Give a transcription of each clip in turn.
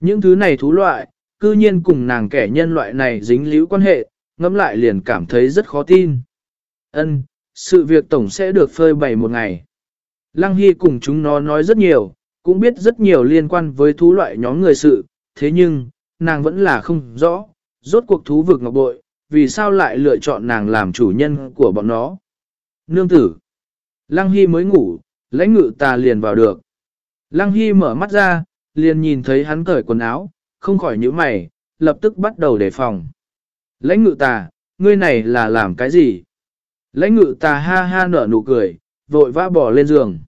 Những thứ này thú loại, cư nhiên cùng nàng kẻ nhân loại này dính líu quan hệ, ngẫm lại liền cảm thấy rất khó tin. Ân, sự việc tổng sẽ được phơi bày một ngày. Lăng Hy cùng chúng nó nói rất nhiều, cũng biết rất nhiều liên quan với thú loại nhóm người sự, thế nhưng, nàng vẫn là không rõ, rốt cuộc thú vực ngọc bội, vì sao lại lựa chọn nàng làm chủ nhân của bọn nó. Nương tử. Lăng Hy mới ngủ, lãnh ngự ta liền vào được. Lăng Hy mở mắt ra, liền nhìn thấy hắn cởi quần áo, không khỏi nhíu mày, lập tức bắt đầu đề phòng. Lãnh ngự tà, ngươi này là làm cái gì? Lãnh ngự tà ha ha nở nụ cười, vội vã bỏ lên giường.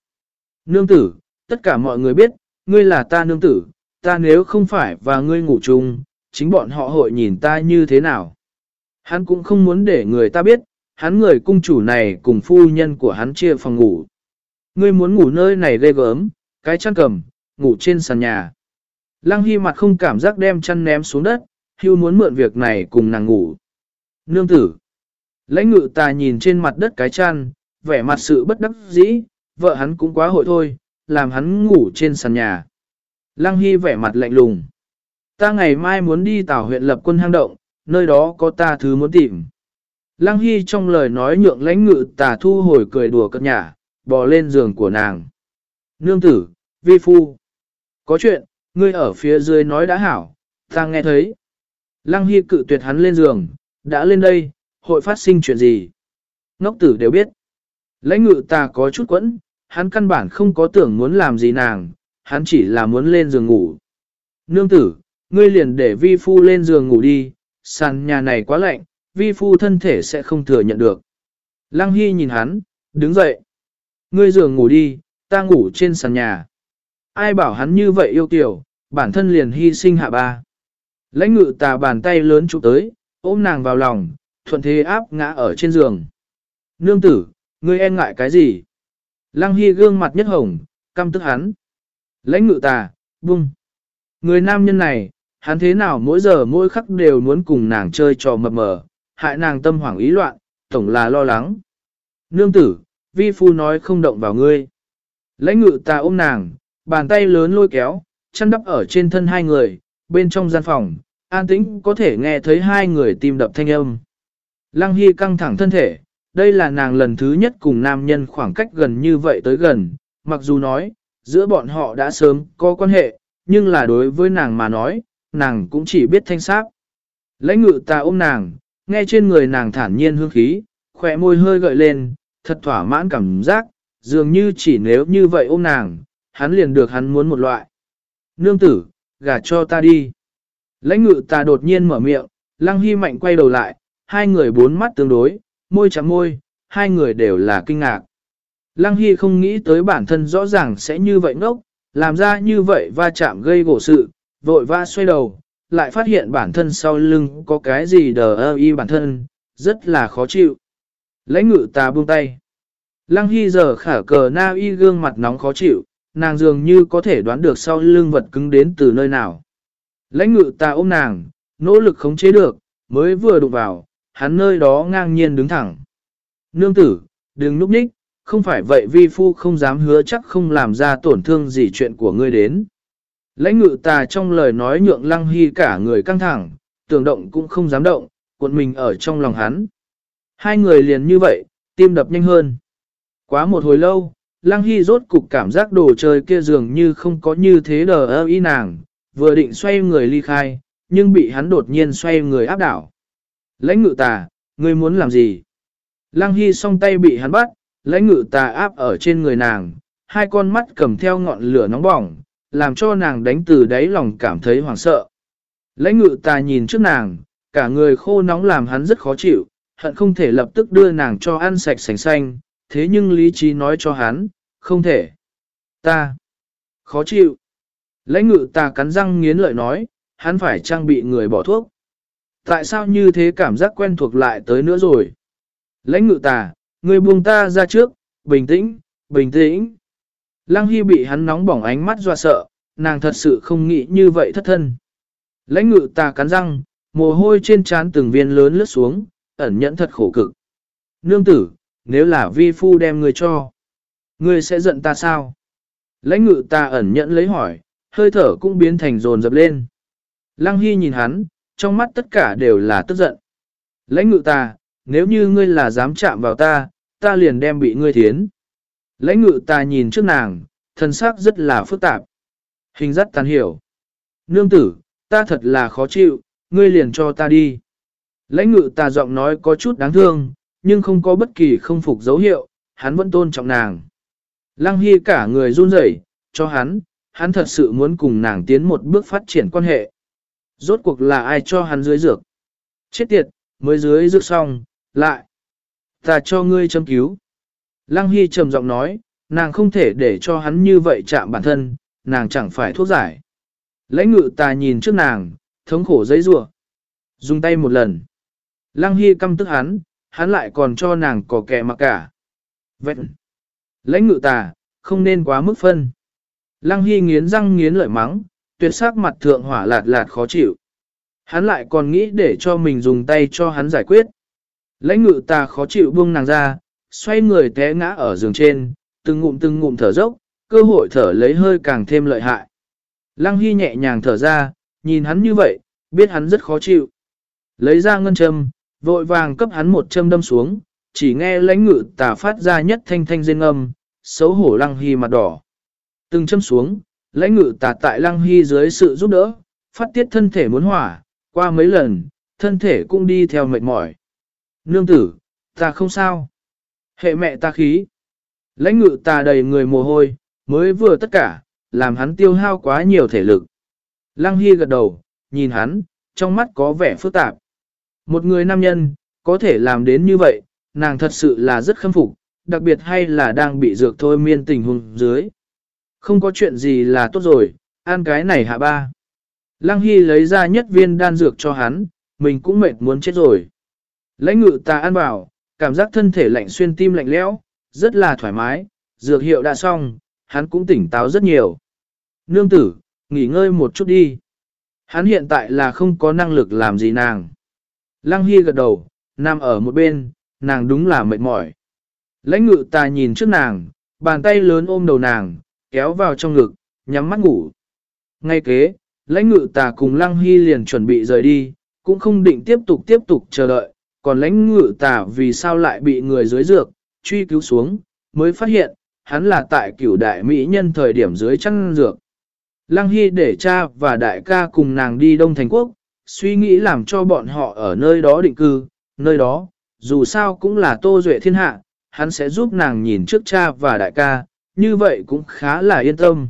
Nương tử, tất cả mọi người biết, ngươi là ta nương tử, ta nếu không phải và ngươi ngủ chung, chính bọn họ hội nhìn ta như thế nào. Hắn cũng không muốn để người ta biết, hắn người cung chủ này cùng phu nhân của hắn chia phòng ngủ. Ngươi muốn ngủ nơi này ghê gớm, cái chăn cầm, ngủ trên sàn nhà. Lăng Hy mặt không cảm giác đem chăn ném xuống đất, hưu muốn mượn việc này cùng nàng ngủ. Nương tử. Lãnh ngự ta nhìn trên mặt đất cái chăn, vẻ mặt sự bất đắc dĩ, vợ hắn cũng quá hội thôi, làm hắn ngủ trên sàn nhà. Lăng Hy vẻ mặt lạnh lùng. Ta ngày mai muốn đi tảo huyện lập quân hang động, nơi đó có ta thứ muốn tìm. Lăng Hy trong lời nói nhượng lãnh ngự tà thu hồi cười đùa cất nhả, bò lên giường của nàng. Nương tử, vi phu. Có chuyện, ngươi ở phía dưới nói đã hảo, ta nghe thấy. Lăng Hy cự tuyệt hắn lên giường, đã lên đây, hội phát sinh chuyện gì? Ngốc tử đều biết. Lãnh ngự ta có chút quẫn, hắn căn bản không có tưởng muốn làm gì nàng, hắn chỉ là muốn lên giường ngủ. Nương tử, ngươi liền để vi phu lên giường ngủ đi, sàn nhà này quá lạnh, vi phu thân thể sẽ không thừa nhận được. Lăng Hy nhìn hắn, đứng dậy. Ngươi giường ngủ đi, ta ngủ trên sàn nhà. Ai bảo hắn như vậy yêu tiểu, bản thân liền hy sinh hạ ba. Lãnh ngự tà bàn tay lớn chụp tới, ôm nàng vào lòng, thuận thế áp ngã ở trên giường. Nương tử, ngươi e ngại cái gì? Lăng Hy gương mặt nhất hồng, căm tức hắn. Lãnh ngự tà, bung. Người nam nhân này, hắn thế nào mỗi giờ mỗi khắc đều muốn cùng nàng chơi trò mập mờ, hại nàng tâm hoảng ý loạn, tổng là lo lắng. Nương tử, vi phu nói không động vào ngươi. Lãnh ngự tà ôm nàng, bàn tay lớn lôi kéo, chăn đắp ở trên thân hai người, bên trong gian phòng, an tĩnh có thể nghe thấy hai người tim đập thanh âm. Lăng Hy căng thẳng thân thể, đây là nàng lần thứ nhất cùng nam nhân khoảng cách gần như vậy tới gần, mặc dù nói, giữa bọn họ đã sớm có quan hệ, nhưng là đối với nàng mà nói, nàng cũng chỉ biết thanh sáp. Lãnh ngự ta ôm nàng, nghe trên người nàng thản nhiên hương khí, khỏe môi hơi gợi lên, thật thỏa mãn cảm giác, dường như chỉ nếu như vậy ôm nàng, hắn liền được hắn muốn một loại. Nương tử, gả cho ta đi. Lãnh ngự ta đột nhiên mở miệng, lăng hy mạnh quay đầu lại, hai người bốn mắt tương đối, môi chạm môi, hai người đều là kinh ngạc. Lăng Hy không nghĩ tới bản thân rõ ràng sẽ như vậy ngốc, làm ra như vậy va chạm gây gỗ sự, vội va xoay đầu, lại phát hiện bản thân sau lưng có cái gì đờ ơ y bản thân, rất là khó chịu. Lãnh ngự ta buông tay. Lăng Hy giờ khả cờ na y gương mặt nóng khó chịu, nàng dường như có thể đoán được sau lưng vật cứng đến từ nơi nào. Lãnh ngự ta ôm nàng, nỗ lực khống chế được, mới vừa đụng vào, hắn nơi đó ngang nhiên đứng thẳng. Nương tử, đừng núp nhích, không phải vậy vi phu không dám hứa chắc không làm ra tổn thương gì chuyện của ngươi đến. Lãnh ngự ta trong lời nói nhượng lăng hy cả người căng thẳng, tưởng động cũng không dám động, cuộn mình ở trong lòng hắn. Hai người liền như vậy, tim đập nhanh hơn. Quá một hồi lâu, lăng hy rốt cục cảm giác đồ chơi kia dường như không có như thế đờ ơ y nàng, vừa định xoay người ly khai, nhưng bị hắn đột nhiên xoay người áp đảo. Lãnh ngự tà, ngươi muốn làm gì? Lăng Hy song tay bị hắn bắt, lãnh ngự tà áp ở trên người nàng, hai con mắt cầm theo ngọn lửa nóng bỏng, làm cho nàng đánh từ đáy lòng cảm thấy hoảng sợ. Lãnh ngự tà nhìn trước nàng, cả người khô nóng làm hắn rất khó chịu, hận không thể lập tức đưa nàng cho ăn sạch sành xanh, thế nhưng lý trí nói cho hắn, không thể. Ta, khó chịu. Lãnh ngự ta cắn răng nghiến lợi nói, hắn phải trang bị người bỏ thuốc. Tại sao như thế cảm giác quen thuộc lại tới nữa rồi? Lãnh ngự tà, người buông ta ra trước, bình tĩnh, bình tĩnh. Lăng Hy bị hắn nóng bỏng ánh mắt dọa sợ, nàng thật sự không nghĩ như vậy thất thân. Lãnh ngự tà cắn răng, mồ hôi trên trán từng viên lớn lướt xuống, ẩn nhẫn thật khổ cực. Nương tử, nếu là vi phu đem người cho, ngươi sẽ giận ta sao? Lãnh ngự ta ẩn nhẫn lấy hỏi, hơi thở cũng biến thành rồn dập lên. Lăng Hy nhìn hắn, trong mắt tất cả đều là tức giận. Lãnh ngự ta, nếu như ngươi là dám chạm vào ta, ta liền đem bị ngươi thiến. Lãnh ngự ta nhìn trước nàng, thân xác rất là phức tạp. Hình rất tàn hiểu. Nương tử, ta thật là khó chịu, ngươi liền cho ta đi. Lãnh ngự ta giọng nói có chút đáng thương, nhưng không có bất kỳ không phục dấu hiệu, hắn vẫn tôn trọng nàng. Lăng Hy cả người run rẩy, cho hắn, hắn thật sự muốn cùng nàng tiến một bước phát triển quan hệ. Rốt cuộc là ai cho hắn dưới dược? Chết tiệt, mới dưới dược xong, lại. Ta cho ngươi châm cứu. Lăng Hy trầm giọng nói, nàng không thể để cho hắn như vậy chạm bản thân, nàng chẳng phải thuốc giải. Lãnh ngự ta nhìn trước nàng, thống khổ giấy rủa Dùng tay một lần. Lăng Hy căm tức hắn, hắn lại còn cho nàng có kẻ mặc cả. Vậy, lãnh ngự tà, không nên quá mức phân. Lăng Hy nghiến răng nghiến lợi mắng, tuyệt sắc mặt thượng hỏa lạt lạt khó chịu. Hắn lại còn nghĩ để cho mình dùng tay cho hắn giải quyết. Lãnh ngự tà khó chịu buông nàng ra, xoay người té ngã ở giường trên, từng ngụm từng ngụm thở dốc, cơ hội thở lấy hơi càng thêm lợi hại. Lăng Hy nhẹ nhàng thở ra, nhìn hắn như vậy, biết hắn rất khó chịu. Lấy ra ngân châm, vội vàng cấp hắn một châm đâm xuống, chỉ nghe lãnh ngự tà phát ra nhất thanh thanh rên âm, xấu hổ Lăng Hy mặt đỏ. Từng châm xuống, lãnh ngự tà tại Lăng Hy dưới sự giúp đỡ, phát tiết thân thể muốn hỏa, qua mấy lần, thân thể cũng đi theo mệt mỏi. Nương tử, ta không sao. Hệ mẹ ta khí. Lãnh ngự tà đầy người mồ hôi, mới vừa tất cả, làm hắn tiêu hao quá nhiều thể lực. Lăng Hy gật đầu, nhìn hắn, trong mắt có vẻ phức tạp. Một người nam nhân, có thể làm đến như vậy, nàng thật sự là rất khâm phục, đặc biệt hay là đang bị dược thôi miên tình hùng dưới. Không có chuyện gì là tốt rồi, ăn cái này hạ ba. Lăng Hy lấy ra nhất viên đan dược cho hắn, mình cũng mệt muốn chết rồi. Lãnh ngự ta ăn bảo cảm giác thân thể lạnh xuyên tim lạnh lẽo, rất là thoải mái, dược hiệu đã xong, hắn cũng tỉnh táo rất nhiều. Nương tử, nghỉ ngơi một chút đi. Hắn hiện tại là không có năng lực làm gì nàng. Lăng Hy gật đầu, nằm ở một bên, nàng đúng là mệt mỏi. Lãnh ngự ta nhìn trước nàng, bàn tay lớn ôm đầu nàng, kéo vào trong ngực, nhắm mắt ngủ. Ngay kế, lãnh ngự ta cùng Lăng Hy liền chuẩn bị rời đi, cũng không định tiếp tục tiếp tục chờ đợi, còn lãnh ngự ta vì sao lại bị người dưới dược, truy cứu xuống, mới phát hiện, hắn là tại cửu đại mỹ nhân thời điểm dưới chăn dược. Lăng Hy để cha và đại ca cùng nàng đi Đông Thành Quốc, suy nghĩ làm cho bọn họ ở nơi đó định cư, nơi đó, dù sao cũng là tô duệ thiên hạ, hắn sẽ giúp nàng nhìn trước cha và đại ca, như vậy cũng khá là yên tâm.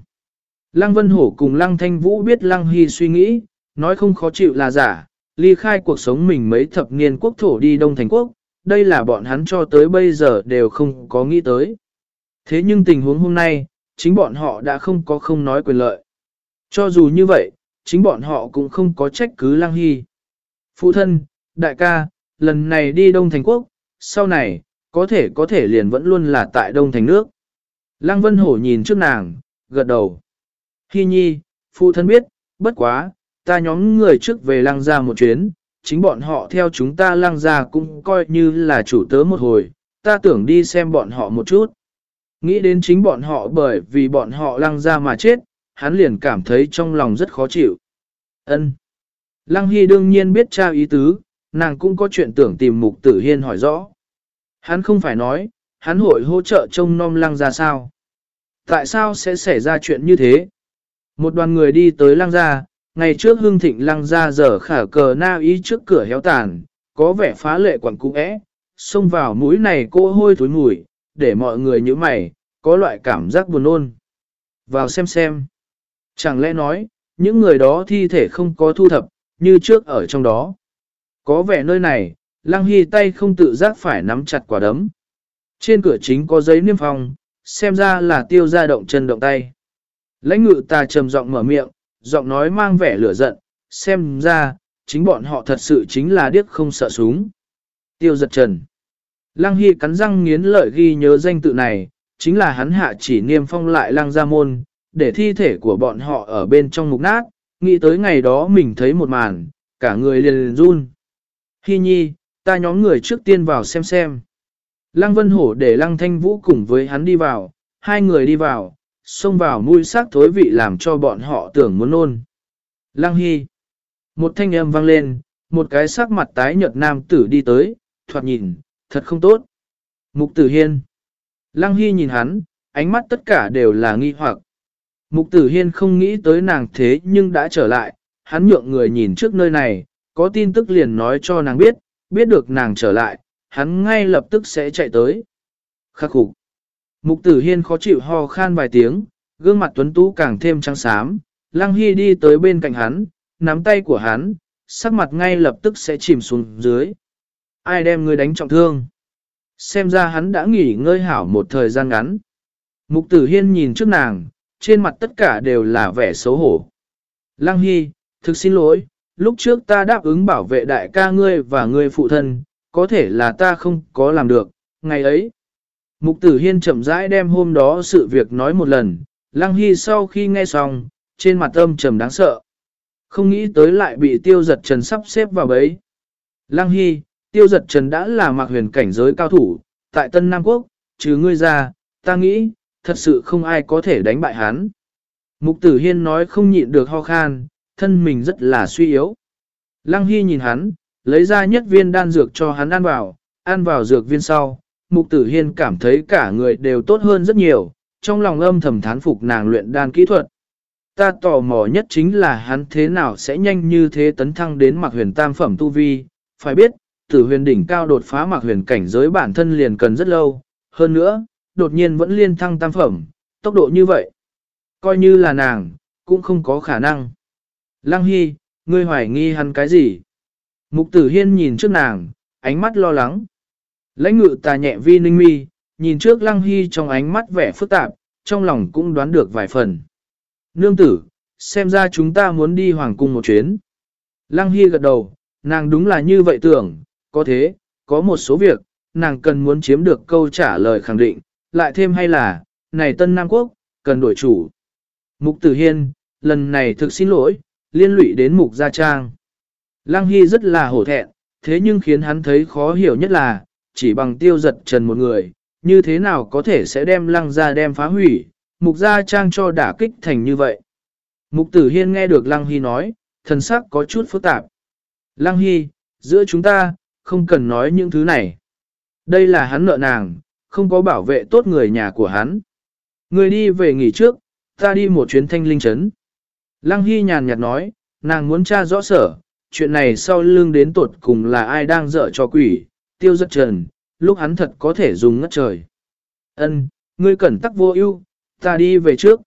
Lăng Vân Hổ cùng Lăng Thanh Vũ biết Lăng Hy suy nghĩ, nói không khó chịu là giả, ly khai cuộc sống mình mấy thập niên quốc thổ đi Đông Thành Quốc, đây là bọn hắn cho tới bây giờ đều không có nghĩ tới. Thế nhưng tình huống hôm nay, chính bọn họ đã không có không nói quyền lợi. Cho dù như vậy, chính bọn họ cũng không có trách cứ Lăng Hy. Phụ thân, đại ca, lần này đi Đông Thành Quốc, sau này, có thể có thể liền vẫn luôn là tại Đông Thành nước. Lăng Vân Hổ nhìn trước nàng, gật đầu. Hy nhi, phụ thân biết, bất quá, ta nhóm người trước về lăng ra một chuyến, chính bọn họ theo chúng ta lăng ra cũng coi như là chủ tớ một hồi, ta tưởng đi xem bọn họ một chút. Nghĩ đến chính bọn họ bởi vì bọn họ lăng ra mà chết, hắn liền cảm thấy trong lòng rất khó chịu. Ân. Lăng Hy đương nhiên biết cha ý tứ, nàng cũng có chuyện tưởng tìm mục tử hiên hỏi rõ. Hắn không phải nói, hắn hội hỗ trợ trông nom lăng ra sao. Tại sao sẽ xảy ra chuyện như thế? Một đoàn người đi tới lăng ra, ngày trước hương thịnh lăng ra giờ khả cờ na ý trước cửa héo tàn, có vẻ phá lệ quẳng cũ ẽ, xông vào mũi này cô hôi thối mùi, để mọi người như mày, có loại cảm giác buồn nôn. Vào xem xem. Chẳng lẽ nói, những người đó thi thể không có thu thập, như trước ở trong đó. Có vẻ nơi này, Lăng Hy tay không tự giác phải nắm chặt quả đấm. Trên cửa chính có giấy niêm phong, xem ra là tiêu ra động chân động tay. Lãnh ngự ta trầm giọng mở miệng, giọng nói mang vẻ lửa giận, xem ra, chính bọn họ thật sự chính là điếc không sợ súng. Tiêu giật trần. Lăng Hy cắn răng nghiến lợi ghi nhớ danh tự này, chính là hắn hạ chỉ niêm phong lại lăng gia môn, để thi thể của bọn họ ở bên trong mục nát, nghĩ tới ngày đó mình thấy một màn, cả người liền liền run. Hi nhi, ta nhóm người trước tiên vào xem xem. Lăng Vân Hổ để Lăng Thanh Vũ cùng với hắn đi vào, hai người đi vào, xông vào mùi xác thối vị làm cho bọn họ tưởng muốn nôn. Lăng Hy. Một thanh âm vang lên, một cái sắc mặt tái nhợt nam tử đi tới, thoạt nhìn, thật không tốt. Mục tử hiên. Lăng Hy nhìn hắn, ánh mắt tất cả đều là nghi hoặc. Mục tử hiên không nghĩ tới nàng thế nhưng đã trở lại, hắn nhượng người nhìn trước nơi này, có tin tức liền nói cho nàng biết, biết được nàng trở lại, hắn ngay lập tức sẽ chạy tới. Khắc phục. Mục tử hiên khó chịu ho khan vài tiếng, gương mặt tuấn tú càng thêm trắng xám, Lăng Hy đi tới bên cạnh hắn, nắm tay của hắn, sắc mặt ngay lập tức sẽ chìm xuống dưới. Ai đem người đánh trọng thương? Xem ra hắn đã nghỉ ngơi hảo một thời gian ngắn. Mục tử hiên nhìn trước nàng, trên mặt tất cả đều là vẻ xấu hổ. Lăng Hy, thực xin lỗi, lúc trước ta đáp ứng bảo vệ đại ca ngươi và ngươi phụ thân, có thể là ta không có làm được, ngày ấy. Mục tử hiên chậm rãi đem hôm đó sự việc nói một lần, Lăng Hy sau khi nghe xong, trên mặt âm trầm đáng sợ. Không nghĩ tới lại bị tiêu giật trần sắp xếp vào bấy. Lăng Hy, tiêu giật trần đã là mạc huyền cảnh giới cao thủ, tại Tân Nam Quốc, chứ ngươi ra, ta nghĩ, thật sự không ai có thể đánh bại hắn. Mục tử hiên nói không nhịn được ho khan, thân mình rất là suy yếu. Lăng Hy nhìn hắn, lấy ra nhất viên đan dược cho hắn ăn vào, ăn vào dược viên sau. Mục tử hiên cảm thấy cả người đều tốt hơn rất nhiều, trong lòng âm thầm thán phục nàng luyện đan kỹ thuật. Ta tò mò nhất chính là hắn thế nào sẽ nhanh như thế tấn thăng đến mặc huyền tam phẩm tu vi. Phải biết, tử huyền đỉnh cao đột phá mặc huyền cảnh giới bản thân liền cần rất lâu. Hơn nữa, đột nhiên vẫn liên thăng tam phẩm, tốc độ như vậy. Coi như là nàng, cũng không có khả năng. Lăng Hy, ngươi hoài nghi hắn cái gì? Mục tử hiên nhìn trước nàng, ánh mắt lo lắng. Lãnh ngự tà nhẹ vi ninh mi, nhìn trước Lăng Hy trong ánh mắt vẻ phức tạp, trong lòng cũng đoán được vài phần. Nương tử, xem ra chúng ta muốn đi hoàng cung một chuyến. Lăng Hy gật đầu, nàng đúng là như vậy tưởng, có thế, có một số việc, nàng cần muốn chiếm được câu trả lời khẳng định, lại thêm hay là, này Tân Nam Quốc, cần đổi chủ. Mục Tử Hiên, lần này thực xin lỗi, liên lụy đến Mục Gia Trang. Lăng Hy rất là hổ thẹn, thế nhưng khiến hắn thấy khó hiểu nhất là, chỉ bằng tiêu giật trần một người, như thế nào có thể sẽ đem Lăng Gia đem phá hủy, Mục Gia Trang cho đả kích thành như vậy. Mục Tử Hiên nghe được Lăng Hy nói, thần sắc có chút phức tạp. Lăng Hy, giữa chúng ta, không cần nói những thứ này. Đây là hắn nợ nàng, không có bảo vệ tốt người nhà của hắn. Người đi về nghỉ trước, ta đi một chuyến thanh linh trấn. Lăng Hy nhàn nhạt nói, nàng muốn tra rõ sở, chuyện này sau lưng đến tột cùng là ai đang dở cho quỷ, tiêu rất trần, lúc hắn thật có thể dùng ngất trời. Ân, ngươi cẩn tắc vô ưu, ta đi về trước.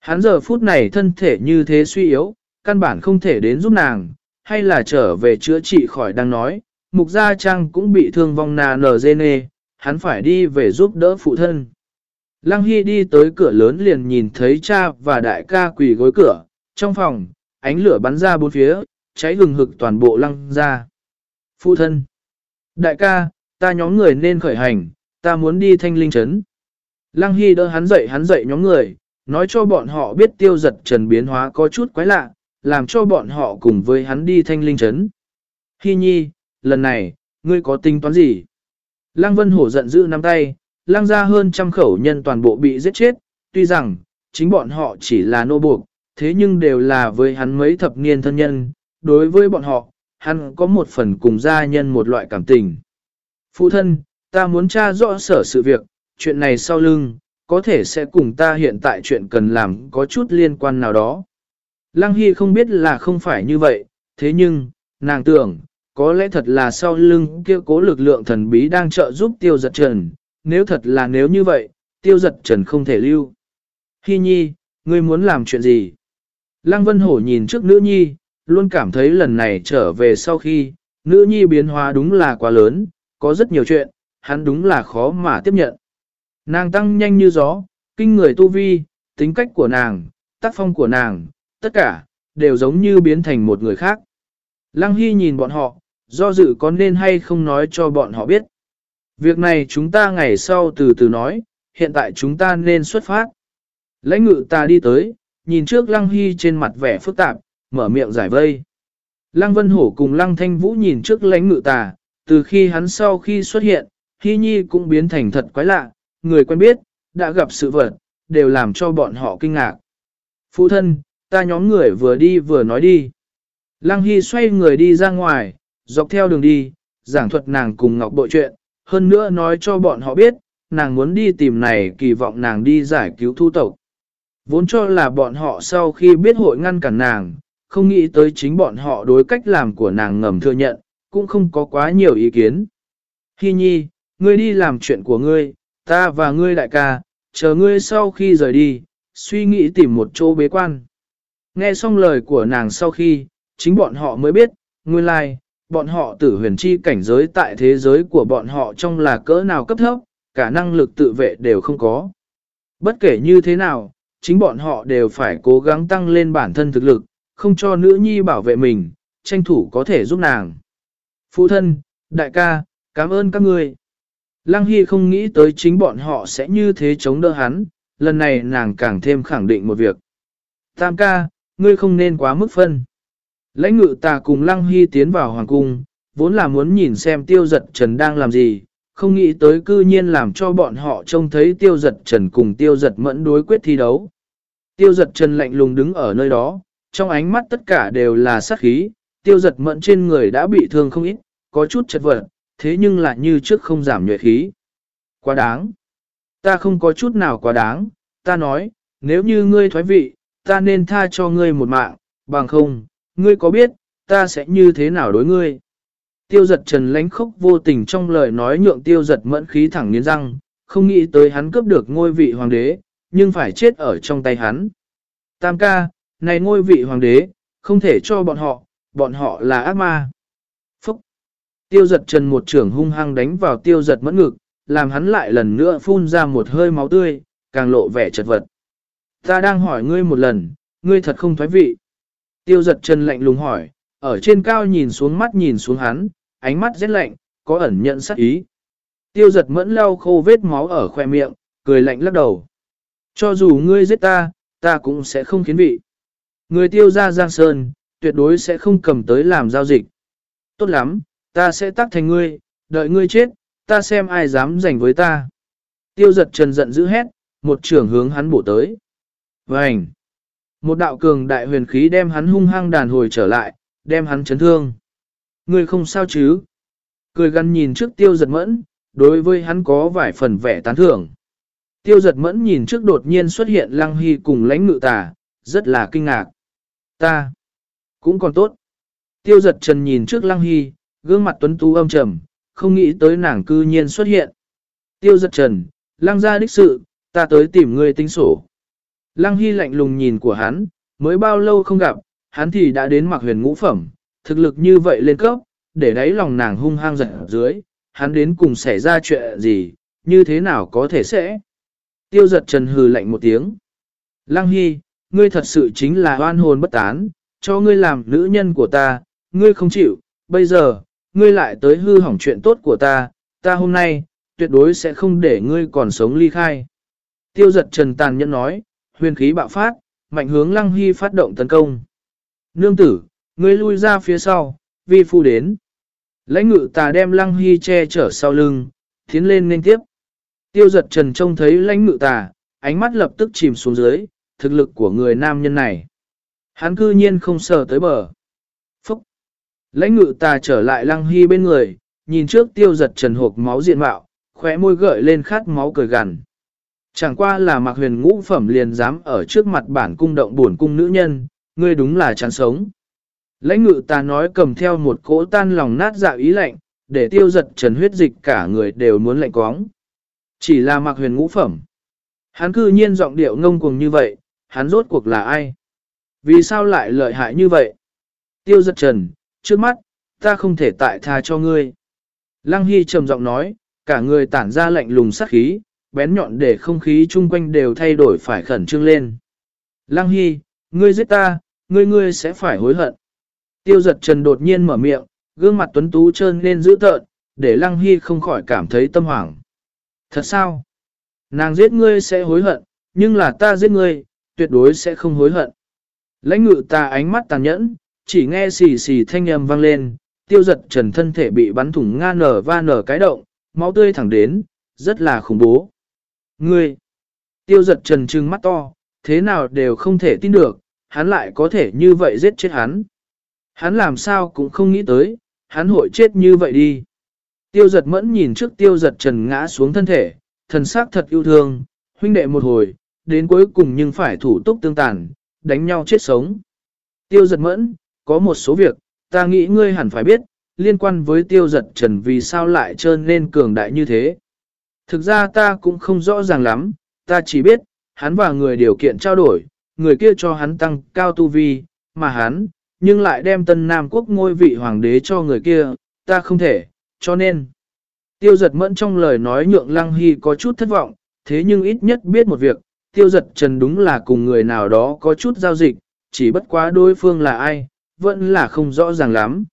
Hắn giờ phút này thân thể như thế suy yếu, căn bản không thể đến giúp nàng, hay là trở về chữa trị khỏi đang nói, mục gia trang cũng bị thương vong nà nở dê nê, hắn phải đi về giúp đỡ phụ thân. Lăng Hy đi tới cửa lớn liền nhìn thấy cha và đại ca quỳ gối cửa, trong phòng, ánh lửa bắn ra bốn phía, cháy hừng hực toàn bộ lăng ra. Phụ thân! Đại ca, ta nhóm người nên khởi hành, ta muốn đi thanh linh trấn. Lăng Hy đỡ hắn dậy hắn dậy nhóm người, nói cho bọn họ biết tiêu giật trần biến hóa có chút quái lạ, làm cho bọn họ cùng với hắn đi thanh linh trấn. Hy nhi, lần này, ngươi có tính toán gì? Lăng Vân Hổ giận dữ nắm tay, lăng ra hơn trăm khẩu nhân toàn bộ bị giết chết, tuy rằng, chính bọn họ chỉ là nô buộc, thế nhưng đều là với hắn mấy thập niên thân nhân, đối với bọn họ, hắn có một phần cùng gia nhân một loại cảm tình. Phụ thân, ta muốn tra rõ sở sự việc, chuyện này sau lưng, có thể sẽ cùng ta hiện tại chuyện cần làm có chút liên quan nào đó. Lăng Hy không biết là không phải như vậy, thế nhưng, nàng tưởng, có lẽ thật là sau lưng kia cố lực lượng thần bí đang trợ giúp tiêu giật trần, nếu thật là nếu như vậy, tiêu giật trần không thể lưu. Hy nhi, ngươi muốn làm chuyện gì? Lăng Vân Hổ nhìn trước nữ nhi, luôn cảm thấy lần này trở về sau khi, nữ nhi biến hóa đúng là quá lớn, có rất nhiều chuyện, hắn đúng là khó mà tiếp nhận. Nàng tăng nhanh như gió, kinh người tu vi, tính cách của nàng, tác phong của nàng, tất cả, đều giống như biến thành một người khác. Lăng Hy nhìn bọn họ, do dự có nên hay không nói cho bọn họ biết. Việc này chúng ta ngày sau từ từ nói, hiện tại chúng ta nên xuất phát. Lãnh ngự ta đi tới, nhìn trước Lăng Hy trên mặt vẻ phức tạp, mở miệng giải vây. Lăng Vân Hổ cùng Lăng Thanh Vũ nhìn trước lãnh ngự tà, từ khi hắn sau khi xuất hiện, Hy Nhi cũng biến thành thật quái lạ, người quen biết, đã gặp sự vật, đều làm cho bọn họ kinh ngạc. Phụ thân, ta nhóm người vừa đi vừa nói đi. Lăng Hy xoay người đi ra ngoài, dọc theo đường đi, giảng thuật nàng cùng Ngọc Bội chuyện, hơn nữa nói cho bọn họ biết, nàng muốn đi tìm này kỳ vọng nàng đi giải cứu thu tộc. Vốn cho là bọn họ sau khi biết hội ngăn cản nàng, không nghĩ tới chính bọn họ đối cách làm của nàng ngầm thừa nhận, cũng không có quá nhiều ý kiến. Hi nhi, ngươi đi làm chuyện của ngươi, ta và ngươi đại ca, chờ ngươi sau khi rời đi, suy nghĩ tìm một chỗ bế quan. Nghe xong lời của nàng sau khi, chính bọn họ mới biết, nguyên lai, like, bọn họ tử huyền chi cảnh giới tại thế giới của bọn họ trong là cỡ nào cấp thấp, cả năng lực tự vệ đều không có. Bất kể như thế nào, chính bọn họ đều phải cố gắng tăng lên bản thân thực lực, không cho nữ nhi bảo vệ mình, tranh thủ có thể giúp nàng. Phụ thân, đại ca, cảm ơn các ngươi. Lăng Hy không nghĩ tới chính bọn họ sẽ như thế chống đỡ hắn, lần này nàng càng thêm khẳng định một việc. Tam ca, ngươi không nên quá mức phân. Lãnh ngự tà cùng Lăng Hy tiến vào hoàng cung, vốn là muốn nhìn xem tiêu giật trần đang làm gì, không nghĩ tới cư nhiên làm cho bọn họ trông thấy tiêu giật trần cùng tiêu giật mẫn đối quyết thi đấu. Tiêu giật trần lạnh lùng đứng ở nơi đó, trong ánh mắt tất cả đều là sát khí, tiêu giật mẫn trên người đã bị thương không ít, có chút chật vật, thế nhưng lại như trước không giảm nhuệ khí. Quá đáng. Ta không có chút nào quá đáng, ta nói, nếu như ngươi thoái vị, ta nên tha cho ngươi một mạng, bằng không, ngươi có biết, ta sẽ như thế nào đối ngươi. Tiêu giật trần lánh khốc vô tình trong lời nói nhượng tiêu giật mẫn khí thẳng nghiến răng, không nghĩ tới hắn cướp được ngôi vị hoàng đế, nhưng phải chết ở trong tay hắn. Tam ca, này ngôi vị hoàng đế, không thể cho bọn họ, bọn họ là ác ma. Phúc! Tiêu giật trần một trưởng hung hăng đánh vào tiêu giật mẫn ngực, làm hắn lại lần nữa phun ra một hơi máu tươi, càng lộ vẻ chật vật. Ta đang hỏi ngươi một lần, ngươi thật không thoái vị. Tiêu giật chân lạnh lùng hỏi, ở trên cao nhìn xuống mắt nhìn xuống hắn, ánh mắt rét lạnh, có ẩn nhận sát ý. Tiêu giật mẫn lau khô vết máu ở khoe miệng, cười lạnh lắc đầu. Cho dù ngươi giết ta, ta cũng sẽ không khiến vị. Người tiêu ra Giang Sơn, tuyệt đối sẽ không cầm tới làm giao dịch. Tốt lắm, ta sẽ tắt thành ngươi, đợi ngươi chết, ta xem ai dám giành với ta. Tiêu giật trần giận dữ hét, một trưởng hướng hắn bổ tới. Vành! Một đạo cường đại huyền khí đem hắn hung hăng đàn hồi trở lại, đem hắn chấn thương. Ngươi không sao chứ? Cười gắn nhìn trước tiêu giật mẫn, đối với hắn có vài phần vẻ tán thưởng. Tiêu giật mẫn nhìn trước đột nhiên xuất hiện lăng hy cùng lãnh ngự tà, rất là kinh ngạc. Ta, cũng còn tốt. Tiêu giật trần nhìn trước lăng hy, gương mặt tuấn tú âm trầm, không nghĩ tới nàng cư nhiên xuất hiện. Tiêu giật trần, lăng ra đích sự, ta tới tìm ngươi tính sổ. Lăng hy lạnh lùng nhìn của hắn, mới bao lâu không gặp, hắn thì đã đến mặc huyền ngũ phẩm, thực lực như vậy lên cấp, để đáy lòng nàng hung hăng giật dưới, hắn đến cùng xảy ra chuyện gì, như thế nào có thể sẽ. Tiêu giật trần hừ lạnh một tiếng. Lăng Hy, ngươi thật sự chính là oan hồn bất tán, cho ngươi làm nữ nhân của ta, ngươi không chịu, bây giờ, ngươi lại tới hư hỏng chuyện tốt của ta, ta hôm nay, tuyệt đối sẽ không để ngươi còn sống ly khai. Tiêu giật trần tàn nhẫn nói, huyền khí bạo phát, mạnh hướng Lăng Hy phát động tấn công. Nương tử, ngươi lui ra phía sau, vi phu đến. Lãnh ngự tà đem Lăng Hy che chở sau lưng, tiến lên nên tiếp. Tiêu giật trần trông thấy lãnh ngự tà, ánh mắt lập tức chìm xuống dưới, thực lực của người nam nhân này. Hắn cư nhiên không sờ tới bờ. Phúc! Lãnh ngự tà trở lại lăng hy bên người, nhìn trước tiêu giật trần hộp máu diện mạo, khóe môi gợi lên khát máu cười gằn. Chẳng qua là mặc huyền ngũ phẩm liền dám ở trước mặt bản cung động buồn cung nữ nhân, ngươi đúng là chán sống. Lãnh ngự ta nói cầm theo một cỗ tan lòng nát dạ ý lạnh, để tiêu giật trần huyết dịch cả người đều muốn lạnh quóng. Chỉ là mặc huyền ngũ phẩm. Hắn cư nhiên giọng điệu ngông cuồng như vậy, hắn rốt cuộc là ai? Vì sao lại lợi hại như vậy? Tiêu giật trần, trước mắt, ta không thể tại tha cho ngươi. Lăng Hy trầm giọng nói, cả người tản ra lạnh lùng sát khí, bén nhọn để không khí chung quanh đều thay đổi phải khẩn trương lên. Lăng Hy, ngươi giết ta, ngươi ngươi sẽ phải hối hận. Tiêu giật trần đột nhiên mở miệng, gương mặt tuấn tú trơn lên dữ tợn, để Lăng Hy không khỏi cảm thấy tâm hoảng. Thật sao? Nàng giết ngươi sẽ hối hận, nhưng là ta giết ngươi, tuyệt đối sẽ không hối hận. Lãnh ngự ta ánh mắt tàn nhẫn, chỉ nghe xì xì thanh âm vang lên, tiêu giật trần thân thể bị bắn thủng nga nở va nở cái động, máu tươi thẳng đến, rất là khủng bố. Ngươi! Tiêu giật trần trừng mắt to, thế nào đều không thể tin được, hắn lại có thể như vậy giết chết hắn. Hắn làm sao cũng không nghĩ tới, hắn hội chết như vậy đi. Tiêu giật mẫn nhìn trước tiêu giật trần ngã xuống thân thể, thần sắc thật yêu thương, huynh đệ một hồi, đến cuối cùng nhưng phải thủ túc tương tàn, đánh nhau chết sống. Tiêu giật mẫn, có một số việc, ta nghĩ ngươi hẳn phải biết, liên quan với tiêu giật trần vì sao lại trơn lên cường đại như thế. Thực ra ta cũng không rõ ràng lắm, ta chỉ biết, hắn và người điều kiện trao đổi, người kia cho hắn tăng cao tu vi, mà hắn, nhưng lại đem tân Nam quốc ngôi vị hoàng đế cho người kia, ta không thể, cho nên. Tiêu giật mẫn trong lời nói nhượng Lăng Hy có chút thất vọng, thế nhưng ít nhất biết một việc, tiêu giật trần đúng là cùng người nào đó có chút giao dịch, chỉ bất quá đối phương là ai, vẫn là không rõ ràng lắm.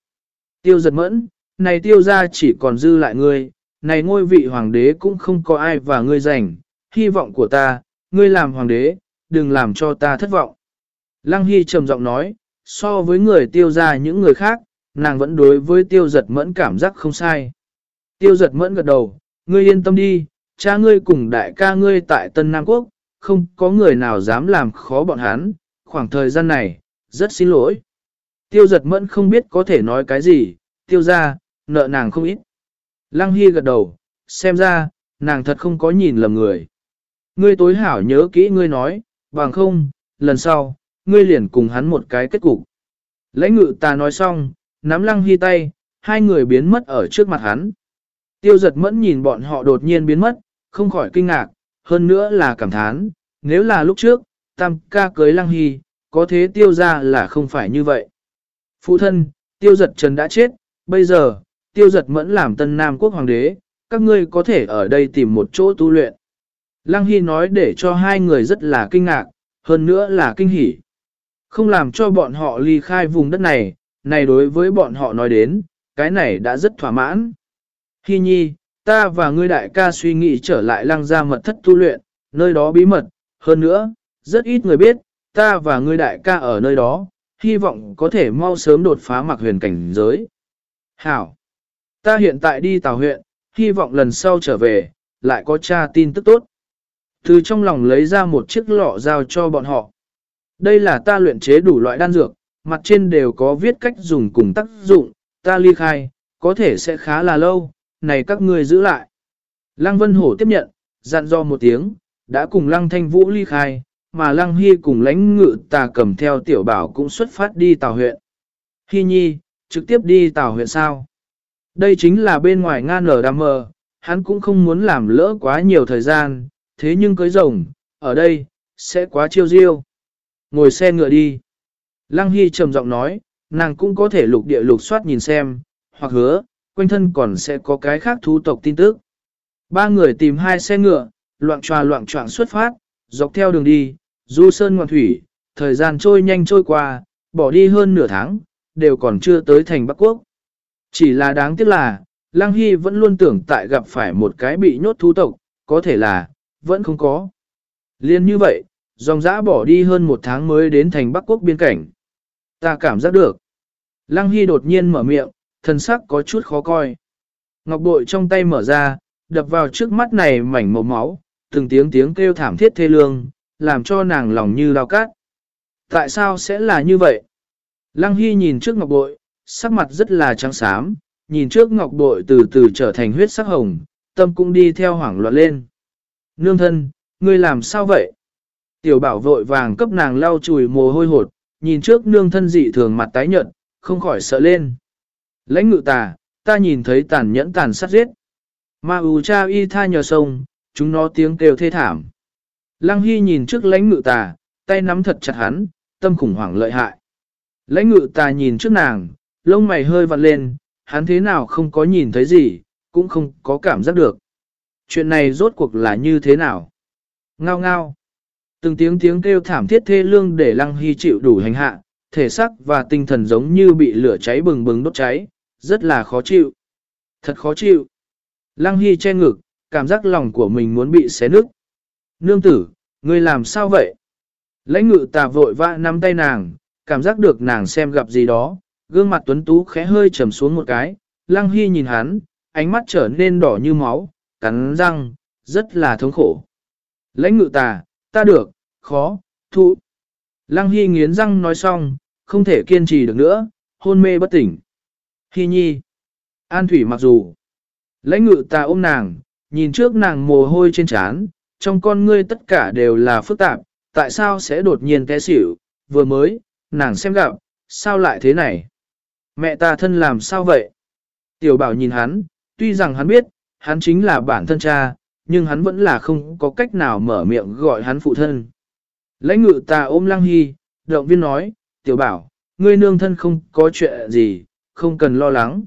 Tiêu giật mẫn, này tiêu ra chỉ còn dư lại ngươi, này ngôi vị hoàng đế cũng không có ai và ngươi giành, hy vọng của ta, ngươi làm hoàng đế, đừng làm cho ta thất vọng. Lăng Hy trầm giọng nói, so với người tiêu ra những người khác, nàng vẫn đối với tiêu giật mẫn cảm giác không sai. Tiêu giật mẫn gật đầu, ngươi yên tâm đi, cha ngươi cùng đại ca ngươi tại Tân Nam Quốc, không có người nào dám làm khó bọn hắn, khoảng thời gian này, rất xin lỗi. Tiêu giật mẫn không biết có thể nói cái gì, tiêu ra, nợ nàng không ít. Lăng Hy gật đầu, xem ra, nàng thật không có nhìn lầm người. Ngươi tối hảo nhớ kỹ ngươi nói, bằng không, lần sau, ngươi liền cùng hắn một cái kết cục. Lãnh ngự ta nói xong, nắm Lăng Hy tay, hai người biến mất ở trước mặt hắn. Tiêu giật mẫn nhìn bọn họ đột nhiên biến mất, không khỏi kinh ngạc, hơn nữa là cảm thán, nếu là lúc trước, tam ca cưới Lăng Hy, có thế tiêu ra là không phải như vậy. Phụ thân, tiêu giật trần đã chết, bây giờ, tiêu giật mẫn làm tân Nam quốc hoàng đế, các ngươi có thể ở đây tìm một chỗ tu luyện. Lăng Hy nói để cho hai người rất là kinh ngạc, hơn nữa là kinh hỉ. Không làm cho bọn họ ly khai vùng đất này, này đối với bọn họ nói đến, cái này đã rất thỏa mãn. Hy nhi, ta và ngươi đại ca suy nghĩ trở lại lăng gia mật thất tu luyện, nơi đó bí mật, hơn nữa, rất ít người biết, ta và ngươi đại ca ở nơi đó, hy vọng có thể mau sớm đột phá mặc huyền cảnh giới. Hảo! Ta hiện tại đi tàu huyện, hy vọng lần sau trở về, lại có tra tin tức tốt. Từ trong lòng lấy ra một chiếc lọ giao cho bọn họ. Đây là ta luyện chế đủ loại đan dược, mặt trên đều có viết cách dùng cùng tác dụng, ta ly khai, có thể sẽ khá là lâu, này các ngươi giữ lại. Lăng Vân Hổ tiếp nhận, dặn do một tiếng, đã cùng Lăng Thanh Vũ ly khai, mà Lăng Hy cùng lãnh ngự tà cầm theo tiểu bảo cũng xuất phát đi tàu huyện. Hy nhi, trực tiếp đi tàu huyện sao? Đây chính là bên ngoài ngan nở đam mờ hắn cũng không muốn làm lỡ quá nhiều thời gian, thế nhưng cưới rồng, ở đây, sẽ quá chiêu diêu. Ngồi xe ngựa đi. Lăng Hy trầm giọng nói, nàng cũng có thể lục địa lục soát nhìn xem, hoặc hứa, quanh thân còn sẽ có cái khác thú tộc tin tức. Ba người tìm hai xe ngựa, loạn tròa loạn trọng xuất phát, dọc theo đường đi, du sơn ngoạn thủy, thời gian trôi nhanh trôi qua, bỏ đi hơn nửa tháng, đều còn chưa tới thành Bắc Quốc. Chỉ là đáng tiếc là, Lăng Hy vẫn luôn tưởng tại gặp phải một cái bị nhốt thú tộc, có thể là, vẫn không có. Liên như vậy, dòng dã bỏ đi hơn một tháng mới đến thành Bắc Quốc biên cảnh. Ta cảm giác được. Lăng Hy đột nhiên mở miệng, thần sắc có chút khó coi. Ngọc bội trong tay mở ra, đập vào trước mắt này mảnh màu máu, từng tiếng tiếng kêu thảm thiết thê lương, làm cho nàng lòng như lao cát. Tại sao sẽ là như vậy? Lăng Hy nhìn trước ngọc bội, sắc mặt rất là trắng xám, nhìn trước ngọc bội từ từ trở thành huyết sắc hồng, tâm cũng đi theo hoảng loạn lên. Nương thân, ngươi làm sao vậy? Tiểu bảo vội vàng cấp nàng lau chùi mồ hôi hột, nhìn trước nương thân dị thường mặt tái nhợt, không khỏi sợ lên. Lãnh ngự tà, ta nhìn thấy tàn nhẫn tàn sát giết. Ma u cha y tha nhờ sông, chúng nó tiếng kêu thê thảm. Lăng Hy nhìn trước lãnh ngự tà, tay nắm thật chặt hắn, tâm khủng hoảng lợi hại. Lãnh ngự tà nhìn trước nàng, lông mày hơi vặn lên, hắn thế nào không có nhìn thấy gì, cũng không có cảm giác được. Chuyện này rốt cuộc là như thế nào? Ngao ngao. Từng tiếng tiếng kêu thảm thiết thê lương để Lăng Hy chịu đủ hành hạ, thể xác và tinh thần giống như bị lửa cháy bừng bừng đốt cháy, rất là khó chịu. Thật khó chịu. Lăng Hy che ngực, cảm giác lòng của mình muốn bị xé nứt. Nương tử, ngươi làm sao vậy? Lãnh ngự tà vội vã nắm tay nàng, cảm giác được nàng xem gặp gì đó, gương mặt tuấn tú khẽ hơi trầm xuống một cái, Lăng Hy nhìn hắn, ánh mắt trở nên đỏ như máu, cắn răng, rất là thống khổ. Lãnh ngự tà, ta được, khó, thụ. Lăng Hy nghiến răng nói xong, không thể kiên trì được nữa, hôn mê bất tỉnh. Hy nhi. An thủy mặc dù. Lãnh ngự ta ôm nàng, nhìn trước nàng mồ hôi trên trán, trong con ngươi tất cả đều là phức tạp, tại sao sẽ đột nhiên té xỉu, vừa mới, nàng xem gặp, sao lại thế này? Mẹ ta thân làm sao vậy? Tiểu bảo nhìn hắn, tuy rằng hắn biết, hắn chính là bản thân cha, nhưng hắn vẫn là không có cách nào mở miệng gọi hắn phụ thân. Lãnh ngự ta ôm lăng hy, động viên nói, tiểu bảo, ngươi nương thân không có chuyện gì, không cần lo lắng.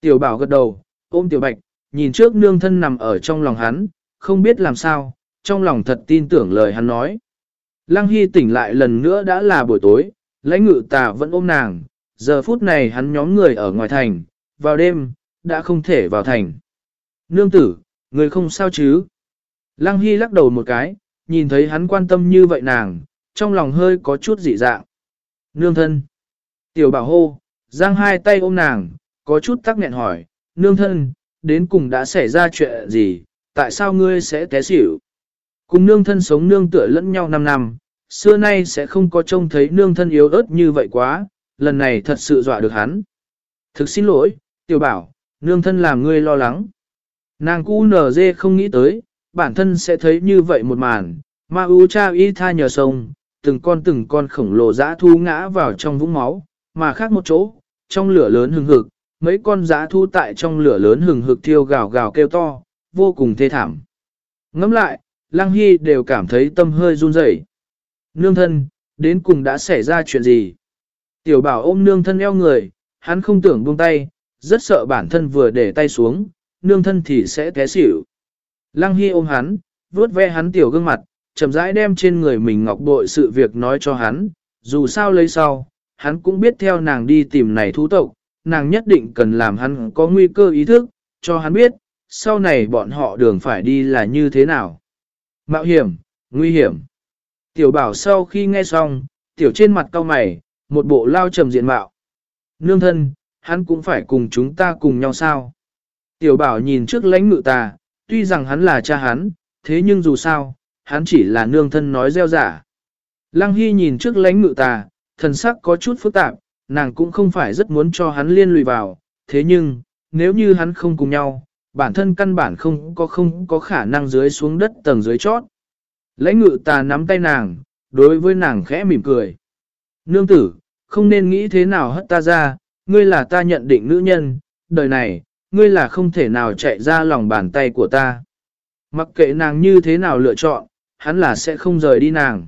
Tiểu bảo gật đầu, ôm tiểu bạch, nhìn trước nương thân nằm ở trong lòng hắn, không biết làm sao, trong lòng thật tin tưởng lời hắn nói. Lăng Hy tỉnh lại lần nữa đã là buổi tối, lãnh ngự tà vẫn ôm nàng, giờ phút này hắn nhóm người ở ngoài thành, vào đêm, đã không thể vào thành. Nương tử, người không sao chứ? Lăng Hy lắc đầu một cái, nhìn thấy hắn quan tâm như vậy nàng, trong lòng hơi có chút dị dạng. Nương thân. Tiểu bảo hô, giang hai tay ôm nàng, có chút tắc nghẹn hỏi, nương thân, đến cùng đã xảy ra chuyện gì, tại sao ngươi sẽ té xỉu? Cùng nương thân sống nương tựa lẫn nhau 5 năm, xưa nay sẽ không có trông thấy nương thân yếu ớt như vậy quá, lần này thật sự dọa được hắn. Thực xin lỗi, tiểu bảo, nương thân làm ngươi lo lắng. Nàng cu nở dê không nghĩ tới, bản thân sẽ thấy như vậy một màn, ma u cha y tha nhờ sông, từng con từng con khổng lồ dã thu ngã vào trong vũng máu, mà khác một chỗ, trong lửa lớn hừng hực, mấy con dã thu tại trong lửa lớn hừng hực thiêu gào gào kêu to, vô cùng thê thảm. Ngắm lại, Lăng Hy đều cảm thấy tâm hơi run rẩy. Nương thân, đến cùng đã xảy ra chuyện gì? Tiểu bảo ôm nương thân eo người, hắn không tưởng buông tay, rất sợ bản thân vừa để tay xuống, nương thân thì sẽ té xỉu. Lăng Hy ôm hắn, vuốt ve hắn tiểu gương mặt, chậm rãi đem trên người mình ngọc bội sự việc nói cho hắn, dù sao lấy sau, hắn cũng biết theo nàng đi tìm này thú tộc, nàng nhất định cần làm hắn có nguy cơ ý thức, cho hắn biết, sau này bọn họ đường phải đi là như thế nào. Mạo hiểm, nguy hiểm. Tiểu bảo sau khi nghe xong, tiểu trên mặt cau mày, một bộ lao trầm diện mạo. Nương thân, hắn cũng phải cùng chúng ta cùng nhau sao. Tiểu bảo nhìn trước lãnh ngự tà, tuy rằng hắn là cha hắn, thế nhưng dù sao, hắn chỉ là nương thân nói gieo giả. Lăng Hy nhìn trước lãnh ngự tà, thần sắc có chút phức tạp, nàng cũng không phải rất muốn cho hắn liên lụy vào, thế nhưng, nếu như hắn không cùng nhau, bản thân căn bản không có không có khả năng dưới xuống đất tầng dưới chót. Lãnh ngự tà nắm tay nàng, đối với nàng khẽ mỉm cười. Nương tử, không nên nghĩ thế nào hất ta ra, ngươi là ta nhận định nữ nhân, đời này, ngươi là không thể nào chạy ra lòng bàn tay của ta. Mặc kệ nàng như thế nào lựa chọn, hắn là sẽ không rời đi nàng.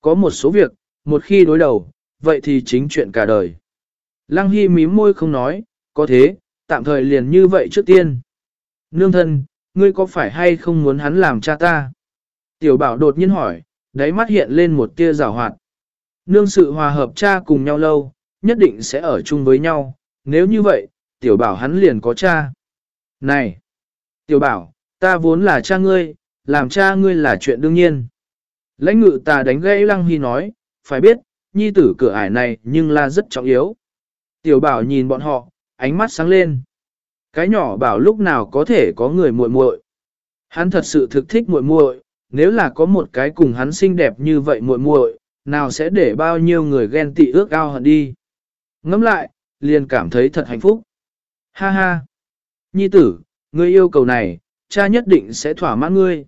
Có một số việc, một khi đối đầu, vậy thì chính chuyện cả đời. Lăng Hy mím môi không nói, có thế, tạm thời liền như vậy trước tiên. Nương thân, ngươi có phải hay không muốn hắn làm cha ta? Tiểu bảo đột nhiên hỏi, đáy mắt hiện lên một tia rào hoạt. Nương sự hòa hợp cha cùng nhau lâu, nhất định sẽ ở chung với nhau, nếu như vậy, tiểu bảo hắn liền có cha. Này! Tiểu bảo, ta vốn là cha ngươi, làm cha ngươi là chuyện đương nhiên. Lãnh ngự ta đánh gãy lăng hy nói, phải biết, nhi tử cửa ải này nhưng là rất trọng yếu. Tiểu bảo nhìn bọn họ, ánh mắt sáng lên. Cái nhỏ bảo lúc nào có thể có người muội muội. Hắn thật sự thực thích muội muội, nếu là có một cái cùng hắn xinh đẹp như vậy muội muội, nào sẽ để bao nhiêu người ghen tị ước ao hận đi. Ngắm lại, liền cảm thấy thật hạnh phúc. Ha ha! Nhi tử, ngươi yêu cầu này, cha nhất định sẽ thỏa mãn ngươi.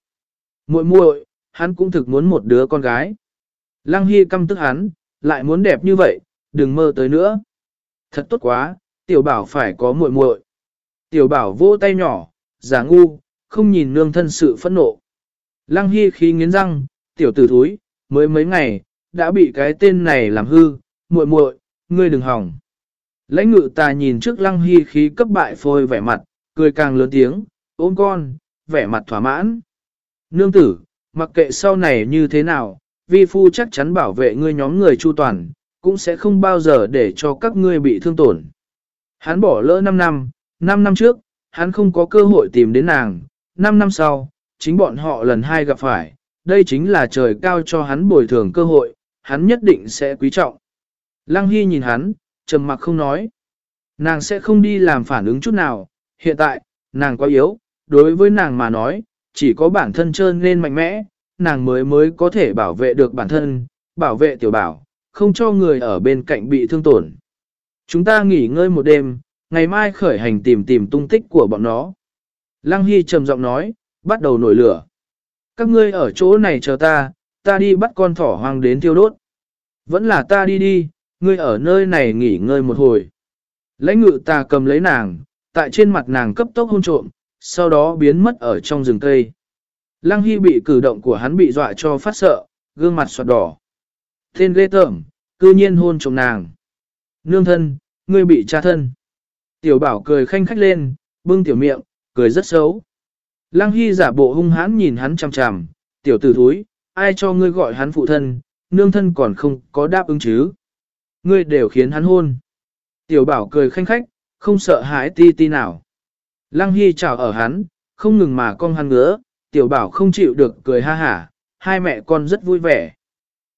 Muội muội, hắn cũng thực muốn một đứa con gái. Lăng Hy căm tức hắn, lại muốn đẹp như vậy, đừng mơ tới nữa. Thật tốt quá, tiểu bảo phải có muội muội. Tiểu bảo vỗ tay nhỏ, giả ngu, không nhìn nương thân sự phẫn nộ. Lăng Hy khí nghiến răng, tiểu tử thúi, mới mấy ngày, đã bị cái tên này làm hư, muội muội, ngươi đừng hỏng. Lãnh ngự ta nhìn trước lăng hy khí cấp bại phôi vẻ mặt, cười càng lớn tiếng, ôm con, vẻ mặt thỏa mãn. Nương tử, mặc kệ sau này như thế nào, vi phu chắc chắn bảo vệ ngươi nhóm người chu toàn, cũng sẽ không bao giờ để cho các ngươi bị thương tổn. Hắn bỏ lỡ 5 năm, 5 năm trước, hắn không có cơ hội tìm đến nàng, 5 năm sau, chính bọn họ lần hai gặp phải, đây chính là trời cao cho hắn bồi thường cơ hội, hắn nhất định sẽ quý trọng. Lăng Hy nhìn hắn, trầm mặc không nói. Nàng sẽ không đi làm phản ứng chút nào, hiện tại, nàng quá yếu, đối với nàng mà nói, chỉ có bản thân trơn nên mạnh mẽ, nàng mới mới có thể bảo vệ được bản thân, bảo vệ tiểu bảo, không cho người ở bên cạnh bị thương tổn. Chúng ta nghỉ ngơi một đêm, ngày mai khởi hành tìm tìm tung tích của bọn nó. Lăng Hy trầm giọng nói, bắt đầu nổi lửa. Các ngươi ở chỗ này chờ ta, ta đi bắt con thỏ hoang đến thiêu đốt. Vẫn là ta đi đi, ngươi ở nơi này nghỉ ngơi một hồi. Lãnh ngự ta cầm lấy nàng, tại trên mặt nàng cấp tốc hôn trộm, sau đó biến mất ở trong rừng cây. Lăng Hy bị cử động của hắn bị dọa cho phát sợ, gương mặt soạt đỏ. Tên lê tởm, cư nhiên hôn trộm nàng. Nương thân, ngươi bị cha thân. Tiểu bảo cười khanh khách lên, bưng tiểu miệng, cười rất xấu. Lăng Hy giả bộ hung hãn nhìn hắn chằm chằm, tiểu tử thúi, ai cho ngươi gọi hắn phụ thân, nương thân còn không có đáp ứng chứ. Ngươi đều khiến hắn hôn. Tiểu bảo cười khanh khách, không sợ hãi ti ti nào. Lăng Hy chào ở hắn, không ngừng mà con hắn ngứa, tiểu bảo không chịu được cười ha hả, hai mẹ con rất vui vẻ.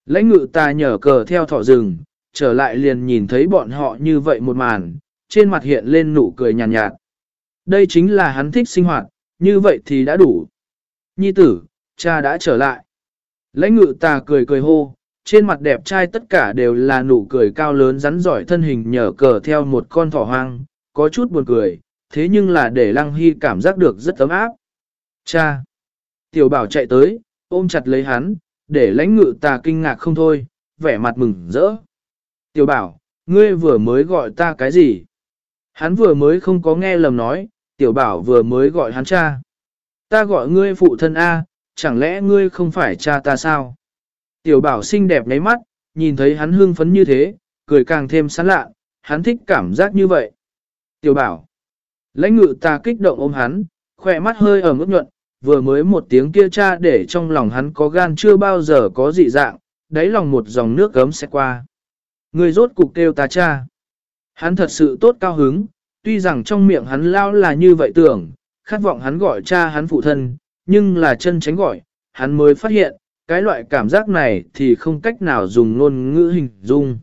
Lãnh ngự ta nhở cờ theo thỏ rừng, trở lại liền nhìn thấy bọn họ như vậy một màn, trên mặt hiện lên nụ cười nhàn nhạt, nhạt. Đây chính là hắn thích sinh hoạt, như vậy thì đã đủ. Nhi tử, cha đã trở lại. Lãnh ngự ta cười cười hô, trên mặt đẹp trai tất cả đều là nụ cười cao lớn rắn giỏi thân hình nhở cờ theo một con thỏ hoang, có chút buồn cười, thế nhưng là để Lăng Hy cảm giác được rất ấm áp. Cha! Tiểu bảo chạy tới, ôm chặt lấy hắn, để lãnh ngự ta kinh ngạc không thôi, vẻ mặt mừng rỡ. Tiểu bảo, ngươi vừa mới gọi ta cái gì? Hắn vừa mới không có nghe lầm nói, tiểu bảo vừa mới gọi hắn cha. Ta gọi ngươi phụ thân A, chẳng lẽ ngươi không phải cha ta sao? Tiểu bảo xinh đẹp nháy mắt, nhìn thấy hắn hưng phấn như thế, cười càng thêm sán lạ, hắn thích cảm giác như vậy. Tiểu bảo, lãnh ngự ta kích động ôm hắn, khỏe mắt hơi ở mức nhuận, vừa mới một tiếng kia cha để trong lòng hắn có gan chưa bao giờ có dị dạng, đáy lòng một dòng nước gấm sẽ qua. Người rốt cục kêu ta cha. Hắn thật sự tốt cao hứng, tuy rằng trong miệng hắn lao là như vậy tưởng, khát vọng hắn gọi cha hắn phụ thân, nhưng là chân tránh gọi, hắn mới phát hiện, cái loại cảm giác này thì không cách nào dùng ngôn ngữ hình dung.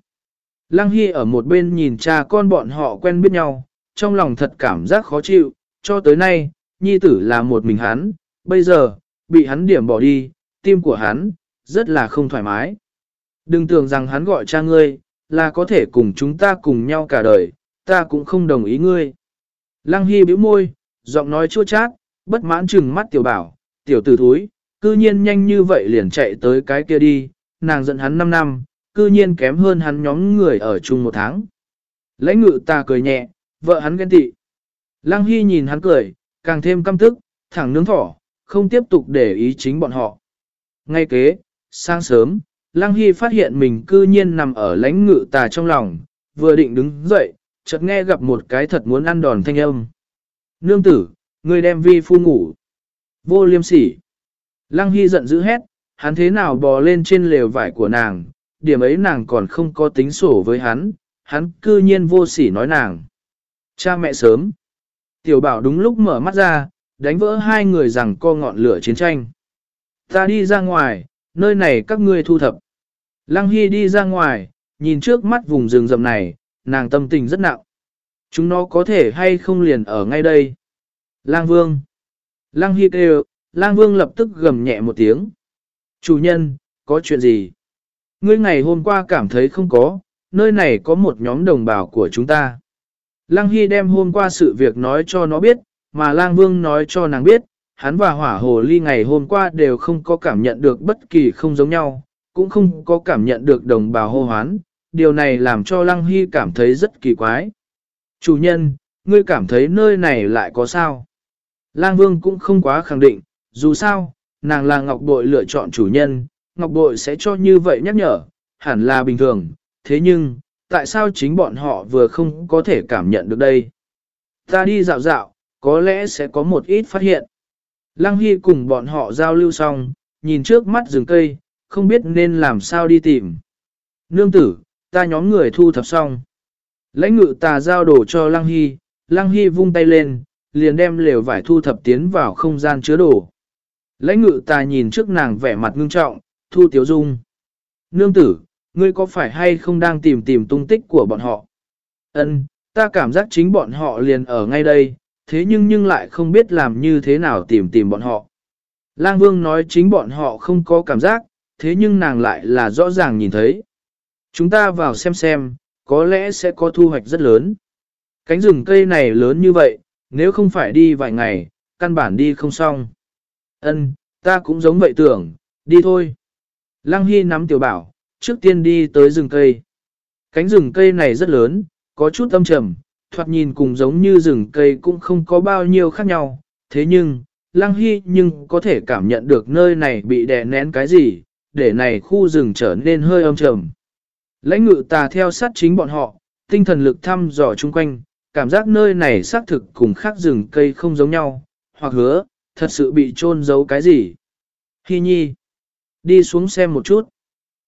Lăng Hy ở một bên nhìn cha con bọn họ quen biết nhau, trong lòng thật cảm giác khó chịu, cho tới nay, nhi tử là một mình hắn, bây giờ, bị hắn điểm bỏ đi, tim của hắn, rất là không thoải mái. Đừng tưởng rằng hắn gọi cha ngươi, là có thể cùng chúng ta cùng nhau cả đời, ta cũng không đồng ý ngươi. Lăng Hy bĩu môi, giọng nói chua chát, bất mãn chừng mắt tiểu bảo, tiểu tử thúi, cư nhiên nhanh như vậy liền chạy tới cái kia đi, nàng giận hắn 5 năm, cư nhiên kém hơn hắn nhóm người ở chung một tháng. Lãnh ngự ta cười nhẹ, vợ hắn ghen tị. Lăng Hy nhìn hắn cười, càng thêm căm tức, thẳng nướng thỏ, không tiếp tục để ý chính bọn họ. Ngay kế, sáng sớm, Lăng Hy phát hiện mình cư nhiên nằm ở lãnh ngự tà trong lòng, vừa định đứng dậy, chợt nghe gặp một cái thật muốn ăn đòn thanh âm. Nương tử, người đem vi phu ngủ. Vô liêm sỉ. Lăng Hy giận dữ hét, hắn thế nào bò lên trên lều vải của nàng, điểm ấy nàng còn không có tính sổ với hắn, hắn cư nhiên vô sỉ nói nàng. Cha mẹ sớm. Tiểu bảo đúng lúc mở mắt ra, đánh vỡ hai người rằng co ngọn lửa chiến tranh. Ta đi ra ngoài, nơi này các ngươi thu thập. Lăng Hy đi ra ngoài, nhìn trước mắt vùng rừng rậm này, nàng tâm tình rất nặng. Chúng nó có thể hay không liền ở ngay đây. Lang Vương. Lang Hy kêu, Lang Vương lập tức gầm nhẹ một tiếng. Chủ nhân, có chuyện gì? Ngươi ngày hôm qua cảm thấy không có, nơi này có một nhóm đồng bào của chúng ta. Lang Hy đem hôm qua sự việc nói cho nó biết, mà Lang Vương nói cho nàng biết, hắn và hỏa hồ ly ngày hôm qua đều không có cảm nhận được bất kỳ không giống nhau, cũng không có cảm nhận được đồng bào hô hoán, điều này làm cho Lăng Hy cảm thấy rất kỳ quái. Chủ nhân, ngươi cảm thấy nơi này lại có sao? Lang Vương cũng không quá khẳng định, dù sao, nàng là Ngọc Bội lựa chọn chủ nhân, Ngọc Bội sẽ cho như vậy nhắc nhở, hẳn là bình thường, thế nhưng, tại sao chính bọn họ vừa không có thể cảm nhận được đây? Ta đi dạo dạo, có lẽ sẽ có một ít phát hiện. Lăng Hy cùng bọn họ giao lưu xong, nhìn trước mắt rừng cây, không biết nên làm sao đi tìm. Nương tử, ta nhóm người thu thập xong. Lãnh ngự tà giao đổ cho Lăng Hy, Lăng Hy vung tay lên, liền đem lều vải thu thập tiến vào không gian chứa đồ. Lãnh ngự ta nhìn trước nàng vẻ mặt ngưng trọng, thu tiếu dung. Nương tử, ngươi có phải hay không đang tìm tìm tung tích của bọn họ? Ân, ta cảm giác chính bọn họ liền ở ngay đây, thế nhưng nhưng lại không biết làm như thế nào tìm tìm bọn họ. Lang Vương nói chính bọn họ không có cảm giác, thế nhưng nàng lại là rõ ràng nhìn thấy. Chúng ta vào xem xem, có lẽ sẽ có thu hoạch rất lớn. Cánh rừng cây này lớn như vậy, nếu không phải đi vài ngày, căn bản đi không xong. Ân, ta cũng giống vậy tưởng, đi thôi. Lăng Hy nắm tiểu bảo, trước tiên đi tới rừng cây. Cánh rừng cây này rất lớn, có chút âm trầm, thoạt nhìn cùng giống như rừng cây cũng không có bao nhiêu khác nhau. Thế nhưng, Lăng Hy nhưng có thể cảm nhận được nơi này bị đè nén cái gì, để này khu rừng trở nên hơi âm trầm. Lãnh ngự tà theo sát chính bọn họ, tinh thần lực thăm dò chung quanh, cảm giác nơi này xác thực cùng khác rừng cây không giống nhau, hoặc hứa, thật sự bị trôn giấu cái gì. Hi nhi, đi xuống xem một chút.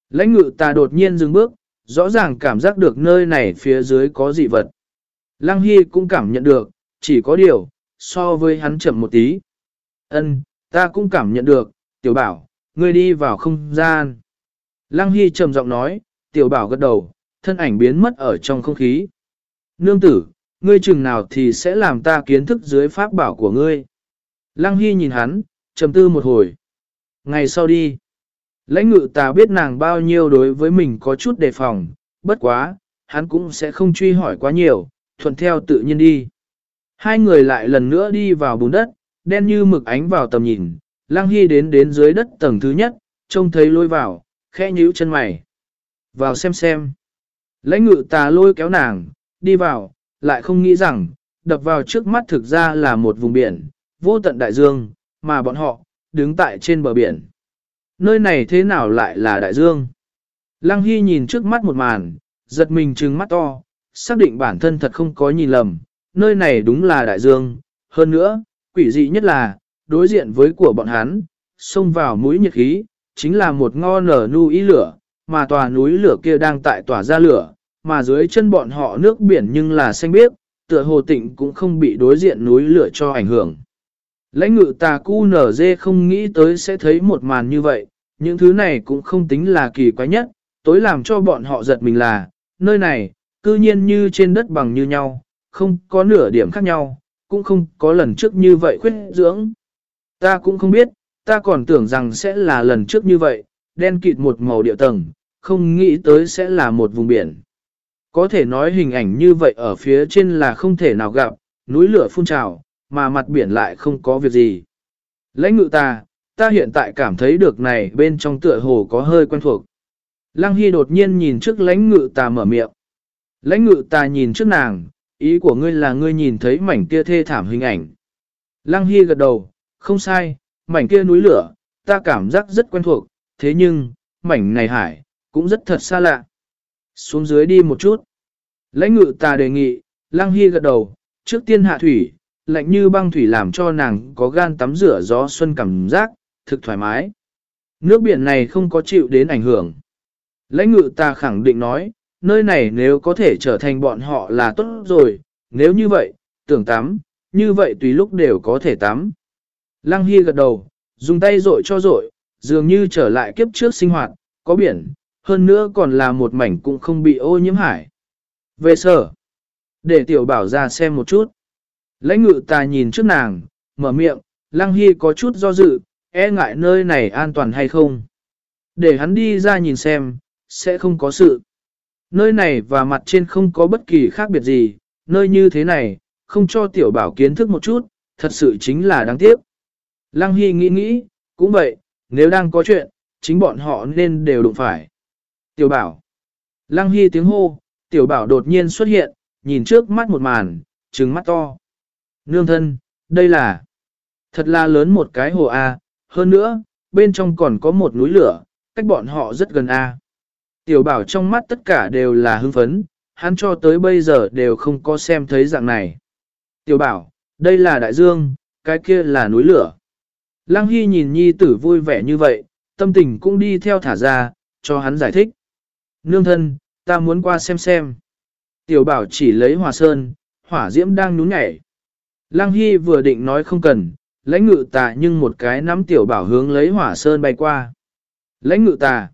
Lãnh ngự ta đột nhiên dừng bước, rõ ràng cảm giác được nơi này phía dưới có dị vật. Lăng Hy cũng cảm nhận được, chỉ có điều, so với hắn chậm một tí. Ân, ta cũng cảm nhận được, tiểu bảo, ngươi đi vào không gian. Lăng Hy trầm giọng nói, tiểu bảo gật đầu, thân ảnh biến mất ở trong không khí. Nương tử, ngươi chừng nào thì sẽ làm ta kiến thức dưới pháp bảo của ngươi. Lăng Hy nhìn hắn, trầm tư một hồi. Ngày sau đi. Lãnh ngự ta biết nàng bao nhiêu đối với mình có chút đề phòng, bất quá, hắn cũng sẽ không truy hỏi quá nhiều, thuận theo tự nhiên đi. Hai người lại lần nữa đi vào bùn đất, đen như mực ánh vào tầm nhìn, Lăng Hy đến đến dưới đất tầng thứ nhất, trông thấy lôi vào, khẽ nhíu chân mày. Vào xem xem. Lãnh ngự tà lôi kéo nàng, đi vào, lại không nghĩ rằng, đập vào trước mắt thực ra là một vùng biển, vô tận đại dương, mà bọn họ, đứng tại trên bờ biển. Nơi này thế nào lại là đại dương? Lăng Hy nhìn trước mắt một màn, giật mình trừng mắt to, xác định bản thân thật không có nhìn lầm, nơi này đúng là đại dương. Hơn nữa, quỷ dị nhất là, đối diện với của bọn hắn, xông vào mũi nhiệt khí, chính là một ngo nở nu ý lửa, mà tòa núi lửa kia đang tại tỏa ra lửa, mà dưới chân bọn họ nước biển nhưng là xanh biếc, tựa hồ tịnh cũng không bị đối diện núi lửa cho ảnh hưởng. Lãnh ngự tà cu nở dê không nghĩ tới sẽ thấy một màn như vậy, những thứ này cũng không tính là kỳ quái nhất, tối làm cho bọn họ giật mình là, nơi này, cư nhiên như trên đất bằng như nhau, không có nửa điểm khác nhau, cũng không có lần trước như vậy khuyết dưỡng. Ta cũng không biết, ta còn tưởng rằng sẽ là lần trước như vậy, đen kịt một màu địa tầng, không nghĩ tới sẽ là một vùng biển. Có thể nói hình ảnh như vậy ở phía trên là không thể nào gặp, núi lửa phun trào, mà mặt biển lại không có việc gì. Lãnh ngự ta, ta hiện tại cảm thấy được này bên trong tựa hồ có hơi quen thuộc. Lăng Hy đột nhiên nhìn trước lãnh ngự ta mở miệng. Lãnh ngự ta nhìn trước nàng, ý của ngươi là ngươi nhìn thấy mảnh kia thê thảm hình ảnh. Lăng Hy gật đầu, không sai, mảnh kia núi lửa, ta cảm giác rất quen thuộc, thế nhưng, mảnh này hải, cũng rất thật xa lạ. Xuống dưới đi một chút. Lãnh ngự ta đề nghị, Lăng Hy gật đầu, trước tiên hạ thủy, lạnh như băng thủy làm cho nàng có gan tắm rửa gió xuân cảm giác, thực thoải mái. Nước biển này không có chịu đến ảnh hưởng. Lãnh ngự ta khẳng định nói, nơi này nếu có thể trở thành bọn họ là tốt rồi, nếu như vậy, tưởng tắm, như vậy tùy lúc đều có thể tắm. Lăng Hy gật đầu, dùng tay rội cho rội, dường như trở lại kiếp trước sinh hoạt, có biển, hơn nữa còn là một mảnh cũng không bị ô nhiễm hải. Về sở, để tiểu bảo ra xem một chút. Lãnh ngự ta nhìn trước nàng, mở miệng, Lăng Hy có chút do dự, e ngại nơi này an toàn hay không. Để hắn đi ra nhìn xem, sẽ không có sự. Nơi này và mặt trên không có bất kỳ khác biệt gì, nơi như thế này, không cho tiểu bảo kiến thức một chút, thật sự chính là đáng tiếc. Lăng Hy nghĩ nghĩ, cũng vậy, nếu đang có chuyện, chính bọn họ nên đều đụng phải. Tiểu bảo. Lăng Hy tiếng hô, tiểu bảo đột nhiên xuất hiện, nhìn trước mắt một màn, trừng mắt to. Nương thân, đây là... Thật là lớn một cái hồ A, hơn nữa, bên trong còn có một núi lửa, cách bọn họ rất gần A. Tiểu bảo trong mắt tất cả đều là hưng phấn, hắn cho tới bây giờ đều không có xem thấy dạng này. Tiểu bảo, đây là đại dương, cái kia là núi lửa. Lăng Hy nhìn nhi tử vui vẻ như vậy, tâm tình cũng đi theo thả ra, cho hắn giải thích. Nương thân, ta muốn qua xem xem. Tiểu bảo chỉ lấy hòa sơn, hỏa diễm đang nhún nhảy. Lăng Hy vừa định nói không cần, lãnh ngự tà nhưng một cái nắm tiểu bảo hướng lấy hỏa sơn bay qua. Lãnh ngự tà.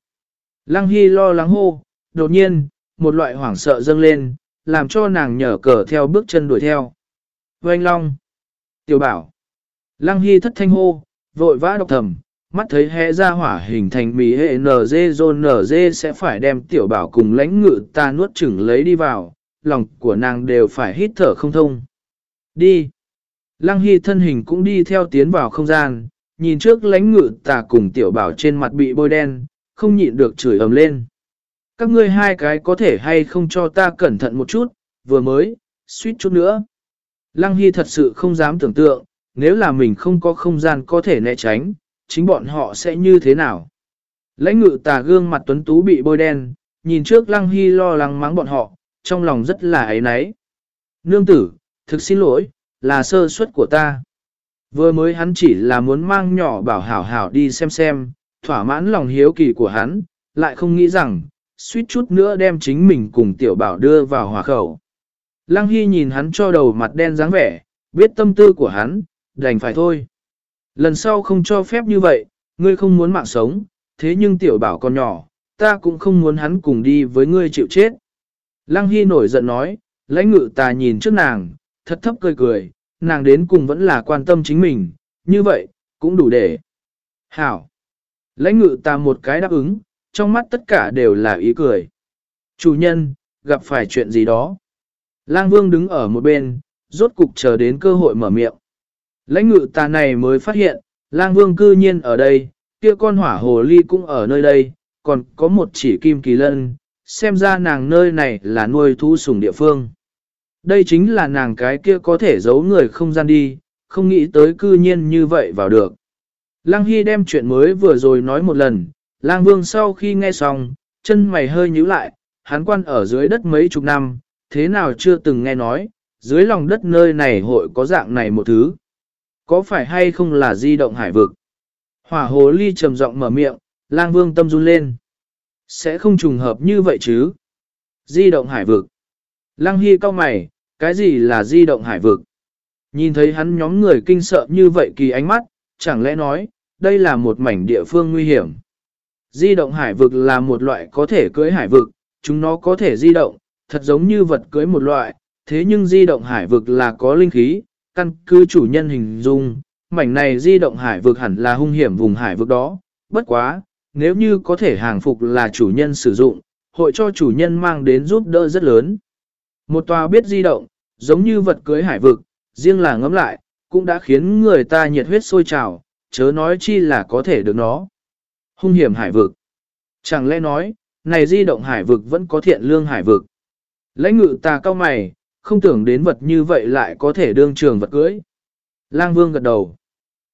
Lăng Hy lo lắng hô, đột nhiên, một loại hoảng sợ dâng lên, làm cho nàng nhở cờ theo bước chân đuổi theo. Vânh long. Tiểu bảo. Lăng Hy thất thanh hô, vội vã đọc thầm, mắt thấy hẽ ra hỏa hình thành mì hệ NG John NG sẽ phải đem tiểu bảo cùng lãnh ngự ta nuốt chửng lấy đi vào, lòng của nàng đều phải hít thở không thông. Đi! Lăng Hy thân hình cũng đi theo tiến vào không gian, nhìn trước lãnh ngự ta cùng tiểu bảo trên mặt bị bôi đen, không nhịn được chửi ầm lên. Các ngươi hai cái có thể hay không cho ta cẩn thận một chút, vừa mới, suýt chút nữa. Lăng Hy thật sự không dám tưởng tượng, nếu là mình không có không gian có thể né tránh, chính bọn họ sẽ như thế nào? Lãnh ngự tà gương mặt tuấn tú bị bôi đen, nhìn trước Lăng Hy lo lắng mắng bọn họ, trong lòng rất là ấy náy. Nương tử, thực xin lỗi, là sơ suất của ta. Vừa mới hắn chỉ là muốn mang nhỏ bảo hảo hảo đi xem xem, thỏa mãn lòng hiếu kỳ của hắn, lại không nghĩ rằng, suýt chút nữa đem chính mình cùng tiểu bảo đưa vào hòa khẩu. Lăng Hy nhìn hắn cho đầu mặt đen dáng vẻ, biết tâm tư của hắn, đành phải thôi. Lần sau không cho phép như vậy, ngươi không muốn mạng sống, thế nhưng tiểu bảo còn nhỏ, ta cũng không muốn hắn cùng đi với ngươi chịu chết. Lăng Hy nổi giận nói, lãnh ngự ta nhìn trước nàng, thật thấp cười cười, nàng đến cùng vẫn là quan tâm chính mình, như vậy, cũng đủ để. Hảo! Lãnh ngự ta một cái đáp ứng, trong mắt tất cả đều là ý cười. Chủ nhân, gặp phải chuyện gì đó. Lang Vương đứng ở một bên, rốt cục chờ đến cơ hội mở miệng. Lãnh ngự ta này mới phát hiện, Lang Vương cư nhiên ở đây, kia con hỏa hồ ly cũng ở nơi đây, còn có một chỉ kim kỳ lân, xem ra nàng nơi này là nuôi thú sủng địa phương. Đây chính là nàng cái kia có thể giấu người không gian đi, không nghĩ tới cư nhiên như vậy vào được. Lăng Hy đem chuyện mới vừa rồi nói một lần, Lang Vương sau khi nghe xong, chân mày hơi nhíu lại, hắn quan ở dưới đất mấy chục năm, thế nào chưa từng nghe nói, dưới lòng đất nơi này hội có dạng này một thứ. Có phải hay không là di động hải vực? Hỏa hồ ly trầm giọng mở miệng, lang vương tâm run lên. Sẽ không trùng hợp như vậy chứ? Di động hải vực. Lăng hy cao mày, cái gì là di động hải vực? Nhìn thấy hắn nhóm người kinh sợ như vậy kỳ ánh mắt, chẳng lẽ nói, đây là một mảnh địa phương nguy hiểm. Di động hải vực là một loại có thể cưới hải vực, chúng nó có thể di động, thật giống như vật cưới một loại, thế nhưng di động hải vực là có linh khí, căn cứ chủ nhân hình dung, mảnh này di động hải vực hẳn là hung hiểm vùng hải vực đó, bất quá, nếu như có thể hàng phục là chủ nhân sử dụng, hội cho chủ nhân mang đến giúp đỡ rất lớn. Một tòa biết di động, giống như vật cưới hải vực, riêng là ngấm lại, cũng đã khiến người ta nhiệt huyết sôi trào, chớ nói chi là có thể được nó. Hung hiểm hải vực. Chẳng lẽ nói, này di động hải vực vẫn có thiện lương hải vực. Lãnh ngự ta cao mày, không tưởng đến vật như vậy lại có thể đương trường vật cưới. Lang vương gật đầu.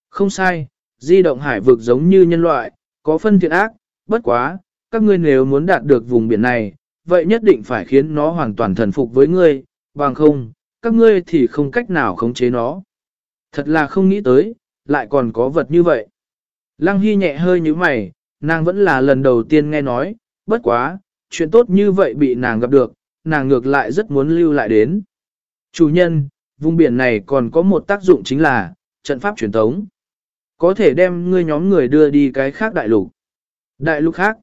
Không sai, di động hải vực giống như nhân loại, có phân thiện ác, bất quá, các ngươi nếu muốn đạt được vùng biển này, vậy nhất định phải khiến nó hoàn toàn thần phục với ngươi, bằng không, các ngươi thì không cách nào khống chế nó. Thật là không nghĩ tới, lại còn có vật như vậy. Lăng Hy nhẹ hơi như mày, nàng vẫn là lần đầu tiên nghe nói, bất quá, chuyện tốt như vậy bị nàng gặp được, nàng ngược lại rất muốn lưu lại đến. Chủ nhân, vùng biển này còn có một tác dụng chính là, trận pháp truyền thống. Có thể đem ngươi nhóm người đưa đi cái khác đại lục. Đại lục khác.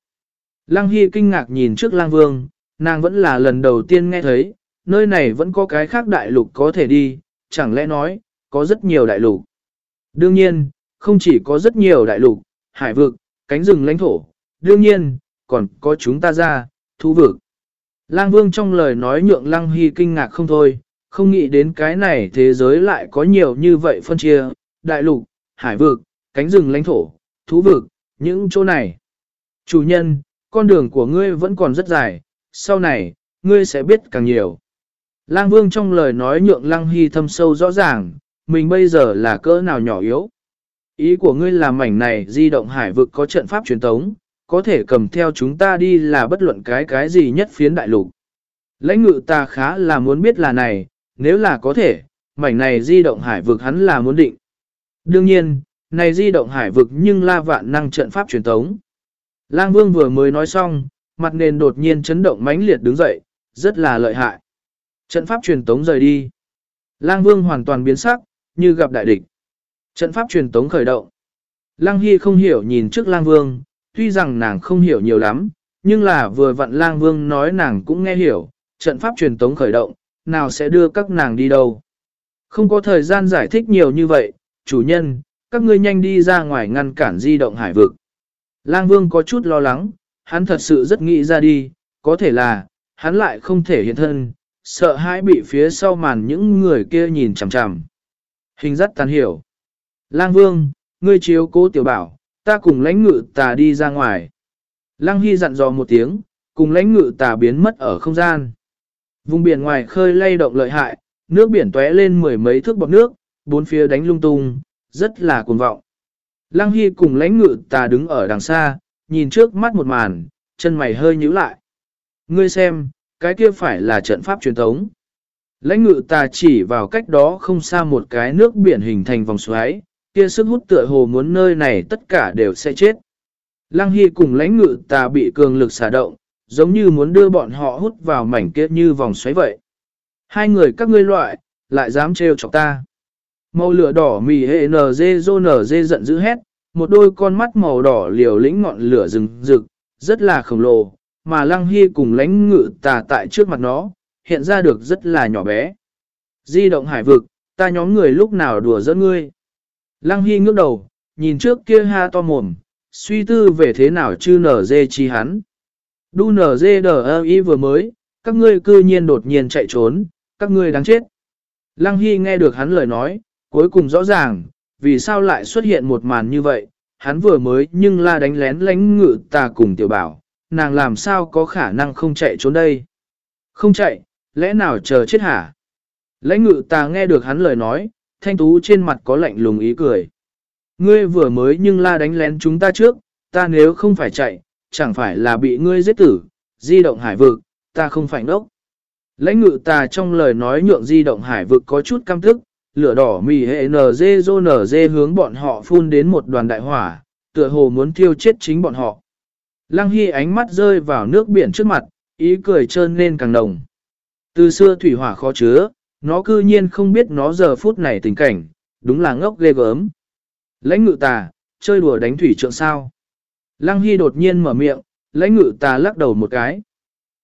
Lăng Hy kinh ngạc nhìn trước Lang Vương, nàng vẫn là lần đầu tiên nghe thấy, nơi này vẫn có cái khác đại lục có thể đi, chẳng lẽ nói, có rất nhiều đại lục. Đương nhiên, không chỉ có rất nhiều đại lục, hải vực, cánh rừng lãnh thổ, đương nhiên, còn có chúng ta ra, thú vực. Lang Vương trong lời nói nhượng Lăng Hy kinh ngạc không thôi, không nghĩ đến cái này thế giới lại có nhiều như vậy phân chia, đại lục, hải vực, cánh rừng lãnh thổ, thú vực, những chỗ này. Chủ nhân, con đường của ngươi vẫn còn rất dài, sau này, ngươi sẽ biết càng nhiều. Lang Vương trong lời nói nhượng Lăng Hy thâm sâu rõ ràng, mình bây giờ là cỡ nào nhỏ yếu. Ý của ngươi là mảnh này di động hải vực có trận pháp truyền thống, có thể cầm theo chúng ta đi là bất luận cái cái gì nhất phiến đại lục. Lãnh ngự ta khá là muốn biết là này, nếu là có thể, mảnh này di động hải vực hắn là muốn định. Đương nhiên, này di động hải vực nhưng la vạn năng trận pháp truyền thống. Lang Vương vừa mới nói xong, mặt nền đột nhiên chấn động mãnh liệt đứng dậy, rất là lợi hại. Trận pháp truyền tống rời đi. Lang Vương hoàn toàn biến sắc, như gặp đại địch. Trận pháp truyền tống khởi động. Lang Hy không hiểu nhìn trước Lang Vương, tuy rằng nàng không hiểu nhiều lắm, nhưng là vừa vặn lang vương nói nàng cũng nghe hiểu, trận pháp truyền tống khởi động, nào sẽ đưa các nàng đi đâu. Không có thời gian giải thích nhiều như vậy, chủ nhân, các ngươi nhanh đi ra ngoài ngăn cản di động hải vực. Lang Vương có chút lo lắng, hắn thật sự rất nghĩ ra đi, có thể là, hắn lại không thể hiện thân, sợ hãi bị phía sau màn những người kia nhìn chằm chằm. Hình rất tàn hiểu. Lang Vương, ngươi chiếu cố tiểu bảo, ta cùng lãnh ngự tà đi ra ngoài. Lang Hy dặn dò một tiếng, cùng lãnh ngự tà biến mất ở không gian. Vùng biển ngoài khơi lay động lợi hại, nước biển tóe lên mười mấy thước bọt nước, bốn phía đánh lung tung, rất là cuồng vọng. Lăng Hy cùng lãnh ngự tà đứng ở đằng xa, nhìn trước mắt một màn, chân mày hơi nhíu lại. Ngươi xem, cái kia phải là trận pháp truyền thống. Lãnh ngự tà chỉ vào cách đó không xa một cái nước biển hình thành vòng xoáy, kia sức hút tựa hồ muốn nơi này tất cả đều sẽ chết. Lăng Hy cùng lãnh ngự tà bị cường lực xả động, giống như muốn đưa bọn họ hút vào mảnh kia như vòng xoáy vậy. Hai người các ngươi loại, lại dám trêu chọc ta. Màu lửa đỏ mì hệ NG dô NG giận dữ hét, một đôi con mắt màu đỏ liều lĩnh ngọn lửa rừng rực, rất là khổng lồ, mà Lăng Hy cùng lãnh ngự tà tại trước mặt nó, hiện ra được rất là nhỏ bé. Di động hải vực, ta nhóm người lúc nào đùa giỡn ngươi. Lăng Hy ngước đầu, nhìn trước kia ha to mồm, suy tư về thế nào chư nở dê chi hắn. Đu nở dê đờ y vừa mới, các ngươi cư nhiên đột nhiên chạy trốn, các ngươi đáng chết. Lăng Hy nghe được hắn lời nói, cuối cùng rõ ràng, vì sao lại xuất hiện một màn như vậy, hắn vừa mới nhưng la đánh lén lánh ngự ta cùng tiểu bảo, nàng làm sao có khả năng không chạy trốn đây. Không chạy, lẽ nào chờ chết hả? Lãnh ngự ta nghe được hắn lời nói, thanh tú trên mặt có lạnh lùng ý cười. Ngươi vừa mới nhưng la đánh lén chúng ta trước, ta nếu không phải chạy, chẳng phải là bị ngươi giết tử, di động hải vực, ta không phải ngốc. Lãnh ngự tà trong lời nói nhượng di động hải vực có chút căm thức, lửa đỏ mì hệ NG dô NG hướng bọn họ phun đến một đoàn đại hỏa, tựa hồ muốn thiêu chết chính bọn họ. Lăng Hy ánh mắt rơi vào nước biển trước mặt, ý cười trơn lên càng nồng. Từ xưa thủy hỏa khó chứa, nó cư nhiên không biết nó giờ phút này tình cảnh, đúng là ngốc ghê gớm. Lãnh ngự tà, chơi đùa đánh thủy trượng sao. Lăng Hy đột nhiên mở miệng, lãnh ngự tà lắc đầu một cái.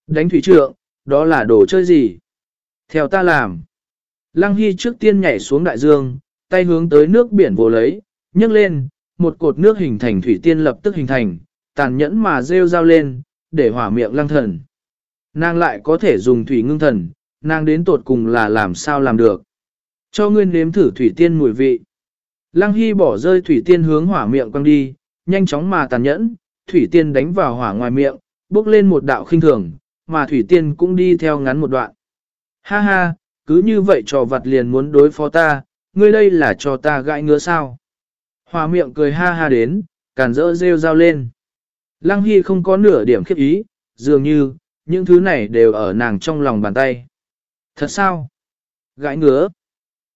Đánh thủy trượng, đó là đồ chơi gì? Theo ta làm. Lăng Hy trước tiên nhảy xuống đại dương, tay hướng tới nước biển vô lấy, nhấc lên, một cột nước hình thành thủy tiên lập tức hình thành, tàn nhẫn mà rêu rao lên, để hỏa miệng lăng thần. Nàng lại có thể dùng thủy ngưng thần, nàng đến tột cùng là làm sao làm được. Cho ngươi nếm thử thủy tiên mùi vị. Lăng Hy bỏ rơi thủy tiên hướng hỏa miệng quăng đi, nhanh chóng mà tàn nhẫn, thủy tiên đánh vào hỏa ngoài miệng, bước lên một đạo khinh thường, mà thủy tiên cũng đi theo ngắn một đoạn. Ha ha, cứ như vậy trò vặt liền muốn đối phó ta, ngươi đây là cho ta gãi ngứa sao. Hòa miệng cười ha ha đến, càn rỡ rêu rao lên. Lăng Hy không có nửa điểm khiếp ý, dường như, những thứ này đều ở nàng trong lòng bàn tay. Thật sao? Gãi ngứa.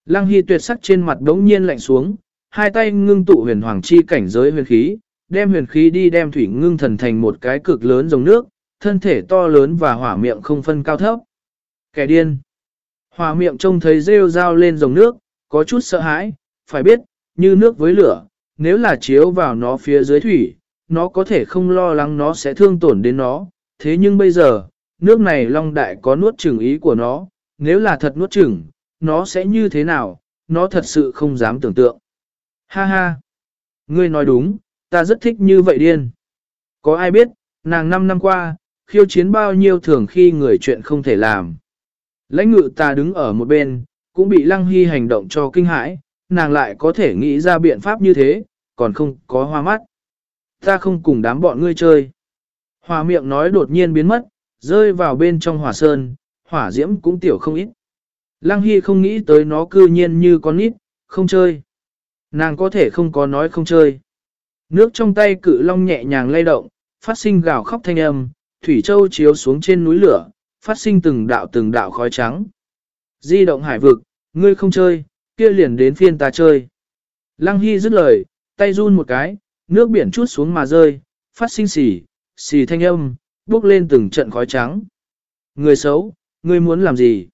Lăng Hy tuyệt sắc trên mặt đống nhiên lạnh xuống, hai tay ngưng tụ huyền hoàng chi cảnh giới huyền khí, đem huyền khí đi đem thủy ngưng thần thành một cái cực lớn giống nước, thân thể to lớn và hỏa miệng không phân cao thấp. Kẻ điên. Hỏa miệng trông thấy rêu rao lên dòng nước, có chút sợ hãi, phải biết, như nước với lửa, nếu là chiếu vào nó phía dưới thủy, nó có thể không lo lắng nó sẽ thương tổn đến nó. Thế nhưng bây giờ, nước này long đại có nuốt chừng ý của nó, nếu là thật nuốt chửng nó sẽ như thế nào, nó thật sự không dám tưởng tượng. Ha ha! Ngươi nói đúng, ta rất thích như vậy điên. Có ai biết, nàng 5 năm qua, khiêu chiến bao nhiêu thường khi người chuyện không thể làm. Lãnh ngự ta đứng ở một bên, cũng bị lăng hy hành động cho kinh hãi, nàng lại có thể nghĩ ra biện pháp như thế, còn không có hoa mắt. Ta không cùng đám bọn ngươi chơi. Hòa miệng nói đột nhiên biến mất, rơi vào bên trong hỏa sơn, hỏa diễm cũng tiểu không ít. Lăng Hy không nghĩ tới nó cư nhiên như con nít, không chơi. Nàng có thể không có nói không chơi. Nước trong tay cự long nhẹ nhàng lay động, phát sinh gào khóc thanh âm, thủy châu chiếu xuống trên núi lửa, phát sinh từng đạo từng đạo khói trắng. Di động hải vực, ngươi không chơi, kia liền đến phiên ta chơi. Lăng Hy dứt lời, tay run một cái, nước biển chút xuống mà rơi, phát sinh xỉ, xỉ thanh âm, bốc lên từng trận khói trắng. Người xấu, ngươi muốn làm gì?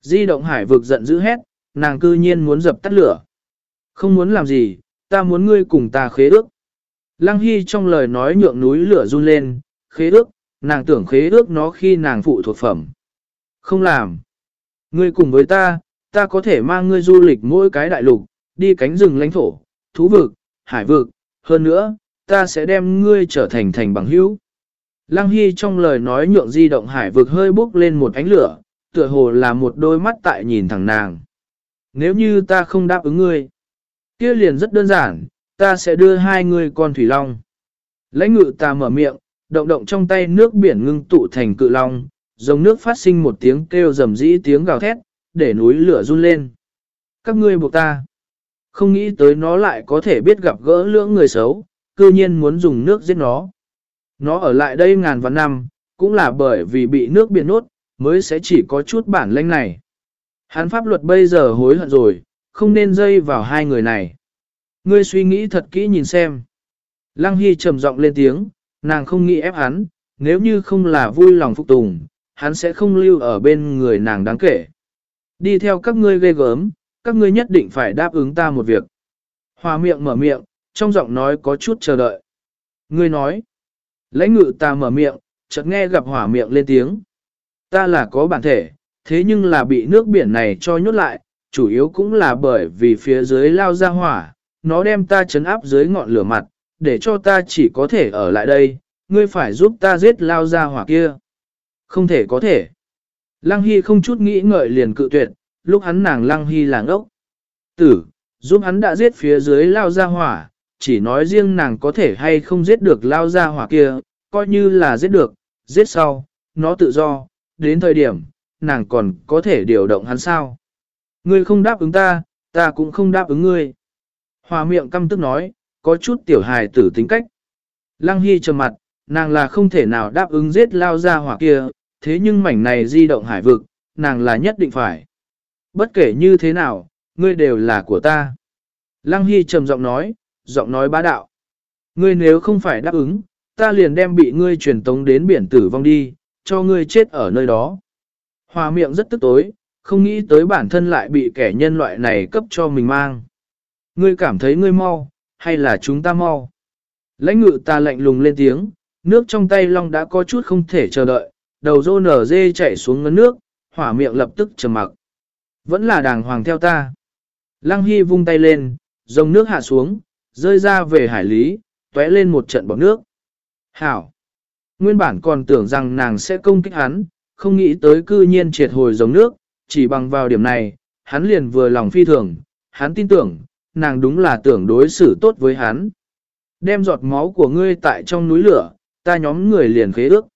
Di động hải vực giận dữ hét, nàng cư nhiên muốn dập tắt lửa. Không muốn làm gì, ta muốn ngươi cùng ta khế ước. Lăng Hy trong lời nói nhượng núi lửa run lên, khế ước, nàng tưởng khế ước nó khi nàng phụ thuộc phẩm. Không làm. Ngươi cùng với ta, ta có thể mang ngươi du lịch mỗi cái đại lục, đi cánh rừng lãnh thổ, thú vực, hải vực, hơn nữa, ta sẽ đem ngươi trở thành thành bằng hữu. Lăng Hy trong lời nói nhượng di động hải vực hơi bốc lên một ánh lửa, tựa hồ là một đôi mắt tại nhìn thẳng nàng. Nếu như ta không đáp ứng ngươi, kia liền rất đơn giản, ta sẽ đưa hai người con thủy long. Lãnh ngự ta mở miệng, động động trong tay nước biển ngưng tụ thành cự long, dòng nước phát sinh một tiếng kêu rầm rĩ tiếng gào thét, để núi lửa run lên. Các ngươi buộc ta. Không nghĩ tới nó lại có thể biết gặp gỡ lưỡng người xấu, cư nhiên muốn dùng nước giết nó. Nó ở lại đây ngàn vạn năm, cũng là bởi vì bị nước biển nốt, mới sẽ chỉ có chút bản lĩnh này. Hắn pháp luật bây giờ hối hận rồi, không nên dây vào hai người này. Ngươi suy nghĩ thật kỹ nhìn xem. Lăng Hy trầm giọng lên tiếng, nàng không nghĩ ép hắn, nếu như không là vui lòng phục tùng, hắn sẽ không lưu ở bên người nàng đáng kể. Đi theo các ngươi ghê gớm, các ngươi nhất định phải đáp ứng ta một việc. Hòa miệng mở miệng, trong giọng nói có chút chờ đợi. Ngươi nói, lãnh ngự ta mở miệng, chợt nghe gặp hỏa miệng lên tiếng. Ta là có bản thể, thế nhưng là bị nước biển này cho nhốt lại, chủ yếu cũng là bởi vì phía dưới lao ra hỏa, nó đem ta chấn áp dưới ngọn lửa mặt, để cho ta chỉ có thể ở lại đây, ngươi phải giúp ta giết lao ra hỏa kia. Không thể có thể. Lăng Hy không chút nghĩ ngợi liền cự tuyệt, lúc hắn nàng Lăng Hy là ngốc. Tử, giúp hắn đã giết phía dưới lao ra hỏa, chỉ nói riêng nàng có thể hay không giết được lao ra hỏa kia, coi như là giết được, giết sau, nó tự do, đến thời điểm, nàng còn có thể điều động hắn sao. Ngươi không đáp ứng ta, ta cũng không đáp ứng ngươi. Hòa miệng căm tức nói, có chút tiểu hài tử tính cách. Lăng Hy trầm mặt, nàng là không thể nào đáp ứng giết lao ra hỏa kia, thế nhưng mảnh này di động hải vực, nàng là nhất định phải. Bất kể như thế nào, ngươi đều là của ta. Lăng Hy trầm giọng nói, giọng nói bá đạo. Ngươi nếu không phải đáp ứng, ta liền đem bị ngươi truyền tống đến biển tử vong đi, cho ngươi chết ở nơi đó. Hòa miệng rất tức tối, không nghĩ tới bản thân lại bị kẻ nhân loại này cấp cho mình mang. Ngươi cảm thấy ngươi mau, hay là chúng ta mau? Lãnh ngự ta lạnh lùng lên tiếng, nước trong tay long đã có chút không thể chờ đợi, đầu rô nở dê chạy xuống ngấn nước, hỏa miệng lập tức trầm mặc. Vẫn là đàng hoàng theo ta. Lăng Hy vung tay lên, dòng nước hạ xuống, rơi ra về hải lý, tóe lên một trận bọc nước. Hảo! Nguyên bản còn tưởng rằng nàng sẽ công kích hắn, không nghĩ tới cư nhiên triệt hồi giống nước, chỉ bằng vào điểm này, hắn liền vừa lòng phi thường, hắn tin tưởng, nàng đúng là tưởng đối xử tốt với hắn. Đem giọt máu của ngươi tại trong núi lửa, ta nhóm người liền khế ước.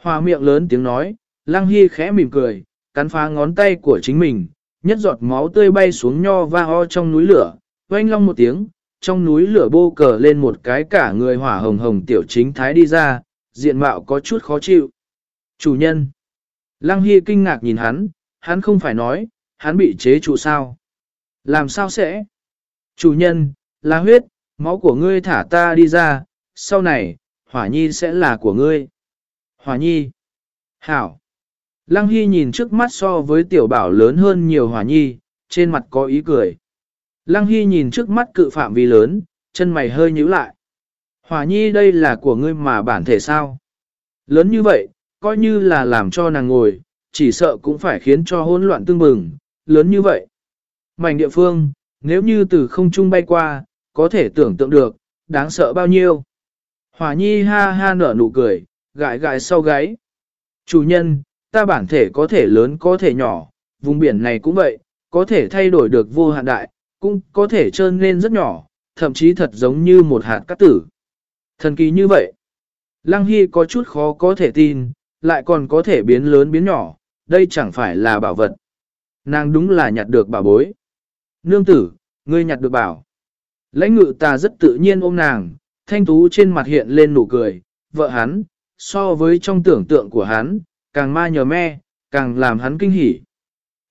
Hòa miệng lớn tiếng nói, Lăng Hy khẽ mỉm cười, cắn phá ngón tay của chính mình, nhất giọt máu tươi bay xuống nho va ho trong núi lửa, oanh long một tiếng, trong núi lửa bô cờ lên một cái cả người hỏa hồng hồng tiểu chính thái đi ra, diện mạo có chút khó chịu. Chủ nhân. Lăng Hy kinh ngạc nhìn hắn, hắn không phải nói, hắn bị chế trụ sao. Làm sao sẽ? Chủ nhân, là huyết, máu của ngươi thả ta đi ra, sau này, hỏa nhi sẽ là của ngươi. Hỏa nhi. Hảo. Lăng Hy nhìn trước mắt so với tiểu bảo lớn hơn nhiều hỏa nhi, trên mặt có ý cười. Lăng Hy nhìn trước mắt cự phạm vi lớn, chân mày hơi nhíu lại. Hòa nhi đây là của ngươi mà bản thể sao? Lớn như vậy, coi như là làm cho nàng ngồi, chỉ sợ cũng phải khiến cho hỗn loạn tương bừng, lớn như vậy. Mảnh địa phương, nếu như từ không trung bay qua, có thể tưởng tượng được, đáng sợ bao nhiêu. Hòa nhi ha ha nở nụ cười, gãi gãi sau gáy. Chủ nhân, ta bản thể có thể lớn có thể nhỏ, vùng biển này cũng vậy, có thể thay đổi được vô hạn đại, cũng có thể trơn lên rất nhỏ, thậm chí thật giống như một hạt cát tử. Thần kỳ như vậy. Lăng Hy có chút khó có thể tin, lại còn có thể biến lớn biến nhỏ, đây chẳng phải là bảo vật. Nàng đúng là nhặt được bảo bối. Nương tử, ngươi nhặt được bảo. Lãnh ngự ta rất tự nhiên ôm nàng, thanh tú trên mặt hiện lên nụ cười, vợ hắn, so với trong tưởng tượng của hắn, càng ma nhờ me, càng làm hắn kinh hỉ.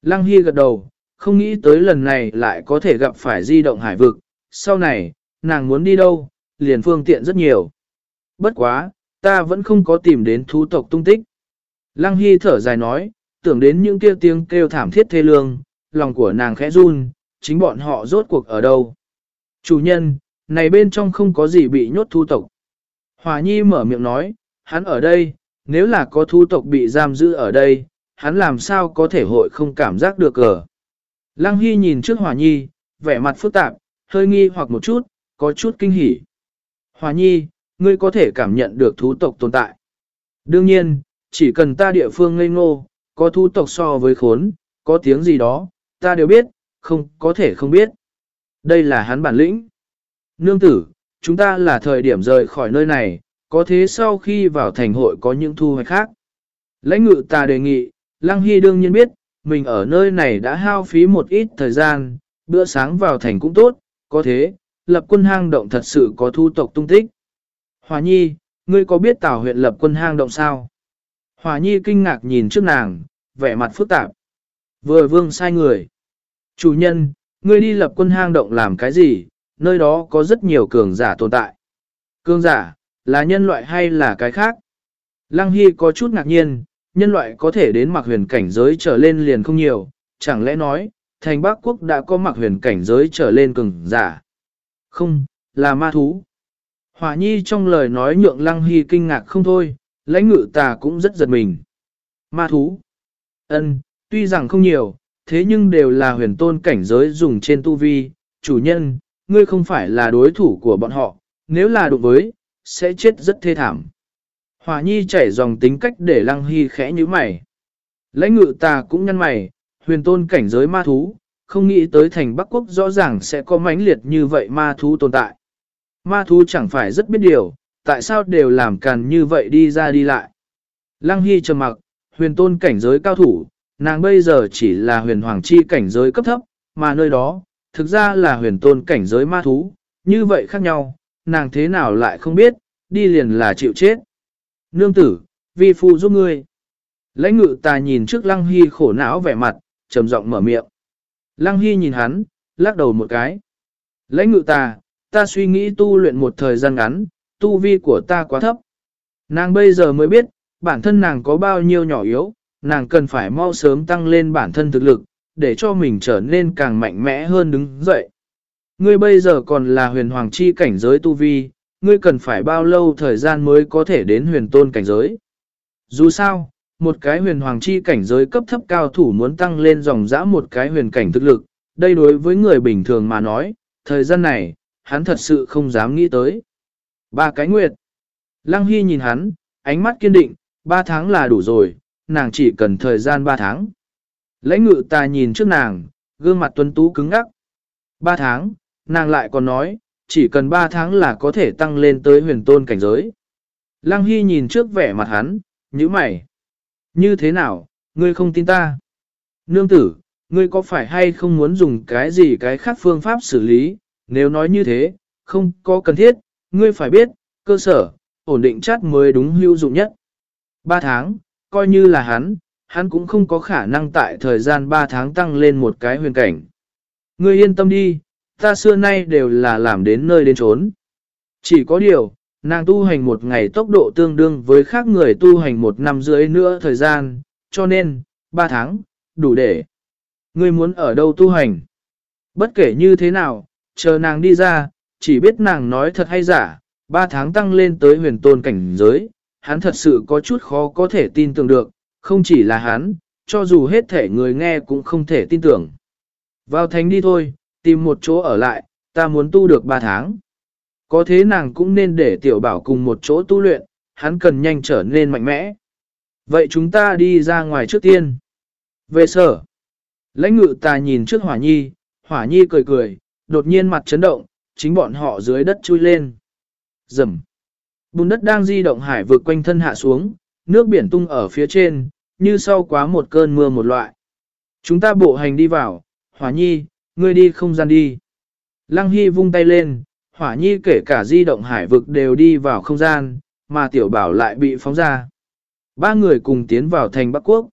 Lăng Hy gật đầu, không nghĩ tới lần này lại có thể gặp phải di động hải vực, sau này, nàng muốn đi đâu, liền phương tiện rất nhiều. Bất quá, ta vẫn không có tìm đến thú tộc tung tích. Lăng Hy thở dài nói, tưởng đến những kêu tiếng kêu thảm thiết thê lương, lòng của nàng khẽ run, chính bọn họ rốt cuộc ở đâu. Chủ nhân, này bên trong không có gì bị nhốt thu tộc. Hòa Nhi mở miệng nói, hắn ở đây, nếu là có thu tộc bị giam giữ ở đây, hắn làm sao có thể hội không cảm giác được cờ. Lăng Hy nhìn trước Hòa Nhi, vẻ mặt phức tạp, hơi nghi hoặc một chút, có chút kinh hỉ. Hòa nhi, ngươi có thể cảm nhận được thú tộc tồn tại. Đương nhiên, chỉ cần ta địa phương ngây ngô, có thú tộc so với khốn, có tiếng gì đó, ta đều biết, không có thể không biết. Đây là hắn bản lĩnh. Nương tử, chúng ta là thời điểm rời khỏi nơi này, có thế sau khi vào thành hội có những thu hoạch khác. Lãnh ngự ta đề nghị, Lăng Hy đương nhiên biết, mình ở nơi này đã hao phí một ít thời gian, bữa sáng vào thành cũng tốt, có thế, lập quân hang động thật sự có thu tộc tung tích. Hòa nhi, ngươi có biết tảo huyện lập quân hang động sao? Hòa nhi kinh ngạc nhìn trước nàng, vẻ mặt phức tạp. Vừa vương sai người. Chủ nhân, ngươi đi lập quân hang động làm cái gì? Nơi đó có rất nhiều cường giả tồn tại. Cường giả, là nhân loại hay là cái khác? Lăng Hy có chút ngạc nhiên, nhân loại có thể đến mặc huyền cảnh giới trở lên liền không nhiều, chẳng lẽ nói, thành Bắc Quốc đã có mặc huyền cảnh giới trở lên cường giả? Không, là ma thú. Hỏa nhi trong lời nói nhượng Lăng Hy kinh ngạc không thôi, lãnh ngự tà cũng rất giật mình. Ma thú. ân tuy rằng không nhiều, thế nhưng đều là huyền tôn cảnh giới dùng trên tu vi, chủ nhân, ngươi không phải là đối thủ của bọn họ, nếu là đụng với, sẽ chết rất thê thảm. Hòa nhi chảy dòng tính cách để lăng hy khẽ như mày. Lãnh ngự ta cũng nhăn mày, huyền tôn cảnh giới ma thú, không nghĩ tới thành Bắc Quốc rõ ràng sẽ có mãnh liệt như vậy ma thú tồn tại. Ma thú chẳng phải rất biết điều, tại sao đều làm càn như vậy đi ra đi lại. Lăng Hy trầm mặc, huyền tôn cảnh giới cao thủ, nàng bây giờ chỉ là huyền hoàng chi cảnh giới cấp thấp, mà nơi đó, thực ra là huyền tôn cảnh giới ma thú, như vậy khác nhau, nàng thế nào lại không biết, đi liền là chịu chết. Nương tử, vi phu giúp ngươi. Lãnh ngự ta nhìn trước Lăng Hy khổ não vẻ mặt, trầm giọng mở miệng. Lăng Hy nhìn hắn, lắc đầu một cái. Lãnh ngự ta, ta suy nghĩ tu luyện một thời gian ngắn, tu vi của ta quá thấp. Nàng bây giờ mới biết, bản thân nàng có bao nhiêu nhỏ yếu, nàng cần phải mau sớm tăng lên bản thân thực lực, để cho mình trở nên càng mạnh mẽ hơn đứng dậy. Ngươi bây giờ còn là huyền hoàng chi cảnh giới tu vi, ngươi cần phải bao lâu thời gian mới có thể đến huyền tôn cảnh giới. Dù sao, một cái huyền hoàng chi cảnh giới cấp thấp cao thủ muốn tăng lên dòng dã một cái huyền cảnh thực lực, đây đối với người bình thường mà nói, thời gian này, hắn thật sự không dám nghĩ tới. Ba cái nguyệt. Lăng Hy nhìn hắn, ánh mắt kiên định, ba tháng là đủ rồi, nàng chỉ cần thời gian ba tháng. Lãnh ngự ta nhìn trước nàng, gương mặt tuấn tú cứng ngắc. Ba tháng, nàng lại còn nói, chỉ cần ba tháng là có thể tăng lên tới huyền tôn cảnh giới. Lăng Hy nhìn trước vẻ mặt hắn, như mày. Như thế nào, ngươi không tin ta? Nương tử, ngươi có phải hay không muốn dùng cái gì cái khác phương pháp xử lý? Nếu nói như thế, không có cần thiết, ngươi phải biết, cơ sở, ổn định chắc mới đúng hữu dụng nhất. Ba tháng, coi như là hắn, hắn cũng không có khả năng tại thời gian 3 tháng tăng lên một cái huyền cảnh. Ngươi yên tâm đi, ta xưa nay đều là làm đến nơi đến trốn. Chỉ có điều, nàng tu hành một ngày tốc độ tương đương với khác người tu hành một năm rưỡi nữa thời gian, cho nên, 3 tháng, đủ để. Ngươi muốn ở đâu tu hành? Bất kể như thế nào, chờ nàng đi ra, chỉ biết nàng nói thật hay giả, 3 tháng tăng lên tới huyền tôn cảnh giới, hắn thật sự có chút khó có thể tin tưởng được, không chỉ là hắn, cho dù hết thể người nghe cũng không thể tin tưởng. Vào thánh đi thôi, tìm một chỗ ở lại, ta muốn tu được 3 tháng. Có thế nàng cũng nên để tiểu bảo cùng một chỗ tu luyện, hắn cần nhanh trở nên mạnh mẽ. Vậy chúng ta đi ra ngoài trước tiên. Về sở. Lãnh ngự ta nhìn trước hỏa nhi, hỏa nhi cười cười, đột nhiên mặt chấn động, chính bọn họ dưới đất chui lên. Dầm. Bùn đất đang di động hải vực quanh thân hạ xuống, nước biển tung ở phía trên, như sau quá một cơn mưa một loại. Chúng ta bộ hành đi vào, hỏa nhi, ngươi đi không gian đi. Lăng Hy vung tay lên, hỏa nhi kể cả di động hải vực đều đi vào không gian, mà tiểu bảo lại bị phóng ra. Ba người cùng tiến vào thành Bắc Quốc.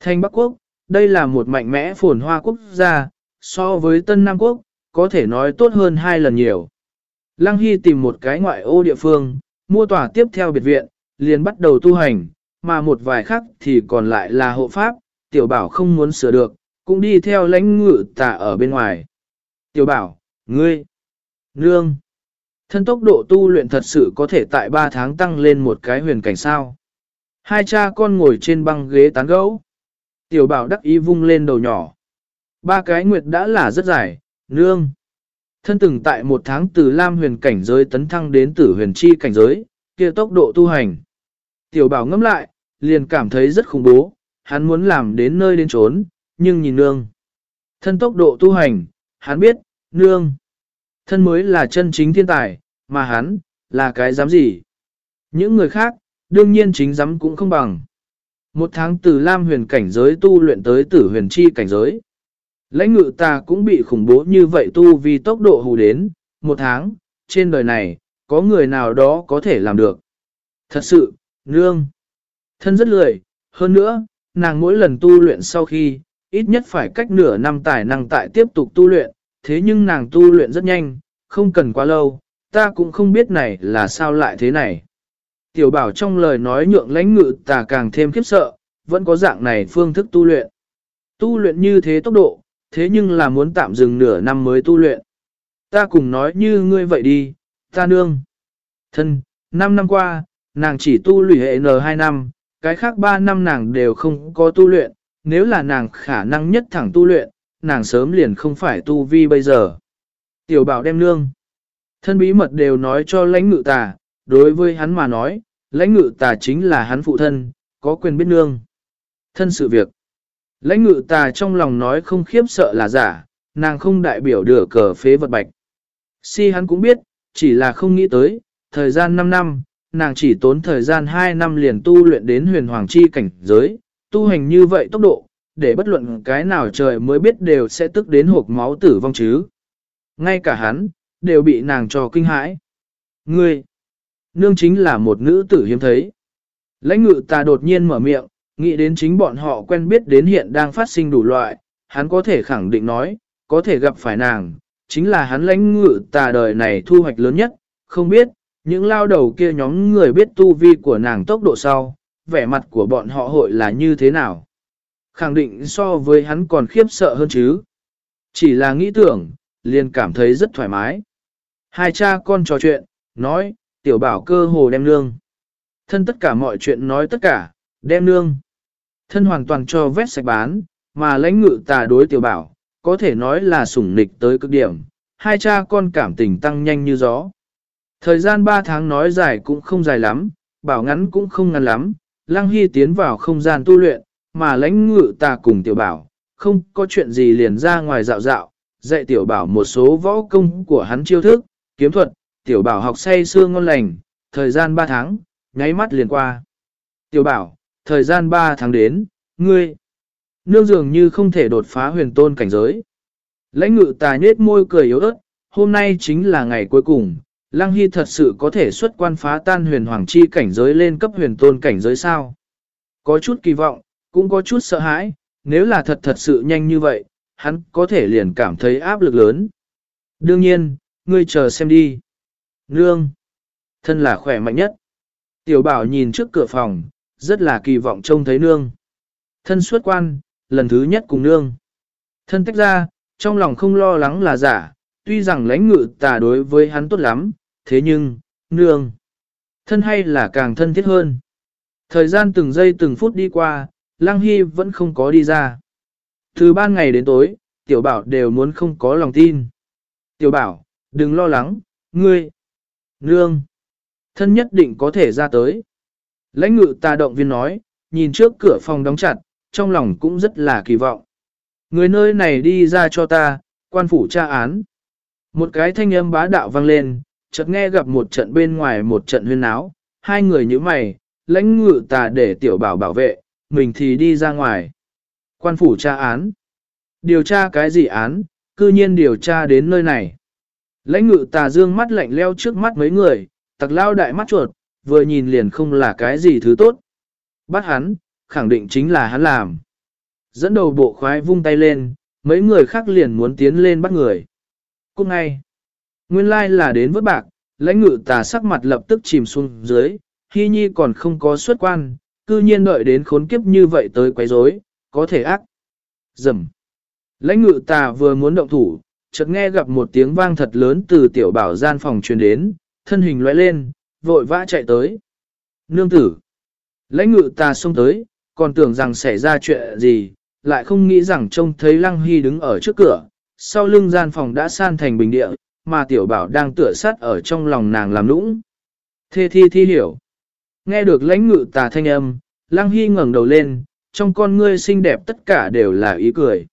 Thành Bắc Quốc, đây là một mạnh mẽ phồn hoa quốc gia, so với Tân Nam Quốc, có thể nói tốt hơn hai lần nhiều. Lăng Hy tìm một cái ngoại ô địa phương, mua tòa tiếp theo biệt viện, liền bắt đầu tu hành, mà một vài khác thì còn lại là hộ pháp, tiểu bảo không muốn sửa được, cũng đi theo lãnh ngự tà ở bên ngoài. Tiểu bảo, ngươi, nương, thân tốc độ tu luyện thật sự có thể tại 3 tháng tăng lên một cái huyền cảnh sao. Hai cha con ngồi trên băng ghế tán gẫu. Tiểu bảo đắc ý vung lên đầu nhỏ. Ba cái nguyệt đã là rất dài, nương. Thân từng tại một tháng từ Lam huyền cảnh giới tấn thăng đến tử huyền chi cảnh giới, kia tốc độ tu hành. Tiểu bảo ngâm lại, liền cảm thấy rất khủng bố, hắn muốn làm đến nơi đến trốn, nhưng nhìn nương. Thân tốc độ tu hành, hắn biết, nương. Thân mới là chân chính thiên tài, mà hắn, là cái dám gì. Những người khác, đương nhiên chính dám cũng không bằng. Một tháng từ Lam huyền cảnh giới tu luyện tới tử huyền chi cảnh giới. Lãnh ngự ta cũng bị khủng bố như vậy tu vì tốc độ hù đến, một tháng, trên đời này, có người nào đó có thể làm được. Thật sự, nương, thân rất lười, hơn nữa, nàng mỗi lần tu luyện sau khi, ít nhất phải cách nửa năm tài năng tại tiếp tục tu luyện, thế nhưng nàng tu luyện rất nhanh, không cần quá lâu, ta cũng không biết này là sao lại thế này. Tiểu bảo trong lời nói nhượng lãnh ngự ta càng thêm khiếp sợ, vẫn có dạng này phương thức tu luyện. Tu luyện như thế tốc độ, thế nhưng là muốn tạm dừng nửa năm mới tu luyện. Ta cùng nói như ngươi vậy đi, ta nương. Thân, 5 năm qua, nàng chỉ tu luyện hệ N2 năm, cái khác 3 năm nàng đều không có tu luyện, nếu là nàng khả năng nhất thẳng tu luyện, nàng sớm liền không phải tu vi bây giờ. Tiểu bảo đem nương. Thân bí mật đều nói cho lãnh ngự tà, đối với hắn mà nói, lãnh ngự tà chính là hắn phụ thân, có quyền biết nương. Thân sự việc. Lãnh ngự tà trong lòng nói không khiếp sợ là giả, nàng không đại biểu đửa cờ phế vật bạch. Si hắn cũng biết, chỉ là không nghĩ tới, thời gian 5 năm, nàng chỉ tốn thời gian 2 năm liền tu luyện đến huyền hoàng chi cảnh giới, tu hành như vậy tốc độ, để bất luận cái nào trời mới biết đều sẽ tức đến hộp máu tử vong chứ. Ngay cả hắn, đều bị nàng cho kinh hãi. Ngươi, nương chính là một nữ tử hiếm thấy. Lãnh ngự ta đột nhiên mở miệng, nghĩ đến chính bọn họ quen biết đến hiện đang phát sinh đủ loại, hắn có thể khẳng định nói, có thể gặp phải nàng, chính là hắn lãnh ngự tà đời này thu hoạch lớn nhất, không biết, những lao đầu kia nhóm người biết tu vi của nàng tốc độ sau, vẻ mặt của bọn họ hội là như thế nào. Khẳng định so với hắn còn khiếp sợ hơn chứ. Chỉ là nghĩ tưởng, liền cảm thấy rất thoải mái. Hai cha con trò chuyện, nói, tiểu bảo cơ hồ đem nương. Thân tất cả mọi chuyện nói tất cả, đem nương. Thân hoàn toàn cho vét sạch bán, mà lãnh ngự tà đối tiểu bảo, có thể nói là sủng nịch tới cực điểm, hai cha con cảm tình tăng nhanh như gió. Thời gian 3 tháng nói dài cũng không dài lắm, bảo ngắn cũng không ngắn lắm, Lăng Hy tiến vào không gian tu luyện, mà lãnh ngự tà cùng tiểu bảo, không có chuyện gì liền ra ngoài dạo dạo, dạy tiểu bảo một số võ công của hắn chiêu thức, kiếm thuật, tiểu bảo học say xương ngon lành, thời gian 3 tháng, nháy mắt liền qua. Tiểu bảo, thời gian 3 tháng đến, ngươi, nương dường như không thể đột phá huyền tôn cảnh giới. Lãnh ngự tà nhết môi cười yếu ớt, hôm nay chính là ngày cuối cùng, Lăng Hy thật sự có thể xuất quan phá tan huyền hoàng chi cảnh giới lên cấp huyền tôn cảnh giới sao. Có chút kỳ vọng, cũng có chút sợ hãi, nếu là thật thật sự nhanh như vậy, hắn có thể liền cảm thấy áp lực lớn. Đương nhiên, ngươi chờ xem đi. Nương, thân là khỏe mạnh nhất. Tiểu bảo nhìn trước cửa phòng, rất là kỳ vọng trông thấy nương. Thân xuất quan, lần thứ nhất cùng nương. Thân tách ra, trong lòng không lo lắng là giả, tuy rằng lãnh ngự tà đối với hắn tốt lắm, thế nhưng, nương, thân hay là càng thân thiết hơn. Thời gian từng giây từng phút đi qua, Lăng Hy vẫn không có đi ra. Từ ban ngày đến tối, tiểu bảo đều muốn không có lòng tin. Tiểu bảo, đừng lo lắng, ngươi, nương, thân nhất định có thể ra tới. Lãnh ngự tà động viên nói, nhìn trước cửa phòng đóng chặt, trong lòng cũng rất là kỳ vọng. Người nơi này đi ra cho ta, quan phủ tra án. Một cái thanh âm bá đạo vang lên, chợt nghe gặp một trận bên ngoài một trận huyên áo, hai người như mày, lãnh ngự tà để tiểu bảo bảo vệ, mình thì đi ra ngoài. Quan phủ tra án. Điều tra cái gì án, cư nhiên điều tra đến nơi này. Lãnh ngự tà dương mắt lạnh leo trước mắt mấy người, tặc lao đại mắt chuột, vừa nhìn liền không là cái gì thứ tốt. Bắt hắn, khẳng định chính là hắn làm. Dẫn đầu bộ khoái vung tay lên, mấy người khác liền muốn tiến lên bắt người. Cút ngay. Nguyên lai là đến vớt bạc, lãnh ngự tà sắc mặt lập tức chìm xuống dưới, Hy Nhi còn không có xuất quan, cư nhiên đợi đến khốn kiếp như vậy tới quấy rối, có thể ác. Dầm. Lãnh ngự tà vừa muốn động thủ, chợt nghe gặp một tiếng vang thật lớn từ tiểu bảo gian phòng truyền đến, thân hình lóe lên, vội vã chạy tới. Nương tử. Lãnh ngự tà xông tới, còn tưởng rằng xảy ra chuyện gì, lại không nghĩ rằng trông thấy Lăng Hy đứng ở trước cửa, sau lưng gian phòng đã san thành bình địa, mà tiểu bảo đang tựa sát ở trong lòng nàng làm nũng. Thê thi thi hiểu. Nghe được lãnh ngự tà thanh âm, Lăng Hy ngẩng đầu lên, trong con ngươi xinh đẹp tất cả đều là ý cười.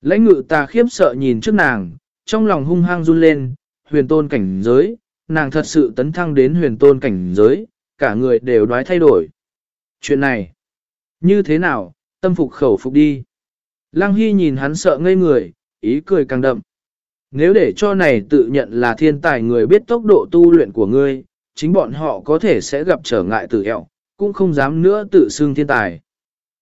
Lãnh ngự tà khiếp sợ nhìn trước nàng, trong lòng hung hăng run lên, huyền tôn cảnh giới, nàng thật sự tấn thăng đến huyền tôn cảnh giới, cả người đều đoái thay đổi. Chuyện này, như thế nào, tâm phục khẩu phục đi. Lăng Hy nhìn hắn sợ ngây người, ý cười càng đậm. Nếu để cho này tự nhận là thiên tài người biết tốc độ tu luyện của ngươi, chính bọn họ có thể sẽ gặp trở ngại tự hẹo, cũng không dám nữa tự xưng thiên tài.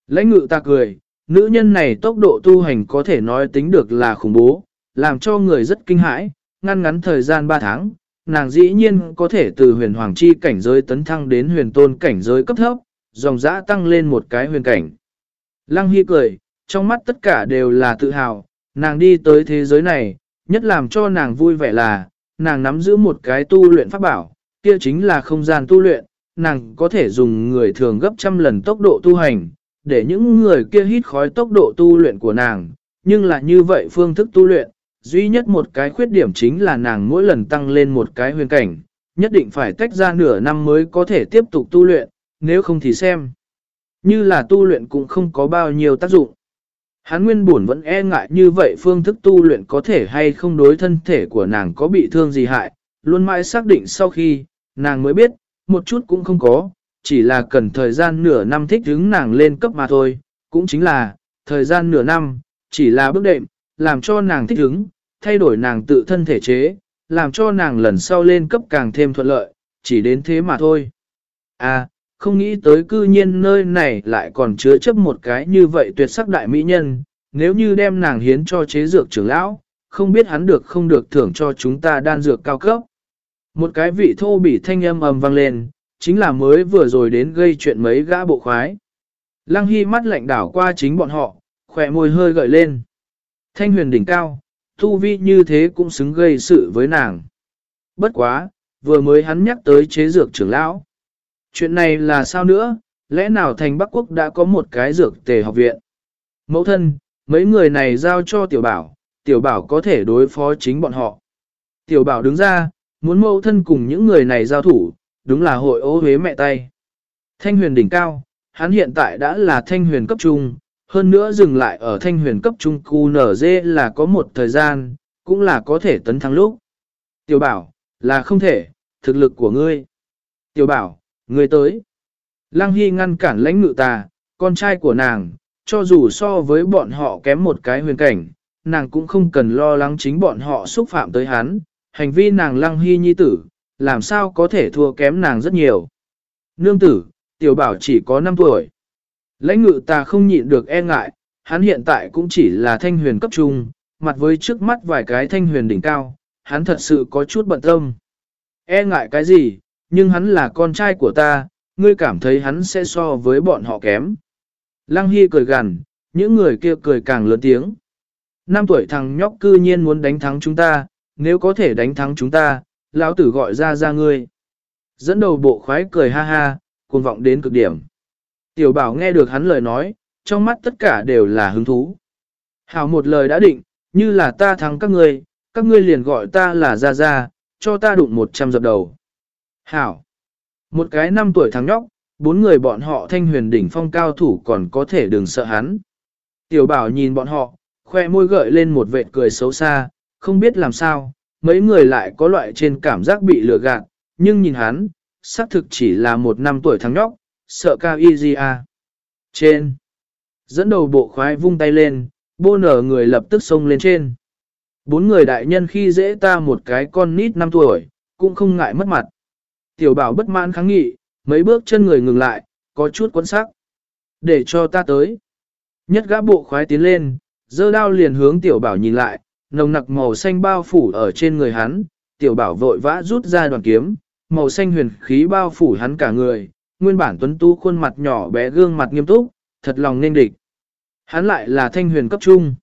Lãnh ngự ta cười, nữ nhân này tốc độ tu hành có thể nói tính được là khủng bố, làm cho người rất kinh hãi, ngăn ngắn thời gian 3 tháng, nàng dĩ nhiên có thể từ huyền hoàng chi cảnh giới tấn thăng đến huyền tôn cảnh giới cấp thấp, dòng dã tăng lên một cái huyền cảnh. Lăng Hy cười, trong mắt tất cả đều là tự hào, nàng đi tới thế giới này, nhất làm cho nàng vui vẻ là, nàng nắm giữ một cái tu luyện pháp bảo, kia chính là không gian tu luyện, nàng có thể dùng người thường gấp trăm lần tốc độ tu hành, để những người kia hít khói tốc độ tu luyện của nàng, nhưng là như vậy phương thức tu luyện, duy nhất một cái khuyết điểm chính là nàng mỗi lần tăng lên một cái huyền cảnh, nhất định phải tách ra nửa năm mới có thể tiếp tục tu luyện, nếu không thì xem. Như là tu luyện cũng không có bao nhiêu tác dụng. Hắn nguyên buồn vẫn e ngại như vậy phương thức tu luyện có thể hay không đối thân thể của nàng có bị thương gì hại, luôn mãi xác định sau khi, nàng mới biết, một chút cũng không có, chỉ là cần thời gian nửa năm thích hứng nàng lên cấp mà thôi, cũng chính là, thời gian nửa năm, chỉ là bước đệm, làm cho nàng thích hứng, thay đổi nàng tự thân thể chế, làm cho nàng lần sau lên cấp càng thêm thuận lợi, chỉ đến thế mà thôi. À, không nghĩ tới cư nhiên nơi này lại còn chứa chấp một cái như vậy tuyệt sắc đại mỹ nhân, nếu như đem nàng hiến cho chế dược trưởng lão, không biết hắn được không được thưởng cho chúng ta đan dược cao cấp. Một cái vị thô bị thanh âm ầm vang lên, chính là mới vừa rồi đến gây chuyện mấy gã bộ khoái. Lăng Hy mắt lạnh đảo qua chính bọn họ, khỏe môi hơi gợi lên. Thanh huyền đỉnh cao, thu vi như thế cũng xứng gây sự với nàng. Bất quá, vừa mới hắn nhắc tới chế dược trưởng lão. Chuyện này là sao nữa, lẽ nào thành Bắc Quốc đã có một cái dược tề học viện? Mẫu thân, mấy người này giao cho tiểu bảo, tiểu bảo có thể đối phó chính bọn họ. Tiểu bảo đứng ra, muốn mẫu thân cùng những người này giao thủ, đúng là hội ô huế mẹ tay. Thanh huyền đỉnh cao, hắn hiện tại đã là thanh huyền cấp trung, hơn nữa dừng lại ở thanh huyền cấp trung khu nở là có một thời gian, cũng là có thể tấn thắng lúc. Tiểu bảo, là không thể, thực lực của ngươi. Tiểu bảo, người tới. Lăng Hy ngăn cản lãnh ngự tà, con trai của nàng, cho dù so với bọn họ kém một cái huyền cảnh, nàng cũng không cần lo lắng chính bọn họ xúc phạm tới hắn, hành vi nàng Lăng Hy nhi tử, làm sao có thể thua kém nàng rất nhiều. Nương tử, tiểu bảo chỉ có 5 tuổi. Lãnh ngự ta không nhịn được e ngại, hắn hiện tại cũng chỉ là thanh huyền cấp trung, mặt với trước mắt vài cái thanh huyền đỉnh cao, hắn thật sự có chút bận tâm. E ngại cái gì, nhưng hắn là con trai của ta, ngươi cảm thấy hắn sẽ so với bọn họ kém. Lăng Hy cười gằn, những người kia cười càng lớn tiếng. Năm tuổi thằng nhóc cư nhiên muốn đánh thắng chúng ta, nếu có thể đánh thắng chúng ta, lão tử gọi ra ra ngươi. Dẫn đầu bộ khoái cười ha ha, cuồng vọng đến cực điểm. Tiểu bảo nghe được hắn lời nói, trong mắt tất cả đều là hứng thú. Hảo một lời đã định, như là ta thắng các ngươi, các ngươi liền gọi ta là ra ra, cho ta đụng một trăm dập đầu. Hảo. Một cái năm tuổi thằng nhóc, bốn người bọn họ thanh huyền đỉnh phong cao thủ còn có thể đừng sợ hắn. Tiểu bảo nhìn bọn họ, khoe môi gợi lên một vệt cười xấu xa, không biết làm sao, mấy người lại có loại trên cảm giác bị lừa gạt, nhưng nhìn hắn, xác thực chỉ là một năm tuổi thằng nhóc, sợ cao y à. Trên. Dẫn đầu bộ khoái vung tay lên, bô nở người lập tức xông lên trên. Bốn người đại nhân khi dễ ta một cái con nít năm tuổi, cũng không ngại mất mặt. Tiểu bảo bất mãn kháng nghị, mấy bước chân người ngừng lại, có chút quấn sắc. Để cho ta tới. Nhất gã bộ khoái tiến lên, dơ đao liền hướng tiểu bảo nhìn lại, nồng nặc màu xanh bao phủ ở trên người hắn, tiểu bảo vội vã rút ra đoàn kiếm, màu xanh huyền khí bao phủ hắn cả người, nguyên bản tuấn tu khuôn mặt nhỏ bé gương mặt nghiêm túc, thật lòng nên địch. Hắn lại là thanh huyền cấp trung.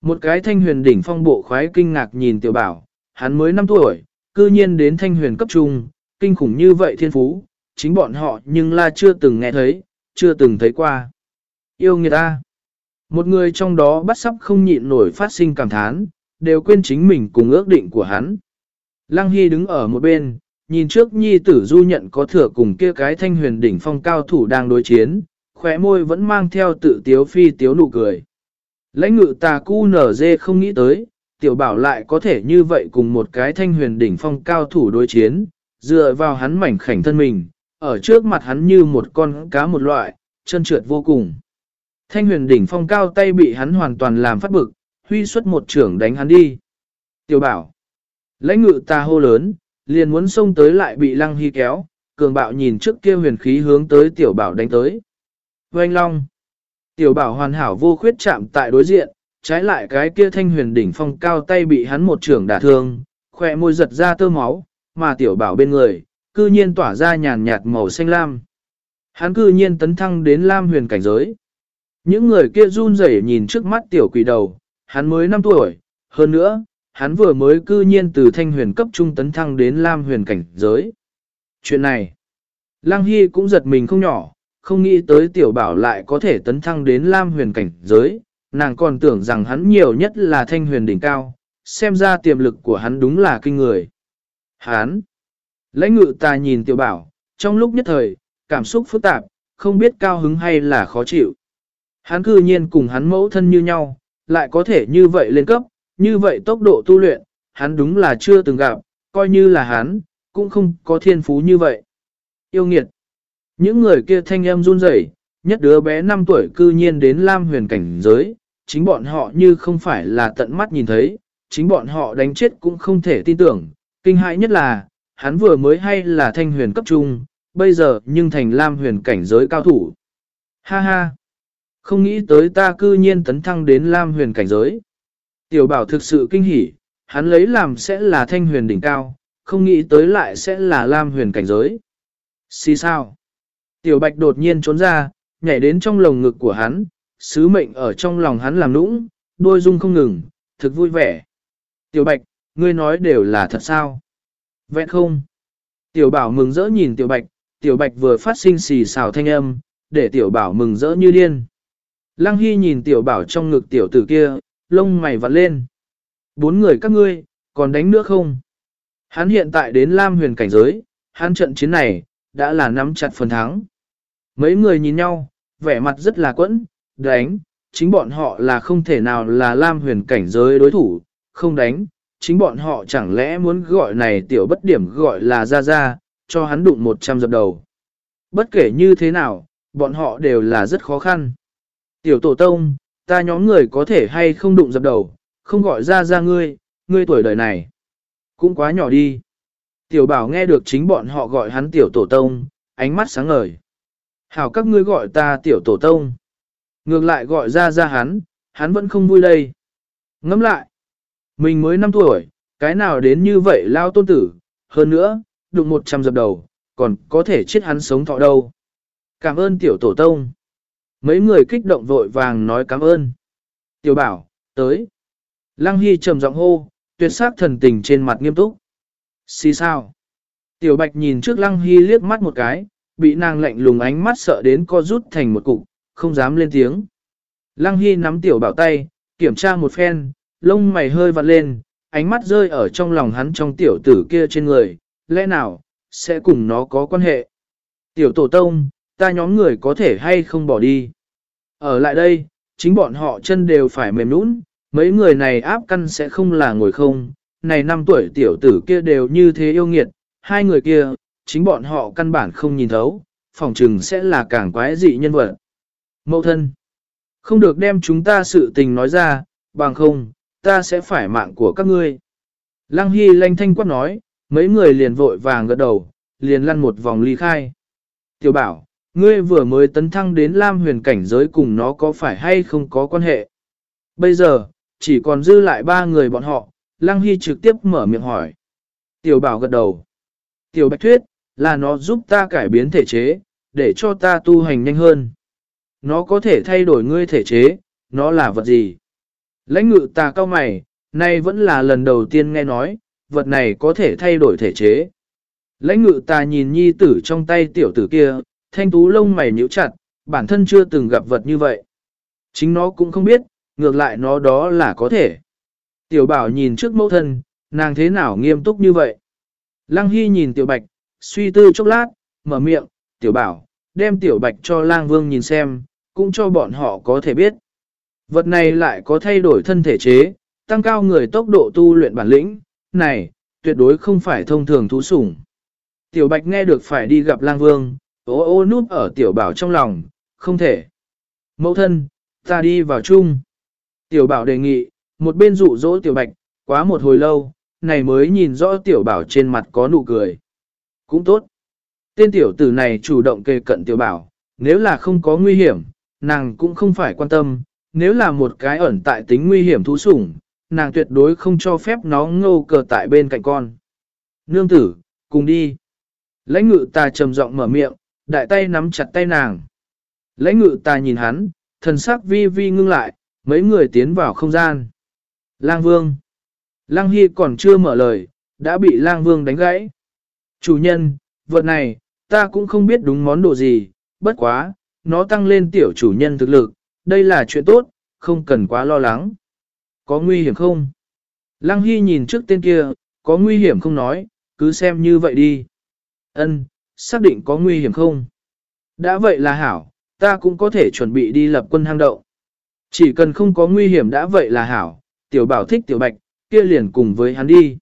Một cái thanh huyền đỉnh phong bộ khoái kinh ngạc nhìn tiểu bảo, hắn mới 5 tuổi, cư nhiên đến thanh huyền cấp trung, kinh khủng như vậy thiên phú, chính bọn họ nhưng là chưa từng nghe thấy, chưa từng thấy qua. Yêu người ta. Một người trong đó bắt sắp không nhịn nổi phát sinh cảm thán, đều quên chính mình cùng ước định của hắn. Lăng Hy đứng ở một bên, nhìn trước nhi tử du nhận có thừa cùng kia cái thanh huyền đỉnh phong cao thủ đang đối chiến, khóe môi vẫn mang theo tự tiếu phi tiếu nụ cười. Lãnh ngự tà cu nở dê không nghĩ tới, tiểu bảo lại có thể như vậy cùng một cái thanh huyền đỉnh phong cao thủ đối chiến, dựa vào hắn mảnh khảnh thân mình, ở trước mặt hắn như một con cá một loại, chân trượt vô cùng. Thanh huyền đỉnh phong cao tay bị hắn hoàn toàn làm phát bực, huy xuất một trưởng đánh hắn đi. Tiểu bảo, lãnh ngự ta hô lớn, liền muốn xông tới lại bị lăng hy kéo, cường bạo nhìn trước kia huyền khí hướng tới tiểu bảo đánh tới. Oanh long, tiểu bảo hoàn hảo vô khuyết chạm tại đối diện, trái lại cái kia thanh huyền đỉnh phong cao tay bị hắn một trưởng đả thương, khỏe môi giật ra tơ máu, mà tiểu bảo bên người, cư nhiên tỏa ra nhàn nhạt màu xanh lam. Hắn cư nhiên tấn thăng đến lam huyền cảnh giới. Những người kia run rẩy nhìn trước mắt tiểu quỷ đầu, hắn mới 5 tuổi, hơn nữa, hắn vừa mới cư nhiên từ thanh huyền cấp trung tấn thăng đến lam huyền cảnh giới. Chuyện này, Lăng Hy cũng giật mình không nhỏ, không nghĩ tới tiểu bảo lại có thể tấn thăng đến lam huyền cảnh giới, nàng còn tưởng rằng hắn nhiều nhất là thanh huyền đỉnh cao, xem ra tiềm lực của hắn đúng là kinh người hán lãnh ngự ta nhìn tiểu bảo, trong lúc nhất thời, cảm xúc phức tạp, không biết cao hứng hay là khó chịu. Hắn cư nhiên cùng hắn mẫu thân như nhau, lại có thể như vậy lên cấp, như vậy tốc độ tu luyện, hắn đúng là chưa từng gặp, coi như là hắn, cũng không có thiên phú như vậy. Yêu nghiệt. Những người kia thanh âm run rẩy, nhất đứa bé 5 tuổi cư nhiên đến Lam huyền cảnh giới, chính bọn họ như không phải là tận mắt nhìn thấy, chính bọn họ đánh chết cũng không thể tin tưởng, kinh hãi nhất là, hắn vừa mới hay là thanh huyền cấp trung, bây giờ nhưng thành Lam huyền cảnh giới cao thủ. Ha ha! Không nghĩ tới ta cư nhiên tấn thăng đến Lam huyền cảnh giới. Tiểu bảo thực sự kinh hỉ, hắn lấy làm sẽ là thanh huyền đỉnh cao, không nghĩ tới lại sẽ là Lam huyền cảnh giới. Xì sao? Tiểu bạch đột nhiên trốn ra, nhảy đến trong lồng ngực của hắn, sứ mệnh ở trong lòng hắn làm nũng, đôi dung không ngừng, thực vui vẻ. Tiểu bạch, ngươi nói đều là thật sao? Vẹn không? Tiểu bảo mừng rỡ nhìn tiểu bạch, tiểu bạch vừa phát sinh xì xào thanh âm, để tiểu bảo mừng rỡ như điên. Lăng Hy nhìn tiểu bảo trong ngực tiểu tử kia, lông mày vặn lên. Bốn người các ngươi, còn đánh nữa không? Hắn hiện tại đến Lam huyền cảnh giới, hắn trận chiến này, đã là nắm chặt phần thắng. Mấy người nhìn nhau, vẻ mặt rất là quẫn, đánh, chính bọn họ là không thể nào là Lam huyền cảnh giới đối thủ, không đánh, chính bọn họ chẳng lẽ muốn gọi này tiểu bất điểm gọi là ra ra, cho hắn đụng 100 dập đầu. Bất kể như thế nào, bọn họ đều là rất khó khăn. Tiểu tổ tông, ta nhóm người có thể hay không đụng dập đầu, không gọi ra ra ngươi, ngươi tuổi đời này. Cũng quá nhỏ đi. Tiểu bảo nghe được chính bọn họ gọi hắn tiểu tổ tông, ánh mắt sáng ngời. Hảo các ngươi gọi ta tiểu tổ tông. Ngược lại gọi ra ra hắn, hắn vẫn không vui đây. Ngẫm lại. Mình mới 5 tuổi, cái nào đến như vậy lao tôn tử, hơn nữa, đụng 100 dập đầu, còn có thể chết hắn sống thọ đâu. Cảm ơn tiểu tổ tông. Mấy người kích động vội vàng nói cảm ơn. Tiểu bảo, tới. Lăng Hy trầm giọng hô, tuyệt sắc thần tình trên mặt nghiêm túc. Xì sao? Tiểu bạch nhìn trước Lăng Hy liếc mắt một cái, bị nàng lạnh lùng ánh mắt sợ đến co rút thành một cục, không dám lên tiếng. Lăng Hy nắm tiểu bảo tay, kiểm tra một phen, lông mày hơi vặn lên, ánh mắt rơi ở trong lòng hắn trong tiểu tử kia trên người, lẽ nào, sẽ cùng nó có quan hệ. Tiểu tổ tông, ta nhóm người có thể hay không bỏ đi. Ở lại đây, chính bọn họ chân đều phải mềm nũng, mấy người này áp căn sẽ không là ngồi không, này năm tuổi tiểu tử kia đều như thế yêu nghiệt, hai người kia, chính bọn họ căn bản không nhìn thấu, phòng trừng sẽ là càng quái dị nhân vật. Mậu thân, không được đem chúng ta sự tình nói ra, bằng không, ta sẽ phải mạng của các ngươi. Lăng Hy lanh thanh quát nói, mấy người liền vội vàng gật đầu, liền lăn một vòng ly khai. Tiểu bảo, ngươi vừa mới tấn thăng đến Lam huyền cảnh giới cùng nó có phải hay không có quan hệ. Bây giờ, chỉ còn dư lại ba người bọn họ, Lăng Hy trực tiếp mở miệng hỏi. Tiểu bảo gật đầu. Tiểu bạch thuyết, là nó giúp ta cải biến thể chế, để cho ta tu hành nhanh hơn. Nó có thể thay đổi ngươi thể chế, nó là vật gì? Lãnh ngự ta cao mày, nay vẫn là lần đầu tiên nghe nói, vật này có thể thay đổi thể chế. Lãnh ngự ta nhìn nhi tử trong tay tiểu tử kia, thanh tú lông mày nhíu chặt, bản thân chưa từng gặp vật như vậy. Chính nó cũng không biết, ngược lại nó đó là có thể. Tiểu bảo nhìn trước mẫu thân, Nàng thế nào nghiêm túc như vậy? Lăng Hy nhìn tiểu bạch, suy tư chốc lát, mở miệng, tiểu bảo, đem tiểu bạch cho lang vương nhìn xem, cũng cho bọn họ có thể biết. Vật này lại có thay đổi thân thể chế, tăng cao người tốc độ tu luyện bản lĩnh, này, tuyệt đối không phải thông thường thú sủng. Tiểu bạch nghe được phải đi gặp lang vương, ô ô núp ở tiểu bảo trong lòng, không thể. Mẫu thân, ta đi vào chung. Tiểu bảo đề nghị, một bên dụ dỗ tiểu bạch, quá một hồi lâu, này mới nhìn rõ tiểu bảo trên mặt có nụ cười. Cũng tốt. Tên tiểu tử này chủ động kề cận tiểu bảo, nếu là không có nguy hiểm, nàng cũng không phải quan tâm, nếu là một cái ẩn tại tính nguy hiểm thú sủng, nàng tuyệt đối không cho phép nó ngô cờ tại bên cạnh con. Nương tử, cùng đi. Lãnh ngự ta trầm giọng mở miệng, đại tay nắm chặt tay nàng. Lãnh ngự ta nhìn hắn, thần sắc vi vi ngưng lại, mấy người tiến vào không gian. Lang vương. Lang Hy còn chưa mở lời, đã bị Lang vương đánh gãy. Chủ nhân, vật này, ta cũng không biết đúng món đồ gì, bất quá, nó tăng lên tiểu chủ nhân thực lực, đây là chuyện tốt, không cần quá lo lắng. Có nguy hiểm không? Lăng Hy nhìn trước tên kia, có nguy hiểm không nói, cứ xem như vậy đi. Ân, xác định có nguy hiểm không? Đã vậy là hảo, ta cũng có thể chuẩn bị đi lập quân hang động. Chỉ cần không có nguy hiểm đã vậy là hảo, tiểu bảo thích tiểu bạch, kia liền cùng với hắn đi.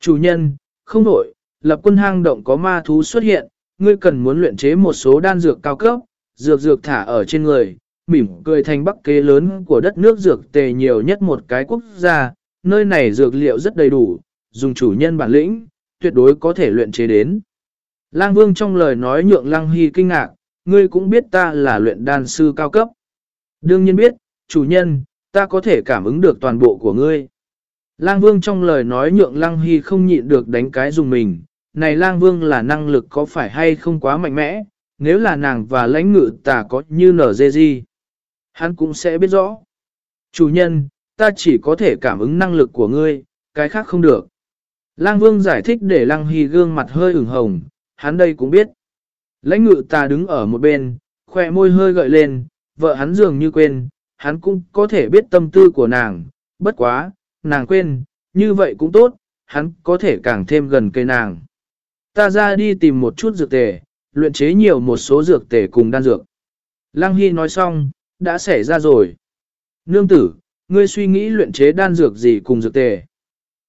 Chủ nhân, không đổi, lập quân hang động có ma thú xuất hiện, ngươi cần muốn luyện chế một số đan dược cao cấp, dược dược thả ở trên người, mỉm cười thành bắc kế lớn của đất nước dược tề nhiều nhất một cái quốc gia, nơi này dược liệu rất đầy đủ, dùng chủ nhân bản lĩnh, tuyệt đối có thể luyện chế đến. Lang Vương trong lời nói nhượng Lăng Hy kinh ngạc, ngươi cũng biết ta là luyện đan sư cao cấp. Đương nhiên biết, chủ nhân, ta có thể cảm ứng được toàn bộ của ngươi. Lang Vương trong lời nói nhượng Lăng Hy không nhịn được đánh cái dùng mình, này Lang Vương là năng lực có phải hay không quá mạnh mẽ, nếu là nàng và lãnh ngự ta có như nở dê gì, hắn cũng sẽ biết rõ. Chủ nhân, ta chỉ có thể cảm ứng năng lực của ngươi, cái khác không được. Lang Vương giải thích để Lăng Hy gương mặt hơi ửng hồng, hắn đây cũng biết. Lãnh ngự ta đứng ở một bên, khỏe môi hơi gợi lên, vợ hắn dường như quên, hắn cũng có thể biết tâm tư của nàng, bất quá, nàng quên, như vậy cũng tốt, hắn có thể càng thêm gần cây nàng. Ta ra đi tìm một chút dược tề, luyện chế nhiều một số dược tề cùng đan dược. Lăng Hy nói xong, đã xảy ra rồi. Nương tử, ngươi suy nghĩ luyện chế đan dược gì cùng dược tề?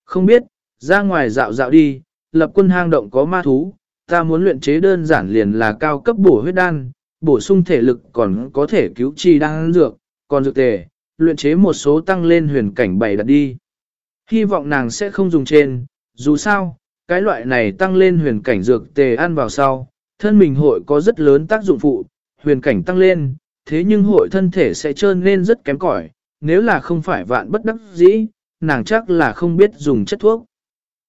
Không biết, ra ngoài dạo dạo đi, lập quân hang động có ma thú, ta muốn luyện chế đơn giản liền là cao cấp bổ huyết đan, bổ sung thể lực còn có thể cứu trì đan dược, còn dược tề, luyện chế một số tăng lên huyền cảnh bày đặt đi. Hy vọng nàng sẽ không dùng trên, dù sao, cái loại này tăng lên huyền cảnh dược tề ăn vào sau, thân mình hội có rất lớn tác dụng phụ, huyền cảnh tăng lên, thế nhưng hội thân thể sẽ trơn nên rất kém cỏi, nếu là không phải vạn bất đắc dĩ, nàng chắc là không biết dùng chất thuốc.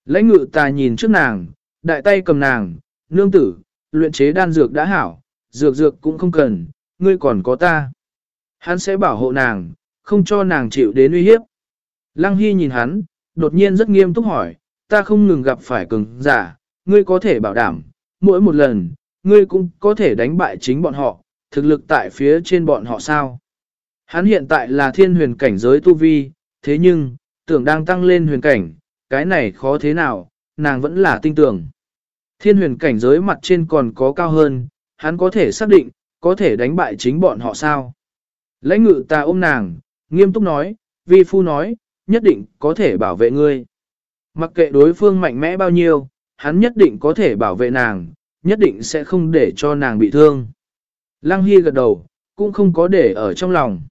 Lãnh ngự ta nhìn trước nàng, đại tay cầm nàng, nương tử, luyện chế đan dược đã hảo, dược dược cũng không cần, ngươi còn có ta. Hắn sẽ bảo hộ nàng, không cho nàng chịu đến uy hiếp. Lăng Hy nhìn hắn, đột nhiên rất nghiêm túc hỏi, ta không ngừng gặp phải cường giả, ngươi có thể bảo đảm, mỗi một lần, ngươi cũng có thể đánh bại chính bọn họ, thực lực tại phía trên bọn họ sao. Hắn hiện tại là thiên huyền cảnh giới tu vi, thế nhưng, tưởng đang tăng lên huyền cảnh, cái này khó thế nào, nàng vẫn là tinh tưởng. Thiên huyền cảnh giới mặt trên còn có cao hơn, hắn có thể xác định, có thể đánh bại chính bọn họ sao. Lãnh ngự ta ôm nàng, nghiêm túc nói, vi phu nói, nhất định có thể bảo vệ ngươi. Mặc kệ đối phương mạnh mẽ bao nhiêu, hắn nhất định có thể bảo vệ nàng, nhất định sẽ không để cho nàng bị thương. Lăng Hy gật đầu, cũng không có để ở trong lòng.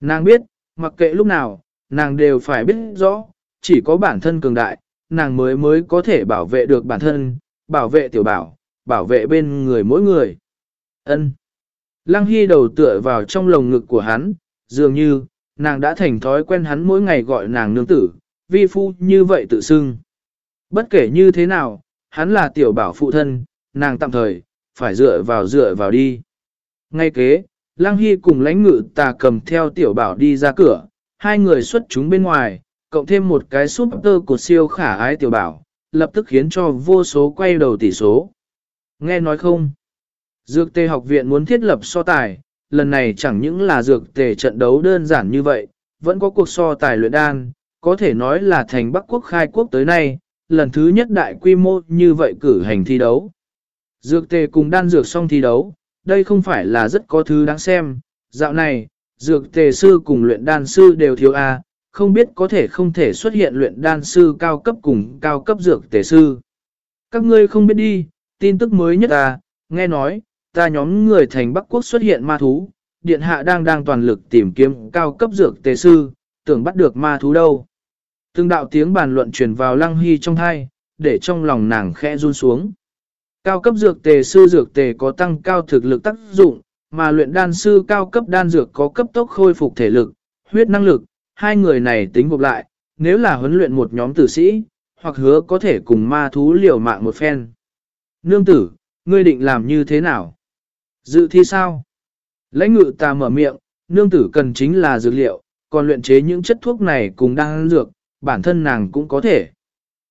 Nàng biết, mặc kệ lúc nào, nàng đều phải biết rõ, chỉ có bản thân cường đại, nàng mới mới có thể bảo vệ được bản thân, bảo vệ tiểu bảo, bảo vệ bên người mỗi người. Ân. Lăng Hy đầu tựa vào trong lồng ngực của hắn, dường như, nàng đã thành thói quen hắn mỗi ngày gọi nàng nương tử, vi phu như vậy tự xưng. Bất kể như thế nào, hắn là tiểu bảo phụ thân, nàng tạm thời, phải dựa vào dựa vào đi. Ngay kế, Lăng Hy cùng lãnh ngự tà cầm theo tiểu bảo đi ra cửa, hai người xuất chúng bên ngoài, cộng thêm một cái súp tơ của siêu khả ái tiểu bảo, lập tức khiến cho vô số quay đầu tỷ số. Nghe nói không? Dược tề học viện muốn thiết lập so tài, lần này chẳng những là dược tề trận đấu đơn giản như vậy, vẫn có cuộc so tài luyện đan, có thể nói là thành Bắc Quốc khai quốc tới nay, lần thứ nhất đại quy mô như vậy cử hành thi đấu. Dược tề cùng đan dược xong thi đấu, đây không phải là rất có thứ đáng xem, dạo này, dược tề sư cùng luyện đan sư đều thiếu A, không biết có thể không thể xuất hiện luyện đan sư cao cấp cùng cao cấp dược tề sư. Các ngươi không biết đi, tin tức mới nhất à, nghe nói, ta nhóm người thành Bắc Quốc xuất hiện ma thú, điện hạ đang đang toàn lực tìm kiếm cao cấp dược tề sư, tưởng bắt được ma thú đâu. Từng đạo tiếng bàn luận truyền vào lăng hy trong thai, để trong lòng nàng khẽ run xuống. Cao cấp dược tề sư dược tề có tăng cao thực lực tác dụng, mà luyện đan sư cao cấp đan dược có cấp tốc khôi phục thể lực, huyết năng lực, hai người này tính gộp lại, nếu là huấn luyện một nhóm tử sĩ, hoặc hứa có thể cùng ma thú liều mạng một phen. Nương tử, ngươi định làm như thế nào? Dự thi sao? Lãnh ngự ta mở miệng, nương tử cần chính là dược liệu, còn luyện chế những chất thuốc này cùng đang dược, bản thân nàng cũng có thể.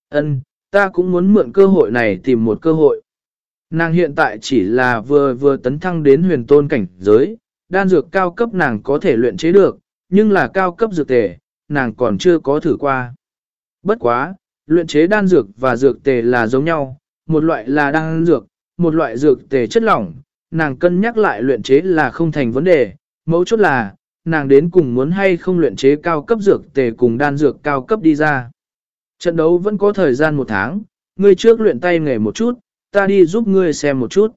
Ân, ta cũng muốn mượn cơ hội này tìm một cơ hội. Nàng hiện tại chỉ là vừa vừa tấn thăng đến huyền tôn cảnh giới, đan dược cao cấp nàng có thể luyện chế được, nhưng là cao cấp dược tề, nàng còn chưa có thử qua. Bất quá, luyện chế đan dược và dược tề là giống nhau, một loại là đan dược, một loại dược tề chất lỏng, nàng cân nhắc lại luyện chế là không thành vấn đề, mấu chốt là, nàng đến cùng muốn hay không luyện chế cao cấp dược tề cùng đan dược cao cấp đi ra. Trận đấu vẫn có thời gian một tháng, ngươi trước luyện tay nghề một chút, ta đi giúp ngươi xem một chút.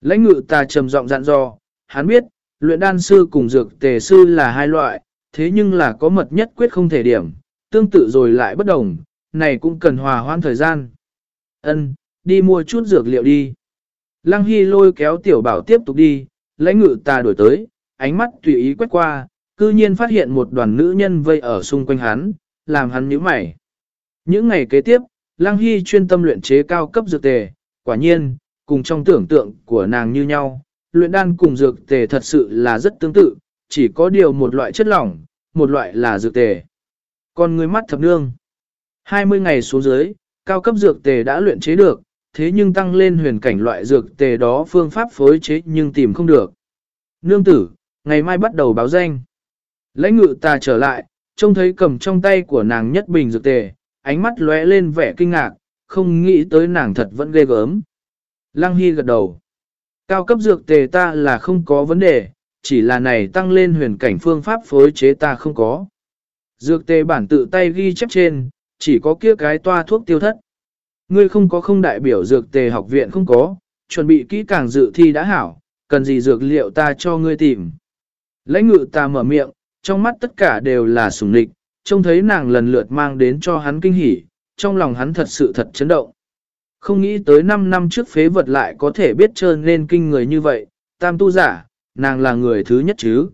Lãnh ngự ta trầm giọng dặn dò, hắn biết, luyện đan sư cùng dược tề sư là hai loại, thế nhưng là có mật nhất quyết không thể điểm, tương tự rồi lại bất đồng, này cũng cần hòa hoãn thời gian. Ân, đi mua chút dược liệu đi. Lăng Hy lôi kéo tiểu bảo tiếp tục đi, lãnh ngự ta đổi tới, ánh mắt tùy ý quét qua, cư nhiên phát hiện một đoàn nữ nhân vây ở xung quanh hắn, làm hắn nhíu mày. Những ngày kế tiếp, Lăng Hy chuyên tâm luyện chế cao cấp dược tề, quả nhiên, cùng trong tưởng tượng của nàng như nhau, luyện đan cùng dược tề thật sự là rất tương tự, chỉ có điều một loại chất lỏng, một loại là dược tề. Còn người mắt thập nương, 20 ngày xuống dưới, cao cấp dược tề đã luyện chế được, thế nhưng tăng lên huyền cảnh loại dược tề đó phương pháp phối chế nhưng tìm không được. Nương tử, ngày mai bắt đầu báo danh. Lãnh ngự ta trở lại, trông thấy cầm trong tay của nàng nhất bình dược tề, ánh mắt lóe lên vẻ kinh ngạc, không nghĩ tới nàng thật vẫn ghê gớm. Lăng Hy gật đầu. Cao cấp dược tề ta là không có vấn đề, chỉ là này tăng lên huyền cảnh phương pháp phối chế ta không có. Dược tề bản tự tay ghi chép trên, chỉ có kia cái toa thuốc tiêu thất. Ngươi không có không đại biểu dược tề học viện không có, chuẩn bị kỹ càng dự thi đã hảo, cần gì dược liệu ta cho ngươi tìm. Lãnh ngự ta mở miệng, trong mắt tất cả đều là sùng lịch, trông thấy nàng lần lượt mang đến cho hắn kinh hỉ, trong lòng hắn thật sự thật chấn động. Không nghĩ tới 5 năm trước phế vật lại có thể biết trơn nên kinh người như vậy, tam tu giả, nàng là người thứ nhất chứ.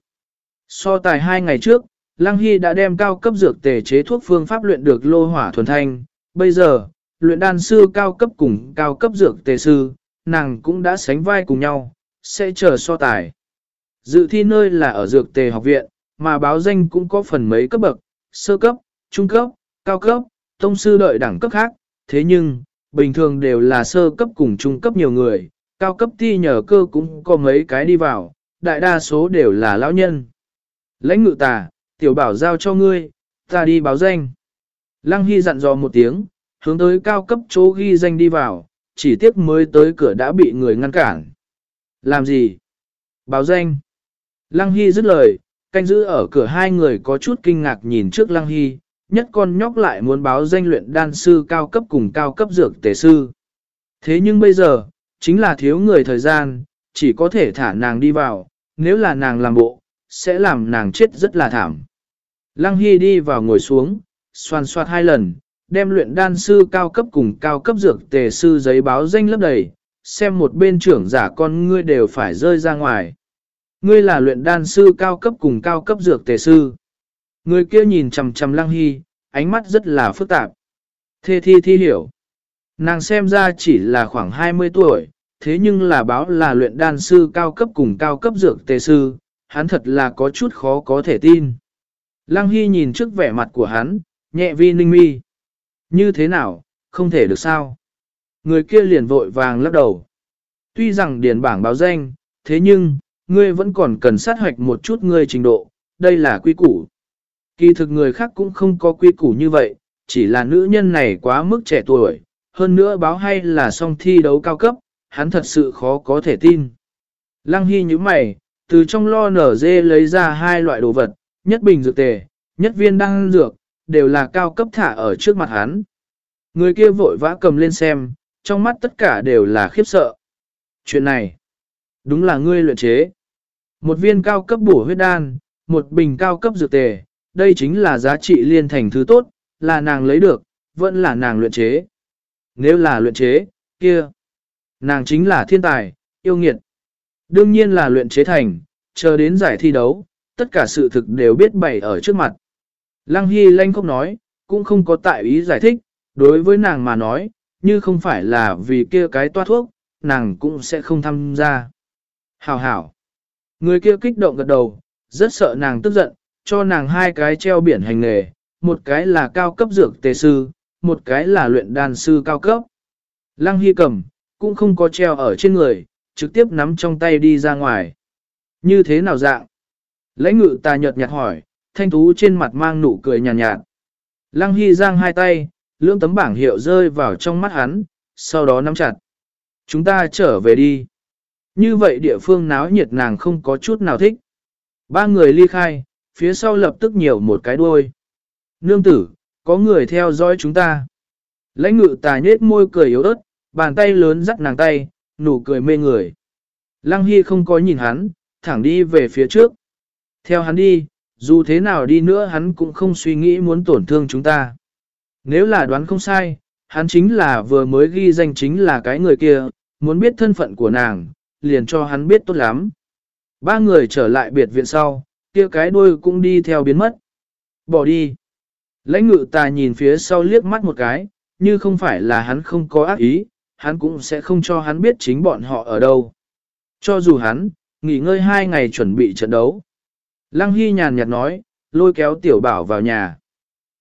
So tài hai ngày trước, Lăng Hy đã đem cao cấp dược tề chế thuốc phương pháp luyện được lô hỏa thuần thanh, bây giờ, luyện đan sư cao cấp cùng cao cấp dược tề sư, nàng cũng đã sánh vai cùng nhau, sẽ chờ so tài. Dự thi nơi là ở dược tề học viện, mà báo danh cũng có phần mấy cấp bậc, sơ cấp, trung cấp, cao cấp, tông sư đợi đẳng cấp khác, thế nhưng, bình thường đều là sơ cấp cùng trung cấp nhiều người, cao cấp thi nhờ cơ cũng có mấy cái đi vào, đại đa số đều là lão nhân. Lãnh ngự tà, tiểu bảo giao cho ngươi, ta đi báo danh. Lăng Hy dặn dò một tiếng, hướng tới cao cấp chỗ ghi danh đi vào, chỉ tiếc mới tới cửa đã bị người ngăn cản. Làm gì? Báo danh. Lăng Hy dứt lời, canh giữ ở cửa hai người có chút kinh ngạc nhìn trước Lăng Hy, nhất con nhóc lại muốn báo danh luyện đan sư cao cấp cùng cao cấp dược tề sư. Thế nhưng bây giờ, chính là thiếu người thời gian, chỉ có thể thả nàng đi vào, nếu là nàng làm bộ, sẽ làm nàng chết rất là thảm. Lăng Hy đi vào ngồi xuống, xoan xoát hai lần, đem luyện đan sư cao cấp cùng cao cấp dược tề sư giấy báo danh lấp đầy, xem một bên trưởng giả con ngươi đều phải rơi ra ngoài. Ngươi là luyện đan sư cao cấp cùng cao cấp dược tề sư. Người kia nhìn chầm chầm lăng hy, ánh mắt rất là phức tạp. Thê thi thi hiểu. Nàng xem ra chỉ là khoảng 20 tuổi, thế nhưng là báo là luyện đan sư cao cấp cùng cao cấp dược tề sư, hắn thật là có chút khó có thể tin. Lăng Hy nhìn trước vẻ mặt của hắn, nhẹ vi ninh mi. Như thế nào, không thể được sao? Người kia liền vội vàng lắc đầu. Tuy rằng điền bảng báo danh, thế nhưng, ngươi vẫn còn cần sát hoạch một chút ngươi trình độ, đây là quy củ. Kỳ thực người khác cũng không có quy củ như vậy, chỉ là nữ nhân này quá mức trẻ tuổi, hơn nữa báo hay là song thi đấu cao cấp, hắn thật sự khó có thể tin. Lăng Hy như mày, từ trong lo nở dê lấy ra hai loại đồ vật, nhất bình dược tề, nhất viên đăng dược, đều là cao cấp thả ở trước mặt hắn. Người kia vội vã cầm lên xem, trong mắt tất cả đều là khiếp sợ. Chuyện này, đúng là ngươi luyện chế. Một viên cao cấp bổ huyết đan, một bình cao cấp dược tề, đây chính là giá trị liên thành thứ tốt, là nàng lấy được, vẫn là nàng luyện chế. Nếu là luyện chế, kia, nàng chính là thiên tài, yêu nghiệt. Đương nhiên là luyện chế thành, chờ đến giải thi đấu, tất cả sự thực đều biết bày ở trước mặt. Lăng Hy lanh không nói, cũng không có tại ý giải thích, đối với nàng mà nói, như không phải là vì kia cái toa thuốc, nàng cũng sẽ không tham gia. Hảo hảo. Người kia kích động gật đầu, rất sợ nàng tức giận, cho nàng hai cái treo biển hành nghề, một cái là cao cấp dược tề sư, một cái là luyện đan sư cao cấp. Lăng Hy cầm, cũng không có treo ở trên người, trực tiếp nắm trong tay đi ra ngoài. Như thế nào dạng? Lãnh ngự ta nhợt nhạt hỏi, thanh tú trên mặt mang nụ cười nhàn nhạt, nhạt. Lăng Hy giang hai tay, lưỡng tấm bảng hiệu rơi vào trong mắt hắn, sau đó nắm chặt. Chúng ta trở về đi. Như vậy địa phương náo nhiệt nàng không có chút nào thích. Ba người ly khai, phía sau lập tức nhiều một cái đuôi. Nương tử, có người theo dõi chúng ta. Lãnh ngự tà nhết môi cười yếu ớt, bàn tay lớn dắt nàng tay, nụ cười mê người. Lăng Hy không có nhìn hắn, thẳng đi về phía trước. Theo hắn đi, dù thế nào đi nữa hắn cũng không suy nghĩ muốn tổn thương chúng ta. Nếu là đoán không sai, hắn chính là vừa mới ghi danh chính là cái người kia, muốn biết thân phận của nàng, liền cho hắn biết tốt lắm. Ba người trở lại biệt viện sau, kia cái đuôi cũng đi theo biến mất. Bỏ đi. Lãnh ngự ta nhìn phía sau liếc mắt một cái, như không phải là hắn không có ác ý, hắn cũng sẽ không cho hắn biết chính bọn họ ở đâu. Cho dù hắn, nghỉ ngơi hai ngày chuẩn bị trận đấu. Lăng Hy nhàn nhạt nói, lôi kéo tiểu bảo vào nhà.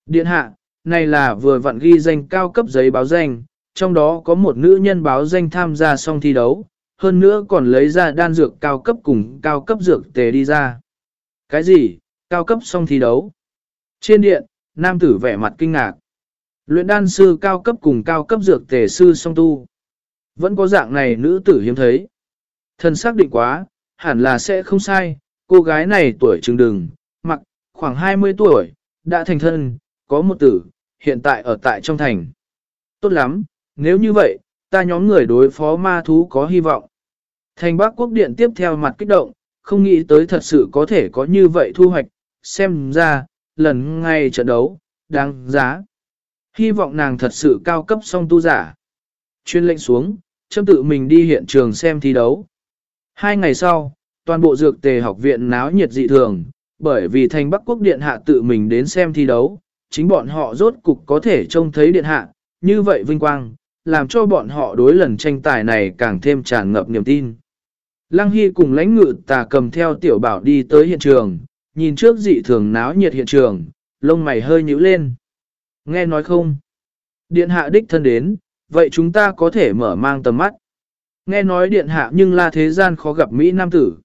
Điện hạ, này là vừa vặn ghi danh cao cấp giấy báo danh, trong đó có một nữ nhân báo danh tham gia xong thi đấu, hơn nữa còn lấy ra đan dược cao cấp cùng cao cấp dược tề đi ra. Cái gì, cao cấp xong thi đấu? Trên điện, nam tử vẻ mặt kinh ngạc. Luyện đan sư cao cấp cùng cao cấp dược tề sư song tu. Vẫn có dạng này nữ tử hiếm thấy. Thần xác định quá, hẳn là sẽ không sai, cô gái này tuổi trừng đừng, mặc, khoảng 20 tuổi, đã thành thân, có một tử, hiện tại ở tại trong thành. Tốt lắm, nếu như vậy, ta nhóm người đối phó ma thú có hy vọng. Thành Bắc Quốc Điện tiếp theo mặt kích động, không nghĩ tới thật sự có thể có như vậy thu hoạch, xem ra, lần ngay trận đấu, đáng giá. Hy vọng nàng thật sự cao cấp song tu giả. Chuyên lệnh xuống, châm tự mình đi hiện trường xem thi đấu. Hai ngày sau, toàn bộ dược tề học viện náo nhiệt dị thường, bởi vì thành Bắc Quốc Điện Hạ tự mình đến xem thi đấu, chính bọn họ rốt cục có thể trông thấy Điện Hạ, như vậy vinh quang, làm cho bọn họ đối lần tranh tài này càng thêm tràn ngập niềm tin. Lăng Hy cùng lãnh ngự tà cầm theo tiểu bảo đi tới hiện trường, nhìn trước dị thường náo nhiệt hiện trường, lông mày hơi nhíu lên. Nghe nói không? Điện hạ đích thân đến, vậy chúng ta có thể mở mang tầm mắt. Nghe nói điện hạ nhưng là thế gian khó gặp Mỹ Nam tử.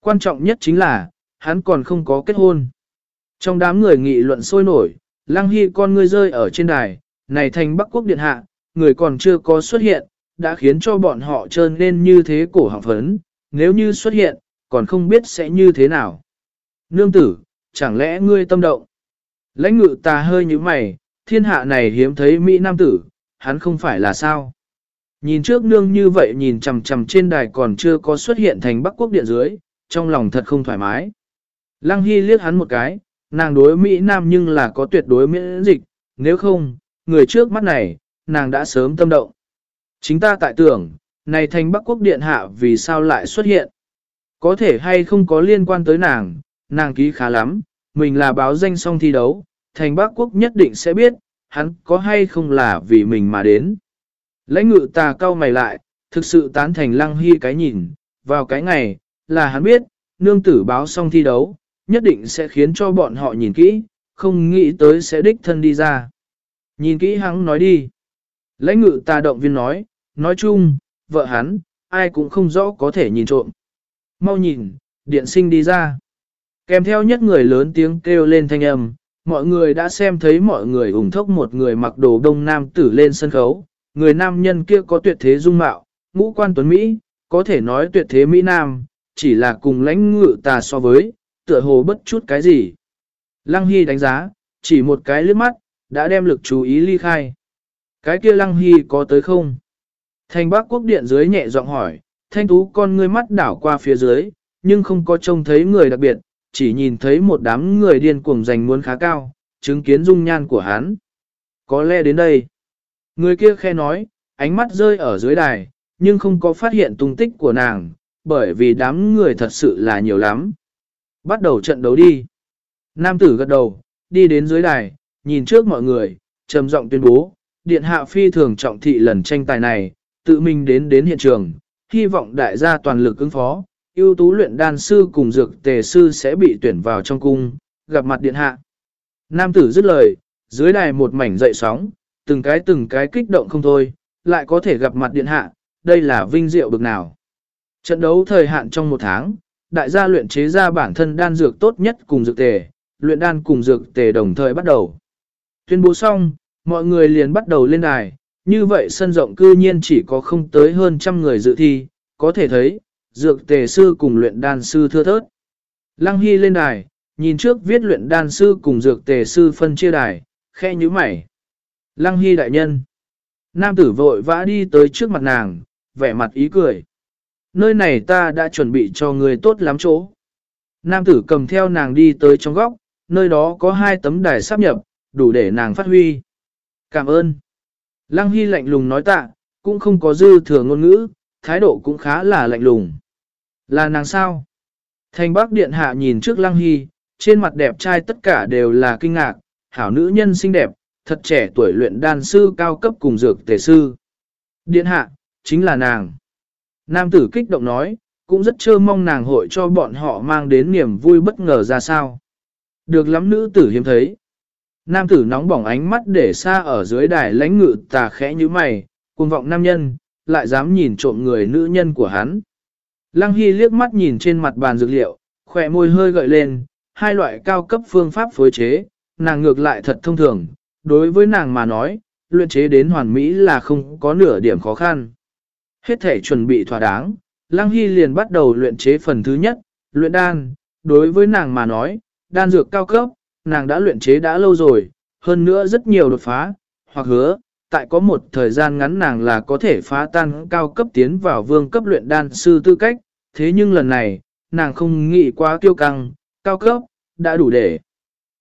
Quan trọng nhất chính là, hắn còn không có kết hôn. Trong đám người nghị luận sôi nổi, Lăng Hy con ngươi rơi ở trên đài, này thành Bắc Quốc Điện Hạ, người còn chưa có xuất hiện, đã khiến cho bọn họ trơn lên như thế cổ họng phấn, nếu như xuất hiện, còn không biết sẽ như thế nào. Nương tử, chẳng lẽ ngươi tâm động? Lãnh ngự ta hơi như mày, thiên hạ này hiếm thấy Mỹ Nam tử, hắn không phải là sao? Nhìn trước nương như vậy nhìn chầm chầm trên đài còn chưa có xuất hiện thành Bắc Quốc Điện dưới, trong lòng thật không thoải mái. Lăng Hy liếc hắn một cái, nàng đối Mỹ Nam nhưng là có tuyệt đối miễn dịch, nếu không, người trước mắt này, nàng đã sớm tâm động. Chính ta tại tưởng, này thành Bắc Quốc Điện Hạ vì sao lại xuất hiện? Có thể hay không có liên quan tới nàng, nàng ký khá lắm, mình là báo danh xong thi đấu, thành Bắc Quốc nhất định sẽ biết, hắn có hay không là vì mình mà đến. Lãnh ngự ta cao mày lại, thực sự tán thành lăng hy cái nhìn, vào cái ngày, là hắn biết, nương tử báo xong thi đấu, nhất định sẽ khiến cho bọn họ nhìn kỹ, không nghĩ tới sẽ đích thân đi ra. Nhìn kỹ hắn nói đi. Lãnh ngự ta động viên nói, nói chung, vợ hắn, ai cũng không rõ có thể nhìn trộm. Mau nhìn, điện sinh đi ra. Kèm theo nhất người lớn tiếng kêu lên thanh âm, mọi người đã xem thấy mọi người ủng thốc một người mặc đồ đông nam tử lên sân khấu. Người nam nhân kia có tuyệt thế dung mạo, ngũ quan tuấn Mỹ, có thể nói tuyệt thế Mỹ Nam, chỉ là cùng lãnh ngự tà so với, tựa hồ bất chút cái gì. Lăng Hy đánh giá, chỉ một cái lướt mắt, đã đem lực chú ý ly khai. Cái kia Lăng Hy có tới không? Thành bác quốc điện dưới nhẹ giọng hỏi, thanh tú con ngươi mắt đảo qua phía dưới, nhưng không có trông thấy người đặc biệt, chỉ nhìn thấy một đám người điên cuồng giành muốn khá cao, chứng kiến dung nhan của hắn. Có lẽ đến đây. Người kia khe nói, ánh mắt rơi ở dưới đài, nhưng không có phát hiện tung tích của nàng, bởi vì đám người thật sự là nhiều lắm. Bắt đầu trận đấu đi. Nam tử gật đầu, đi đến dưới đài, nhìn trước mọi người, trầm giọng tuyên bố, điện hạ phi thường trọng thị lần tranh tài này, tự mình đến đến hiện trường, hy vọng đại gia toàn lực ứng phó, ưu tú luyện đan sư cùng dược tề sư sẽ bị tuyển vào trong cung, gặp mặt điện hạ. Nam tử dứt lời, dưới đài một mảnh dậy sóng, từng cái từng cái kích động không thôi, lại có thể gặp mặt điện hạ, đây là vinh diệu bực nào. Trận đấu thời hạn trong một tháng, đại gia luyện chế ra bản thân đan dược tốt nhất cùng dược tề, luyện đan cùng dược tề đồng thời bắt đầu. Tuyên bố xong, mọi người liền bắt đầu lên đài, như vậy sân rộng cư nhiên chỉ có không tới hơn trăm người dự thi, có thể thấy, dược tề sư cùng luyện đan sư thưa thớt. Lăng Hy lên đài, nhìn trước viết luyện đan sư cùng dược tề sư phân chia đài, khe như mày. Lăng Hy đại nhân. Nam tử vội vã đi tới trước mặt nàng, vẻ mặt ý cười. Nơi này ta đã chuẩn bị cho người tốt lắm chỗ. Nam tử cầm theo nàng đi tới trong góc, nơi đó có hai tấm đài sắp nhập, đủ để nàng phát huy. Cảm ơn. Lăng Hy lạnh lùng nói tạ, cũng không có dư thừa ngôn ngữ, thái độ cũng khá là lạnh lùng. Là nàng sao? Thành Bắc Điện Hạ nhìn trước Lăng Hy, trên mặt đẹp trai tất cả đều là kinh ngạc, hảo nữ nhân xinh đẹp, thật trẻ tuổi luyện đan sư cao cấp cùng dược tề sư. Điện Hạ, chính là nàng. Nam tử kích động nói, cũng rất chơ mong nàng hội cho bọn họ mang đến niềm vui bất ngờ ra sao. Được lắm nữ tử hiếm thấy. Nam tử nóng bỏng ánh mắt để xa ở dưới đài lãnh ngự tà khẽ như mày, cuồng vọng nam nhân, lại dám nhìn trộm người nữ nhân của hắn. Lăng Hy liếc mắt nhìn trên mặt bàn dược liệu, khỏe môi hơi gợi lên, hai loại cao cấp phương pháp phối chế, nàng ngược lại thật thông thường, đối với nàng mà nói, luyện chế đến hoàn mỹ là không có nửa điểm khó khăn. Hết thể chuẩn bị thỏa đáng, Lăng Hy liền bắt đầu luyện chế phần thứ nhất, luyện đan, đối với nàng mà nói, đan dược cao cấp, nàng đã luyện chế đã lâu rồi, hơn nữa rất nhiều đột phá, hoặc hứa, tại có một thời gian ngắn nàng là có thể phá tan cao cấp tiến vào vương cấp luyện đan sư tư cách, thế nhưng lần này, nàng không nghĩ quá kiêu căng, cao cấp, đã đủ để.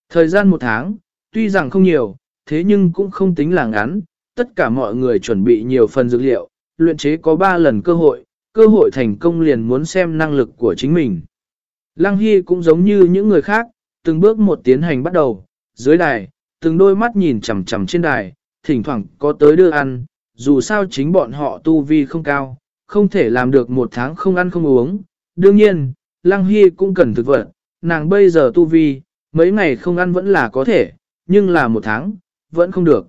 Thời gian một tháng, tuy rằng không nhiều, thế nhưng cũng không tính là ngắn, tất cả mọi người chuẩn bị nhiều phần dược liệu, luyện chế có 3 lần cơ hội, cơ hội thành công liền muốn xem năng lực của chính mình. Lăng Hy cũng giống như những người khác, từng bước một tiến hành bắt đầu, dưới đài, từng đôi mắt nhìn chằm chằm trên đài, thỉnh thoảng có tới đưa ăn, dù sao chính bọn họ tu vi không cao, không thể làm được một tháng không ăn không uống. Đương nhiên, Lăng Hy cũng cần thực vật, nàng bây giờ tu vi, mấy ngày không ăn vẫn là có thể, nhưng là một tháng, vẫn không được.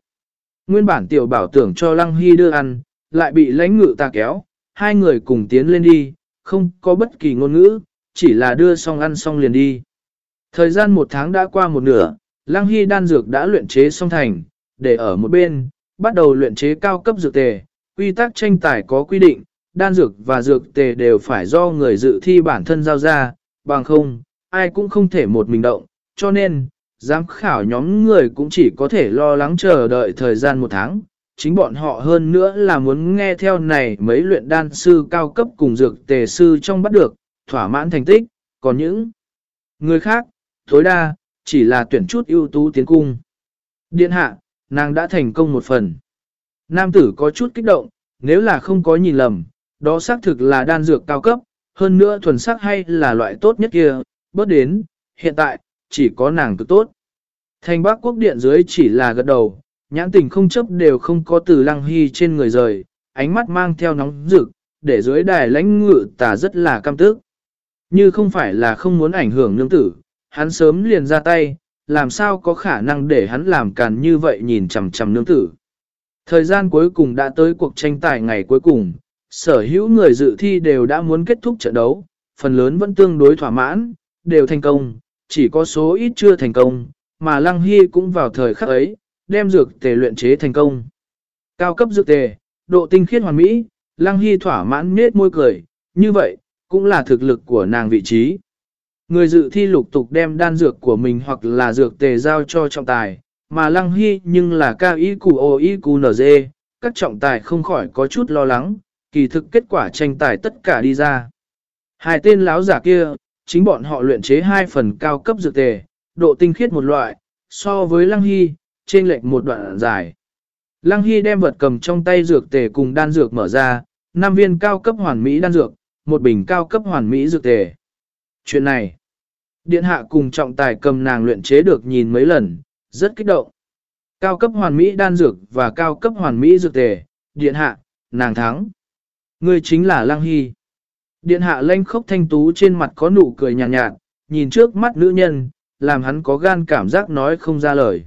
Nguyên bản tiểu bảo tưởng cho Lăng Hy đưa ăn, lại bị lãnh ngự ta kéo, hai người cùng tiến lên đi, không có bất kỳ ngôn ngữ, chỉ là đưa xong ăn xong liền đi. Thời gian một tháng đã qua một nửa, Lăng Hy đan dược đã luyện chế xong thành, để ở một bên, bắt đầu luyện chế cao cấp dược tề. Quy tắc tranh tài có quy định, đan dược và dược tề đều phải do người dự thi bản thân giao ra, bằng không, ai cũng không thể một mình động, cho nên, giám khảo nhóm người cũng chỉ có thể lo lắng chờ đợi thời gian một tháng. Chính bọn họ hơn nữa là muốn nghe theo này mấy luyện đan sư cao cấp cùng dược tề sư trong bắt được, thỏa mãn thành tích, còn những người khác, tối đa, chỉ là tuyển chút ưu tú tiến cung. Điện hạ, nàng đã thành công một phần. Nam tử có chút kích động, nếu là không có nhìn lầm, đó xác thực là đan dược cao cấp, hơn nữa thuần sắc hay là loại tốt nhất kia, bớt đến, hiện tại, chỉ có nàng cực tốt. Thành bác quốc điện dưới chỉ là gật đầu, nhãn tình không chấp đều không có từ lăng hy trên người rời, ánh mắt mang theo nóng rực, để dưới đài lãnh ngự tà rất là cam tức. Như không phải là không muốn ảnh hưởng nương tử, hắn sớm liền ra tay, làm sao có khả năng để hắn làm càn như vậy nhìn chằm chằm nương tử. Thời gian cuối cùng đã tới cuộc tranh tài ngày cuối cùng, sở hữu người dự thi đều đã muốn kết thúc trận đấu, phần lớn vẫn tương đối thỏa mãn, đều thành công, chỉ có số ít chưa thành công, mà Lăng Hy cũng vào thời khắc ấy, đem dược tề luyện chế thành công. Cao cấp dược tề, độ tinh khiết hoàn mỹ, Lăng Hy thỏa mãn nết môi cười, như vậy, cũng là thực lực của nàng vị trí. Người dự thi lục tục đem đan dược của mình hoặc là dược tề giao cho trọng tài, mà Lăng Hy nhưng là cao y củ ô y củ nở dê, các trọng tài không khỏi có chút lo lắng, kỳ thực kết quả tranh tài tất cả đi ra. Hai tên láo giả kia, chính bọn họ luyện chế hai phần cao cấp dược tề, độ tinh khiết một loại, so với Lăng Hy, trên lệch một đoạn dài. Lăng Hy đem vật cầm trong tay dược tề cùng đan dược mở ra, 5 viên cao cấp hoàn mỹ đan dược, một bình cao cấp hoàn mỹ dược tề. Chuyện này, điện hạ cùng trọng tài cầm nàng luyện chế được nhìn mấy lần, rất kích động. Cao cấp hoàn mỹ đan dược và cao cấp hoàn mỹ dược tề, điện hạ, nàng thắng. Người chính là Lăng Hy. Điện hạ lanh khốc thanh tú trên mặt có nụ cười nhàn nhạt, nhạt, nhìn trước mắt nữ nhân, làm hắn có gan cảm giác nói không ra lời.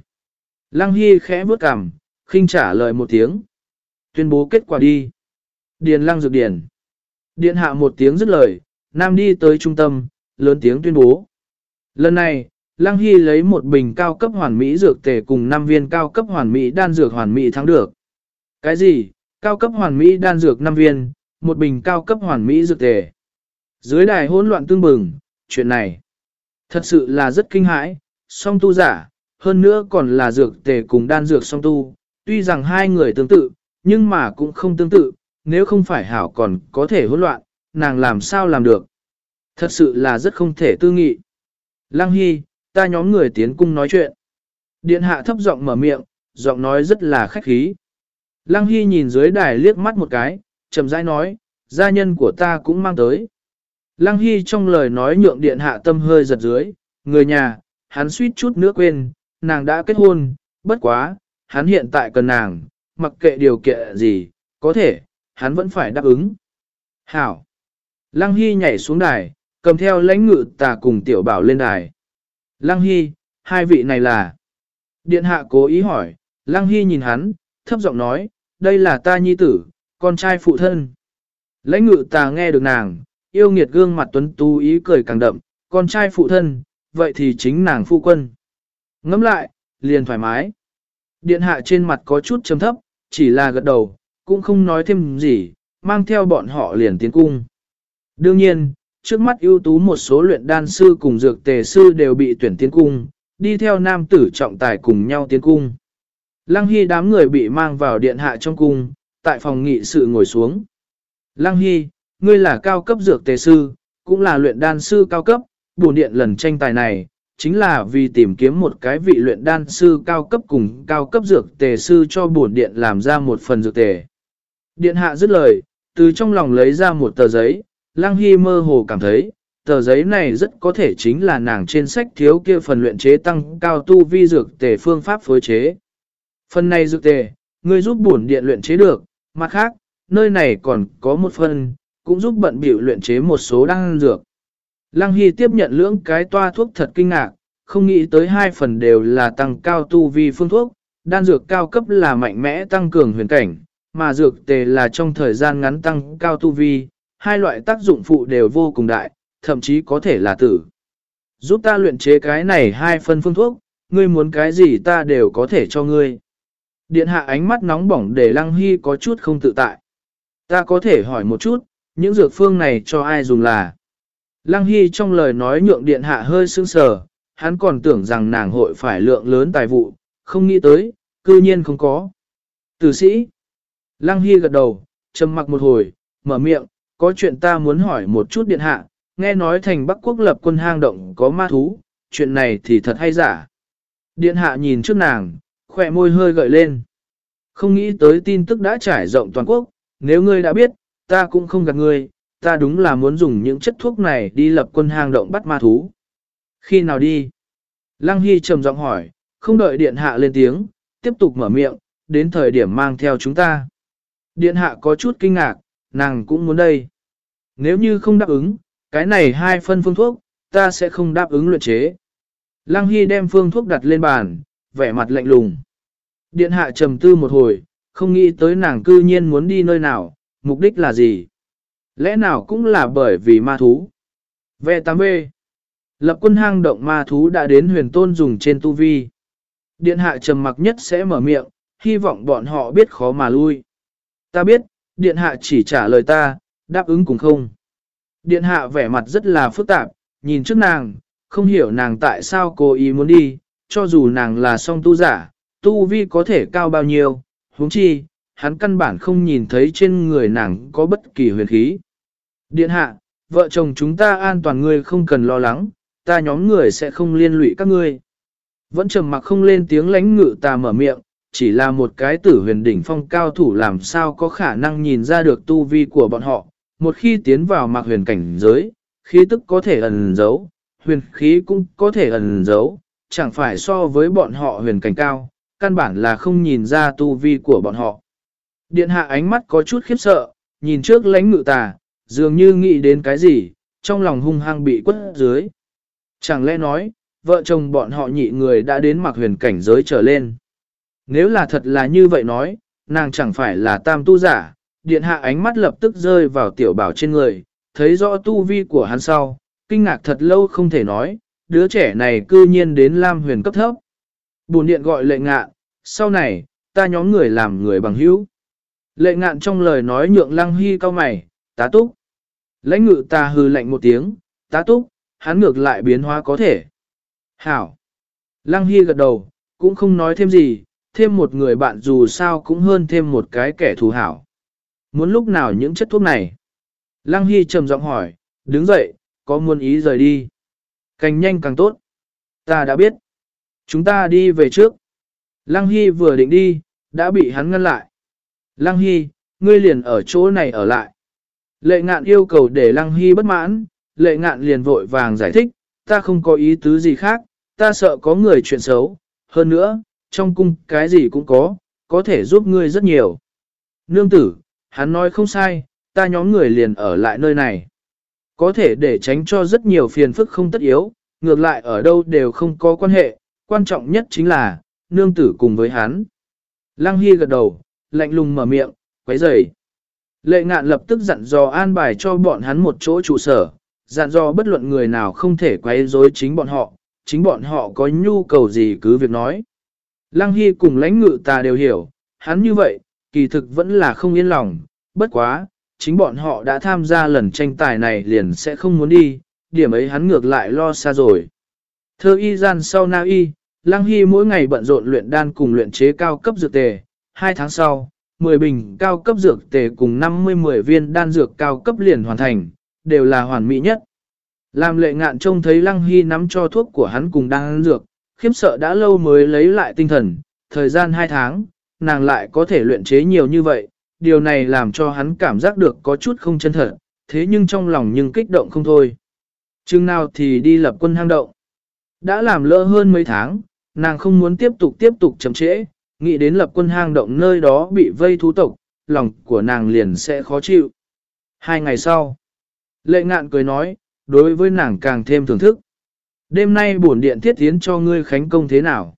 Lăng Hy khẽ bước cằm, khinh trả lời một tiếng. Tuyên bố kết quả đi. Điền lăng dược điền. Điện hạ một tiếng dứt lời, Nam đi tới trung tâm, lớn tiếng tuyên bố. Lần này, Lăng Hy lấy một bình cao cấp hoàn mỹ dược tề cùng 5 viên cao cấp hoàn mỹ đan dược hoàn mỹ thắng được. Cái gì? Cao cấp hoàn mỹ đan dược 5 viên, một bình cao cấp hoàn mỹ dược tề. Dưới đài hỗn loạn tương bừng, chuyện này thật sự là rất kinh hãi, song tu giả, hơn nữa còn là dược tề cùng đan dược song tu, tuy rằng hai người tương tự, nhưng mà cũng không tương tự, nếu không phải hảo còn có thể hỗn loạn, nàng làm sao làm được. Thật sự là rất không thể tư nghị. Lăng Hy, ta nhóm người tiến cung nói chuyện. Điện hạ thấp giọng mở miệng, giọng nói rất là khách khí. Lăng Hy nhìn dưới đài liếc mắt một cái, chậm rãi nói, gia nhân của ta cũng mang tới. Lăng Hy trong lời nói nhượng điện hạ tâm hơi giật dưới, người nhà, hắn suýt chút nữa quên, nàng đã kết hôn, bất quá, hắn hiện tại cần nàng, mặc kệ điều kiện gì, có thể, hắn vẫn phải đáp ứng. Hảo! Lăng Hy nhảy xuống đài, cầm theo lãnh ngự tà cùng tiểu bảo lên đài. Lăng Hy, hai vị này là... Điện hạ cố ý hỏi, Lăng Hy nhìn hắn, thấp giọng nói, đây là ta nhi tử, con trai phụ thân. Lãnh ngự tà nghe được nàng, yêu nghiệt gương mặt tuấn tú ý cười càng đậm, con trai phụ thân, vậy thì chính nàng phụ quân. ngẫm lại, liền thoải mái. Điện hạ trên mặt có chút chấm thấp, chỉ là gật đầu, cũng không nói thêm gì, mang theo bọn họ liền tiến cung. Đương nhiên, trước mắt ưu tú một số luyện đan sư cùng dược tề sư đều bị tuyển tiến cung, đi theo nam tử trọng tài cùng nhau tiến cung. Lăng Hy đám người bị mang vào điện hạ trong cung, tại phòng nghị sự ngồi xuống. Lăng Hy, ngươi là cao cấp dược tề sư, cũng là luyện đan sư cao cấp, buồn điện lần tranh tài này, chính là vì tìm kiếm một cái vị luyện đan sư cao cấp cùng cao cấp dược tề sư cho bổn điện làm ra một phần dược tề. Điện hạ dứt lời, từ trong lòng lấy ra một tờ giấy, Lăng Hy mơ hồ cảm thấy, tờ giấy này rất có thể chính là nàng trên sách thiếu kia phần luyện chế tăng cao tu vi dược tề phương pháp phối chế. Phần này dược tề, ngươi giúp bổn điện luyện chế được, mặt khác, nơi này còn có một phần, cũng giúp bận biểu luyện chế một số đan dược. Lăng Hy tiếp nhận lưỡng cái toa thuốc thật kinh ngạc, không nghĩ tới hai phần đều là tăng cao tu vi phương thuốc, đan dược cao cấp là mạnh mẽ tăng cường huyền cảnh, mà dược tề là trong thời gian ngắn tăng cao tu vi, hai loại tác dụng phụ đều vô cùng đại, thậm chí có thể là tử. Giúp ta luyện chế cái này hai phân phương thuốc, ngươi muốn cái gì ta đều có thể cho ngươi. Điện hạ ánh mắt nóng bỏng để Lăng Hy có chút không tự tại. Ta có thể hỏi một chút, những dược phương này cho ai dùng là? Lăng Hy trong lời nói nhượng điện hạ hơi sững sờ, hắn còn tưởng rằng nàng hội phải lượng lớn tài vụ, không nghĩ tới, cư nhiên không có. Tử sĩ. Lăng Hy gật đầu, trầm mặc một hồi, mở miệng, có chuyện ta muốn hỏi một chút điện hạ, nghe nói thành Bắc Quốc lập quân hang động có ma thú, chuyện này thì thật hay giả. Điện hạ nhìn trước nàng, khỏe môi hơi gợi lên. Không nghĩ tới tin tức đã trải rộng toàn quốc, nếu ngươi đã biết, ta cũng không gạt ngươi, ta đúng là muốn dùng những chất thuốc này đi lập quân hang động bắt ma thú. Khi nào đi? Lăng Hy trầm giọng hỏi, không đợi điện hạ lên tiếng, tiếp tục mở miệng, đến thời điểm mang theo chúng ta. Điện hạ có chút kinh ngạc, nàng cũng muốn đây. Nếu như không đáp ứng, cái này hai phân phương thuốc, ta sẽ không đáp ứng luyện chế. Lăng Hy đem phương thuốc đặt lên bàn, vẻ mặt lạnh lùng. Điện hạ trầm tư một hồi, không nghĩ tới nàng cư nhiên muốn đi nơi nào, mục đích là gì? Lẽ nào cũng là bởi vì ma thú? V8B Lập quân hang động ma thú đã đến huyền tôn dùng trên tu vi. Điện hạ trầm mặc nhất sẽ mở miệng, hy vọng bọn họ biết khó mà lui. Ta biết, điện hạ chỉ trả lời ta, đáp ứng cùng không. Điện hạ vẻ mặt rất là phức tạp, nhìn trước nàng, không hiểu nàng tại sao cô ý muốn đi, cho dù nàng là song tu giả, tu vi có thể cao bao nhiêu, huống chi, hắn căn bản không nhìn thấy trên người nàng có bất kỳ huyền khí. Điện hạ, vợ chồng chúng ta an toàn ngươi không cần lo lắng, ta nhóm người sẽ không liên lụy các ngươi. Vẫn trầm mặc không lên tiếng lánh ngự ta mở miệng, chỉ là một cái tử huyền đỉnh phong cao thủ làm sao có khả năng nhìn ra được tu vi của bọn họ. Một khi tiến vào mạc huyền cảnh giới, khí tức có thể ẩn giấu, huyền khí cũng có thể ẩn giấu, chẳng phải so với bọn họ huyền cảnh cao, căn bản là không nhìn ra tu vi của bọn họ. Điện hạ ánh mắt có chút khiếp sợ, nhìn trước lánh ngự tà, dường như nghĩ đến cái gì, trong lòng hung hăng bị quất dưới. Chẳng lẽ nói, vợ chồng bọn họ nhị người đã đến mặc huyền cảnh giới trở lên. Nếu là thật là như vậy nói, nàng chẳng phải là tam tu giả, điện hạ ánh mắt lập tức rơi vào tiểu bảo trên người, thấy rõ tu vi của hắn sau, kinh ngạc thật lâu không thể nói, đứa trẻ này cư nhiên đến Lam huyền cấp thấp. Bùn điện gọi lệ ngạn, sau này, ta nhóm người làm người bằng hữu. Lệ ngạn trong lời nói nhượng lăng hy cao mày, tá túc. Lãnh ngự ta hư lạnh một tiếng, tá túc, hắn ngược lại biến hóa có thể. Hảo. Lăng hy gật đầu, cũng không nói thêm gì, thêm một người bạn dù sao cũng hơn thêm một cái kẻ thù hảo. Muốn lúc nào những chất thuốc này? Lăng Hy trầm giọng hỏi, đứng dậy, có muốn ý rời đi. Càng nhanh càng tốt. Ta đã biết. Chúng ta đi về trước. Lăng Hy vừa định đi, đã bị hắn ngăn lại. Lăng Hy, ngươi liền ở chỗ này ở lại. Lệ ngạn yêu cầu để Lăng Hy bất mãn, lệ ngạn liền vội vàng giải thích, ta không có ý tứ gì khác, ta sợ có người chuyện xấu. Hơn nữa, trong cung cái gì cũng có, có thể giúp ngươi rất nhiều. Nương tử, hắn nói không sai, ta nhóm người liền ở lại nơi này. Có thể để tránh cho rất nhiều phiền phức không tất yếu, ngược lại ở đâu đều không có quan hệ, quan trọng nhất chính là, nương tử cùng với hắn. Lăng Hy gật đầu, lạnh lùng mở miệng, quấy rầy. Lệ ngạn lập tức dặn dò an bài cho bọn hắn một chỗ trụ sở, dặn dò bất luận người nào không thể quấy rối chính bọn họ, chính bọn họ có nhu cầu gì cứ việc nói. Lăng Hy cùng lãnh ngự ta đều hiểu, hắn như vậy, kỳ thực vẫn là không yên lòng, bất quá, chính bọn họ đã tham gia lần tranh tài này liền sẽ không muốn đi, điểm ấy hắn ngược lại lo xa rồi. Thơ y gian sau na y, Lăng Hy mỗi ngày bận rộn luyện đan cùng luyện chế cao cấp dược tề, hai tháng sau, 10 bình cao cấp dược tề cùng 50-10 viên đan dược cao cấp liền hoàn thành, đều là hoàn mỹ nhất. Làm lệ ngạn trông thấy Lăng Hy nắm cho thuốc của hắn cùng đan dược, khiếp sợ đã lâu mới lấy lại tinh thần, thời gian 2 tháng, nàng lại có thể luyện chế nhiều như vậy, điều này làm cho hắn cảm giác được có chút không chân thật, thế nhưng trong lòng nhưng kích động không thôi. Chừng nào thì đi lập quân hang động. Đã làm lỡ hơn mấy tháng, nàng không muốn tiếp tục tiếp tục chậm trễ, nghĩ đến lập quân hang động nơi đó bị vây thú tộc, lòng của nàng liền sẽ khó chịu. Hai ngày sau, lệ ngạn cười nói, đối với nàng càng thêm thưởng thức. Đêm nay bổn điện thiết tiến cho ngươi khánh công thế nào?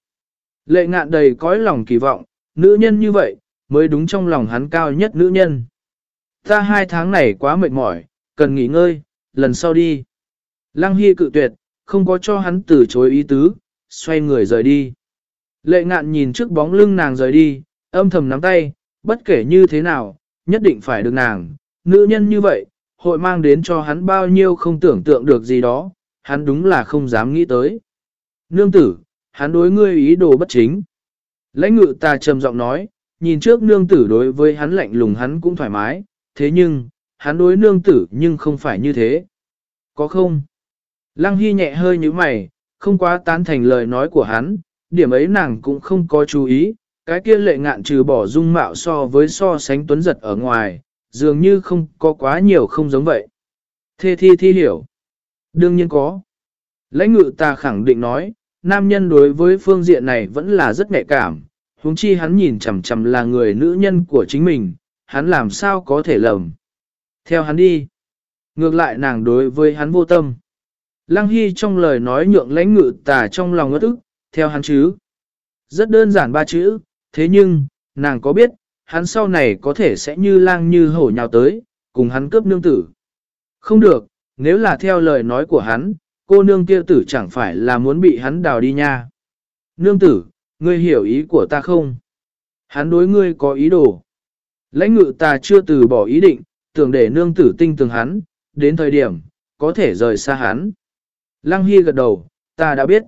Lệ ngạn đầy cõi lòng kỳ vọng, nữ nhân như vậy, mới đúng trong lòng hắn cao nhất nữ nhân. Ta hai tháng này quá mệt mỏi, cần nghỉ ngơi, lần sau đi. Lăng Hy cự tuyệt, không có cho hắn từ chối ý tứ, xoay người rời đi. Lệ ngạn nhìn trước bóng lưng nàng rời đi, âm thầm nắm tay, bất kể như thế nào, nhất định phải được nàng. Nữ nhân như vậy, hội mang đến cho hắn bao nhiêu không tưởng tượng được gì đó, hắn đúng là không dám nghĩ tới. Nương tử, hắn đối ngươi ý đồ bất chính. Lãnh ngự ta trầm giọng nói, nhìn trước nương tử đối với hắn lạnh lùng hắn cũng thoải mái, thế nhưng, hắn đối nương tử nhưng không phải như thế. Có không? Lăng Hy nhẹ hơi như mày, không quá tán thành lời nói của hắn, điểm ấy nàng cũng không có chú ý, cái kia lệ ngạn trừ bỏ dung mạo so với so sánh tuấn giật ở ngoài, dường như không có quá nhiều không giống vậy. Thê thi thi hiểu. Đương nhiên có. Lãnh ngự ta khẳng định nói, nam nhân đối với phương diện này vẫn là rất nhạy cảm, huống chi hắn nhìn chằm chằm là người nữ nhân của chính mình, hắn làm sao có thể lầm. Theo hắn đi. Ngược lại nàng đối với hắn vô tâm. Lăng Hy trong lời nói nhượng lãnh ngự tà trong lòng ngất ức, theo hắn chứ. Rất đơn giản ba chữ, thế nhưng, nàng có biết, hắn sau này có thể sẽ như lang như hổ nhào tới, cùng hắn cướp nương tử. Không được, nếu là theo lời nói của hắn, cô nương kia tử chẳng phải là muốn bị hắn đào đi nha. Nương tử, ngươi hiểu ý của ta không? Hắn đối ngươi có ý đồ. Lãnh ngự ta chưa từ bỏ ý định, tưởng để nương tử tinh tường hắn, đến thời điểm, có thể rời xa hắn. Lăng Hy gật đầu, ta đã biết.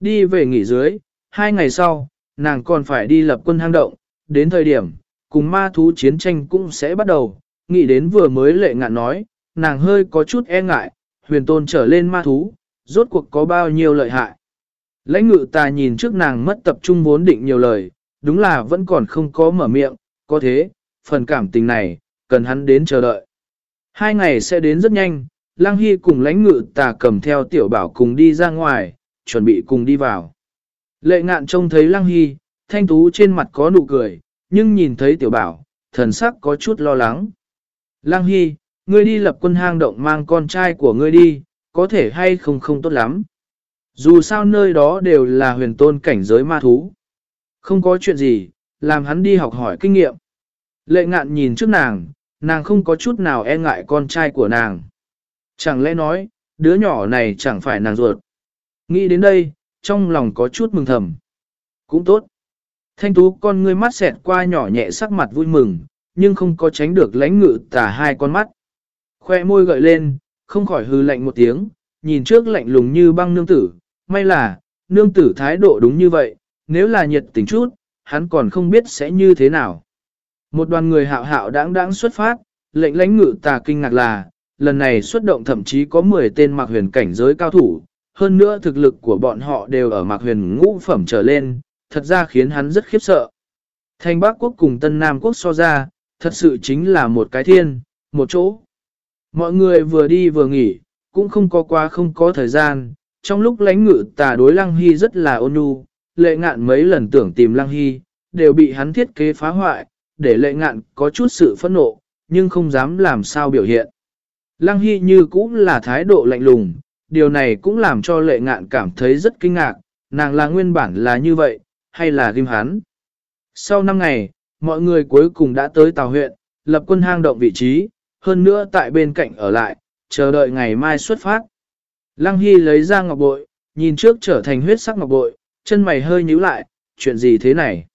Đi về nghỉ dưới, hai ngày sau, nàng còn phải đi lập quân hang động, đến thời điểm, cùng ma thú chiến tranh cũng sẽ bắt đầu, nghĩ đến vừa mới lệ ngạn nói, nàng hơi có chút e ngại, huyền tôn trở lên ma thú, rốt cuộc có bao nhiêu lợi hại. Lãnh ngự ta nhìn trước nàng mất tập trung vốn định nhiều lời, đúng là vẫn còn không có mở miệng, có thế, phần cảm tình này, cần hắn đến chờ đợi. Hai ngày sẽ đến rất nhanh, Lăng Hy cùng lãnh ngự tà cầm theo tiểu bảo cùng đi ra ngoài, chuẩn bị cùng đi vào. Lệ ngạn trông thấy Lăng Hy, thanh tú trên mặt có nụ cười, nhưng nhìn thấy tiểu bảo, thần sắc có chút lo lắng. Lăng Hy, ngươi đi lập quân hang động mang con trai của ngươi đi, có thể hay không không tốt lắm. Dù sao nơi đó đều là huyền tôn cảnh giới ma thú. Không có chuyện gì, làm hắn đi học hỏi kinh nghiệm. Lệ ngạn nhìn trước nàng, nàng không có chút nào e ngại con trai của nàng. Chẳng lẽ nói, đứa nhỏ này chẳng phải nàng ruột. Nghĩ đến đây, trong lòng có chút mừng thầm. Cũng tốt. Thanh tú con ngươi mắt xẹt qua nhỏ nhẹ sắc mặt vui mừng, nhưng không có tránh được lãnh ngự tả hai con mắt. Khoe môi gợi lên, không khỏi hư lạnh một tiếng, nhìn trước lạnh lùng như băng nương tử. May là, nương tử thái độ đúng như vậy, nếu là nhiệt tình chút, hắn còn không biết sẽ như thế nào. Một đoàn người hạo hạo đáng đáng xuất phát, lệnh lãnh ngự tà kinh ngạc là, lần này xuất động thậm chí có 10 tên mạc huyền cảnh giới cao thủ, hơn nữa thực lực của bọn họ đều ở mạc huyền ngũ phẩm trở lên, thật ra khiến hắn rất khiếp sợ. Thanh Bắc Quốc cùng Tân Nam Quốc so ra, thật sự chính là một cái thiên, một chỗ. Mọi người vừa đi vừa nghỉ, cũng không có quá không có thời gian, trong lúc lãnh ngự tà đối Lăng Hy rất là ôn nhu, lệ ngạn mấy lần tưởng tìm Lăng Hy, đều bị hắn thiết kế phá hoại, để lệ ngạn có chút sự phẫn nộ, nhưng không dám làm sao biểu hiện. Lăng Hy như cũng là thái độ lạnh lùng, điều này cũng làm cho lệ ngạn cảm thấy rất kinh ngạc, nàng là nguyên bản là như vậy, hay là ghim hắn. Sau 5 ngày, mọi người cuối cùng đã tới Tàu huyện, lập quân hang động vị trí, hơn nữa tại bên cạnh ở lại, chờ đợi ngày mai xuất phát. Lăng Hy lấy ra ngọc bội, nhìn trước trở thành huyết sắc ngọc bội, chân mày hơi nhíu lại, chuyện gì thế này?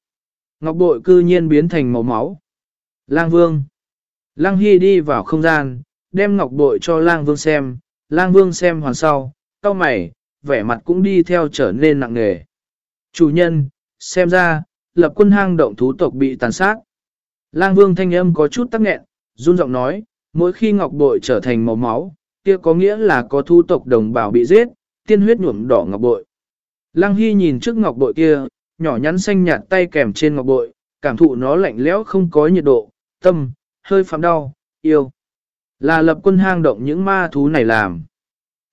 Ngọc bội cư nhiên biến thành màu máu. Lang Vương. Lăng Hy đi vào không gian, đem ngọc bội cho Lang Vương xem, Lang Vương xem hoàn sau, cau mày, vẻ mặt cũng đi theo trở nên nặng nề. Chủ nhân, xem ra, lập quân hang động thú tộc bị tàn sát. Lang Vương thanh âm có chút tắc nghẹn, run giọng nói, mỗi khi ngọc bội trở thành màu máu, kia có nghĩa là có thu tộc đồng bào bị giết, tiên huyết nhuộm đỏ ngọc bội. Lăng Hy nhìn trước ngọc bội kia, nhỏ nhắn xanh nhạt tay kèm trên ngọc bội, cảm thụ nó lạnh lẽo không có nhiệt độ, tâm, hơi phạm đau, yêu. Là lập quân hang động những ma thú này làm.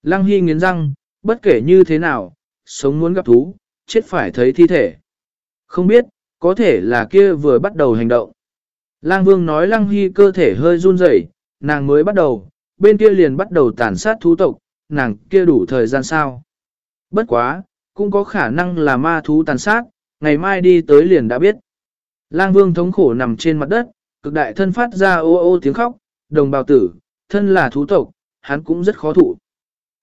Lăng Hy nghiến răng, bất kể như thế nào, sống muốn gặp thú, chết phải thấy thi thể. Không biết, có thể là kia vừa bắt đầu hành động. Lang Vương nói Lăng Hy cơ thể hơi run rẩy, nàng mới bắt đầu, bên kia liền bắt đầu tàn sát thú tộc, nàng kia đủ thời gian sao. Bất quá, cũng có khả năng là ma thú tàn sát, ngày mai đi tới liền đã biết. Lang Vương thống khổ nằm trên mặt đất, cực đại thân phát ra ô ô tiếng khóc, đồng bào tử, thân là thú tộc, hắn cũng rất khó thụ.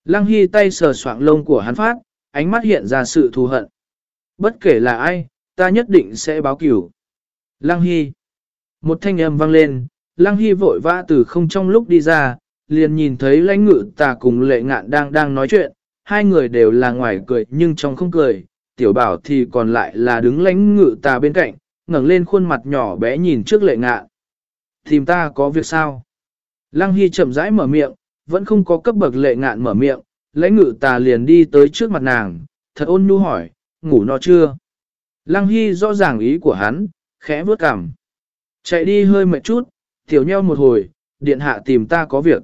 lang Hy tay sờ soạng lông của hắn phát, ánh mắt hiện ra sự thù hận. Bất kể là ai, ta nhất định sẽ báo cửu. Lăng Hy. Một thanh âm vang lên, Lăng Hy vội vã từ không trong lúc đi ra, liền nhìn thấy lãnh ngự tà cùng lệ ngạn đang đang nói chuyện, hai người đều là ngoài cười nhưng trong không cười, tiểu bảo thì còn lại là đứng lãnh ngự tà bên cạnh, ngẩng lên khuôn mặt nhỏ bé nhìn trước lệ ngạn. Tìm ta có việc sao? Lăng Hy chậm rãi mở miệng, vẫn không có cấp bậc lệ ngạn mở miệng, lãnh ngự tà liền đi tới trước mặt nàng, thật ôn nhu hỏi, ngủ no chưa? Lăng Hy rõ ràng ý của hắn, khẽ vớt cằm. Chạy đi hơi mệt chút, tiểu nheo một hồi, điện hạ tìm ta có việc.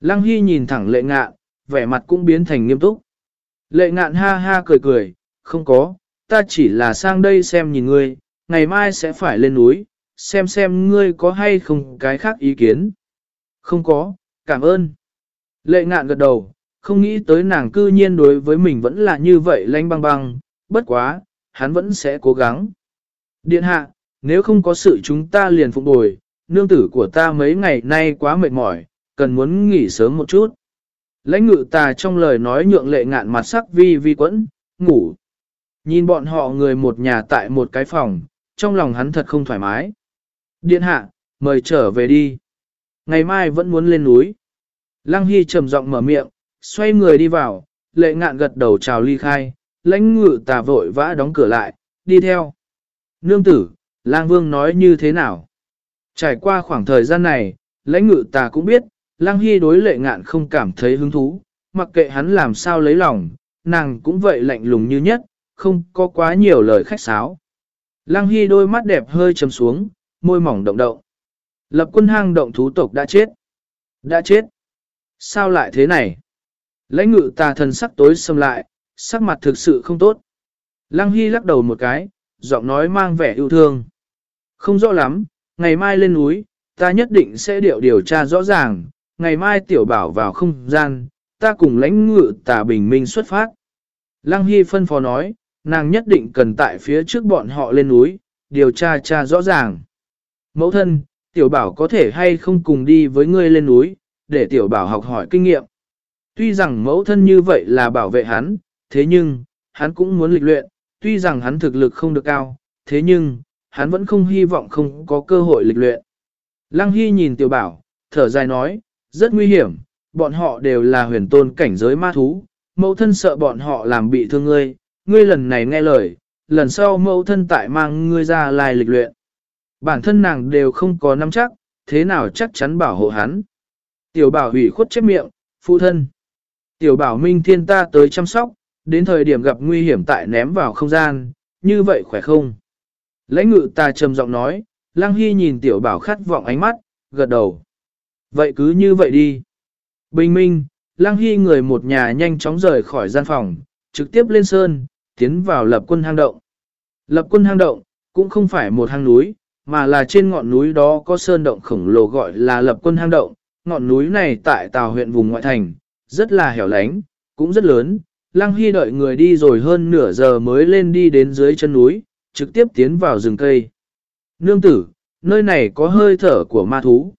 Lăng Hy nhìn thẳng lệ ngạn, vẻ mặt cũng biến thành nghiêm túc. Lệ ngạn ha ha cười cười, không có, ta chỉ là sang đây xem nhìn ngươi, ngày mai sẽ phải lên núi, xem xem ngươi có hay không cái khác ý kiến. Không có, cảm ơn. Lệ ngạn gật đầu, không nghĩ tới nàng cư nhiên đối với mình vẫn là như vậy lanh băng băng, bất quá, hắn vẫn sẽ cố gắng. Điện hạ, nếu không có sự chúng ta liền phục bồi, nương tử của ta mấy ngày nay quá mệt mỏi, cần muốn nghỉ sớm một chút. Lãnh ngự tà trong lời nói nhượng lệ ngạn mặt sắc vi vi quẫn, ngủ. Nhìn bọn họ người một nhà tại một cái phòng, trong lòng hắn thật không thoải mái. Điện hạ, mời trở về đi. Ngày mai vẫn muốn lên núi. Lăng Hy trầm giọng mở miệng, xoay người đi vào, lệ ngạn gật đầu chào ly khai, lãnh ngự tà vội vã đóng cửa lại, đi theo. Nương tử, lang vương nói như thế nào? Trải qua khoảng thời gian này, lãnh ngự ta cũng biết, lang hy đối lệ ngạn không cảm thấy hứng thú, mặc kệ hắn làm sao lấy lòng, nàng cũng vậy lạnh lùng như nhất, không có quá nhiều lời khách sáo. Lăng Hy đôi mắt đẹp hơi chấm xuống, môi mỏng động động. Lập quân hang động thú tộc đã chết. Đã chết. Sao lại thế này? Lãnh ngự tà thần sắc tối xâm lại, sắc mặt thực sự không tốt. Lăng Hy lắc đầu một cái, giọng nói mang vẻ yêu thương. Không rõ lắm, ngày mai lên núi, ta nhất định sẽ điệu điều tra rõ ràng, ngày mai tiểu bảo vào không gian, ta cùng lãnh ngự tà bình minh xuất phát. Lăng Hy phân phó nói, nàng nhất định cần tại phía trước bọn họ lên núi, điều tra tra rõ ràng. Mẫu thân, tiểu bảo có thể hay không cùng đi với ngươi lên núi, để tiểu bảo học hỏi kinh nghiệm. Tuy rằng mẫu thân như vậy là bảo vệ hắn, thế nhưng, hắn cũng muốn lịch luyện, tuy rằng hắn thực lực không được cao, thế nhưng, hắn vẫn không hy vọng không có cơ hội lịch luyện. Lăng Hy nhìn tiểu bảo, thở dài nói, rất nguy hiểm, bọn họ đều là huyền tôn cảnh giới ma thú, mẫu thân sợ bọn họ làm bị thương ngươi, ngươi lần này nghe lời, lần sau mẫu thân tại mang ngươi ra lai lịch luyện. Bản thân nàng đều không có nắm chắc, thế nào chắc chắn bảo hộ hắn. Tiểu bảo hủy khuất chép miệng, phụ thân. Tiểu bảo minh thiên ta tới chăm sóc, đến thời điểm gặp nguy hiểm tại ném vào không gian, như vậy khỏe không? Lãnh ngự ta trầm giọng nói, Lăng Hy nhìn tiểu bảo khát vọng ánh mắt, gật đầu. Vậy cứ như vậy đi. Bình minh, Lăng Hy người một nhà nhanh chóng rời khỏi gian phòng, trực tiếp lên sơn, tiến vào lập quân hang động. Lập quân hang động, cũng không phải một hang núi, mà là trên ngọn núi đó có sơn động khổng lồ gọi là lập quân hang động. Ngọn núi này tại Tào huyện vùng ngoại thành, rất là hẻo lánh, cũng rất lớn. Lăng Hy đợi người đi rồi hơn nửa giờ mới lên đi đến dưới chân núi, trực tiếp tiến vào rừng cây. Nương tử, nơi này có hơi thở của ma thú.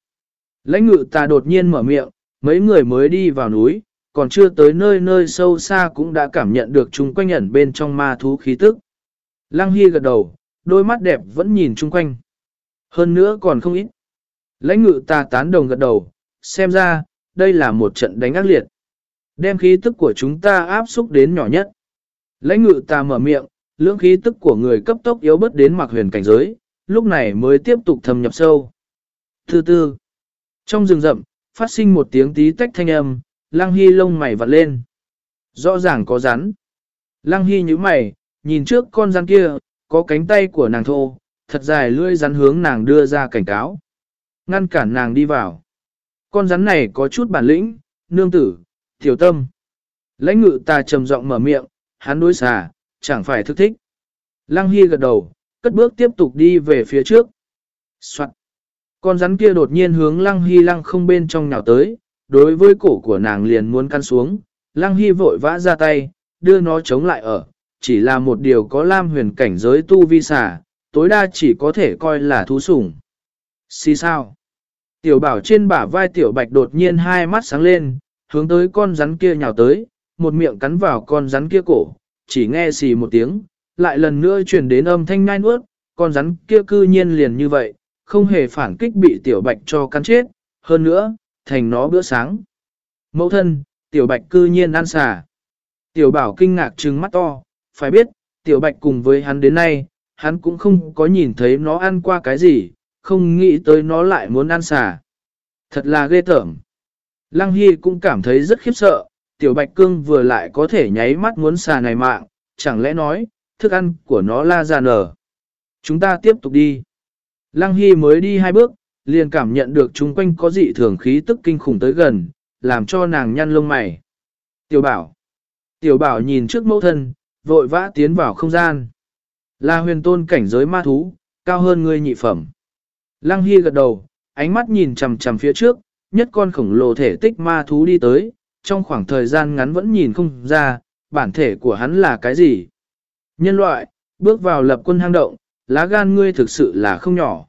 Lãnh ngự ta đột nhiên mở miệng, mấy người mới đi vào núi, còn chưa tới nơi nơi sâu xa cũng đã cảm nhận được chung quanh ẩn bên trong ma thú khí tức. Lăng Hy gật đầu, đôi mắt đẹp vẫn nhìn chung quanh. Hơn nữa còn không ít. Lãnh ngự ta tán đồng gật đầu, xem ra, đây là một trận đánh ác liệt. Đem khí tức của chúng ta áp xúc đến nhỏ nhất. Lãnh ngự ta mở miệng, lưỡng khí tức của người cấp tốc yếu bớt đến mặc huyền cảnh giới, lúc này mới tiếp tục thâm nhập sâu. Thứ tư, trong rừng rậm, phát sinh một tiếng tí tách thanh âm, lăng hy lông mày vặn lên. Rõ ràng có rắn. Lăng hy nhíu mày, nhìn trước con rắn kia, có cánh tay của nàng thô, thật dài lưỡi rắn hướng nàng đưa ra cảnh cáo. Ngăn cản nàng đi vào. Con rắn này có chút bản lĩnh, nương tử, tiểu tâm. Lãnh ngự ta trầm giọng mở miệng, hắn đối xà, chẳng phải thức thích. Lăng Hy gật đầu, cất bước tiếp tục đi về phía trước. Soạn. Con rắn kia đột nhiên hướng Lăng Hy lăng không bên trong nhào tới, đối với cổ của nàng liền muốn căn xuống. Lăng Hy vội vã ra tay, đưa nó chống lại ở, chỉ là một điều có lam huyền cảnh giới tu vi xả, tối đa chỉ có thể coi là thú sủng. Xì sao? Tiểu bảo trên bả vai tiểu bạch đột nhiên hai mắt sáng lên, hướng tới con rắn kia nhào tới, một miệng cắn vào con rắn kia cổ, chỉ nghe xì một tiếng, lại lần nữa truyền đến âm thanh nai nuốt, con rắn kia cư nhiên liền như vậy, không hề phản kích bị tiểu bạch cho cắn chết, hơn nữa, thành nó bữa sáng. Mẫu thân, tiểu bạch cư nhiên ăn xà. Tiểu bảo kinh ngạc trừng mắt to, phải biết, tiểu bạch cùng với hắn đến nay, hắn cũng không có nhìn thấy nó ăn qua cái gì, không nghĩ tới nó lại muốn ăn xà. Thật là ghê tởm. Lăng Hy cũng cảm thấy rất khiếp sợ, tiểu bạch cương vừa lại có thể nháy mắt muốn xà này mạng, chẳng lẽ nói, thức ăn của nó la ra nở. Chúng ta tiếp tục đi. Lăng Hy mới đi hai bước, liền cảm nhận được chung quanh có dị thường khí tức kinh khủng tới gần, làm cho nàng nhăn lông mày. Tiểu bảo. Tiểu bảo nhìn trước mẫu thân, vội vã tiến vào không gian. Là huyền tôn cảnh giới ma thú, cao hơn ngươi nhị phẩm. Lăng Hy gật đầu, ánh mắt nhìn chằm chằm phía trước, nhất con khổng lồ thể tích ma thú đi tới, trong khoảng thời gian ngắn vẫn nhìn không ra, bản thể của hắn là cái gì. Nhân loại, bước vào lập quân hang động, lá gan ngươi thực sự là không nhỏ.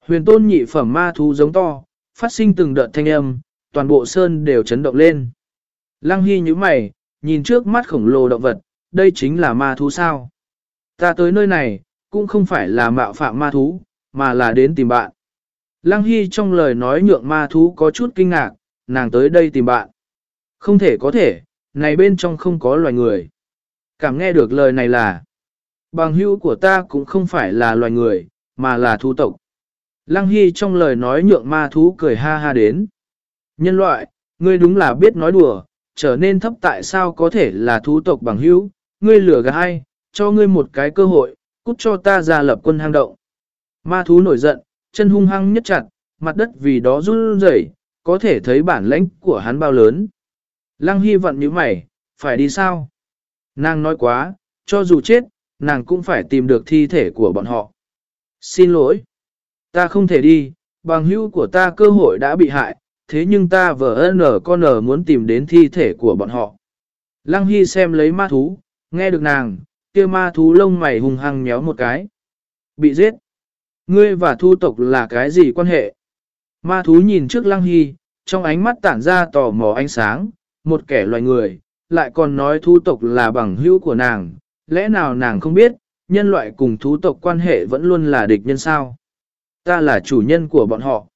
Huyền tôn nhị phẩm ma thú giống to, phát sinh từng đợt thanh âm, toàn bộ sơn đều chấn động lên. Lăng Hy như mày, nhìn trước mắt khổng lồ động vật, đây chính là ma thú sao. Ta tới nơi này, cũng không phải là mạo phạm ma thú, mà là đến tìm bạn. Lăng Hy trong lời nói nhượng ma thú có chút kinh ngạc, nàng tới đây tìm bạn. Không thể có thể, này bên trong không có loài người. Cảm nghe được lời này là, bằng hữu của ta cũng không phải là loài người, mà là thú tộc. Lăng Hy trong lời nói nhượng ma thú cười ha ha đến. Nhân loại, ngươi đúng là biết nói đùa, trở nên thấp tại sao có thể là thú tộc bằng hữu, ngươi lừa gạt ai, cho ngươi một cái cơ hội, cút cho ta ra lập quân hang động. Ma thú nổi giận, chân hung hăng nhất chặt, mặt đất vì đó run rẩy, có thể thấy bản lãnh của hắn bao lớn. Lăng Hy vận như mày, phải đi sao? Nàng nói quá, cho dù chết, nàng cũng phải tìm được thi thể của bọn họ. Xin lỗi. Ta không thể đi, bằng hữu của ta cơ hội đã bị hại, thế nhưng ta vợ nở con nở muốn tìm đến thi thể của bọn họ. Lăng Hy xem lấy ma thú, nghe được nàng, kia ma thú lông mày hùng hăng nhéo một cái. Bị giết. Ngươi và thu tộc là cái gì quan hệ? Ma thú nhìn trước Lăng Hy, trong ánh mắt tản ra tò mò ánh sáng, một kẻ loài người, lại còn nói thú tộc là bằng hữu của nàng, lẽ nào nàng không biết, nhân loại cùng thú tộc quan hệ vẫn luôn là địch nhân sao? Ta là chủ nhân của bọn họ.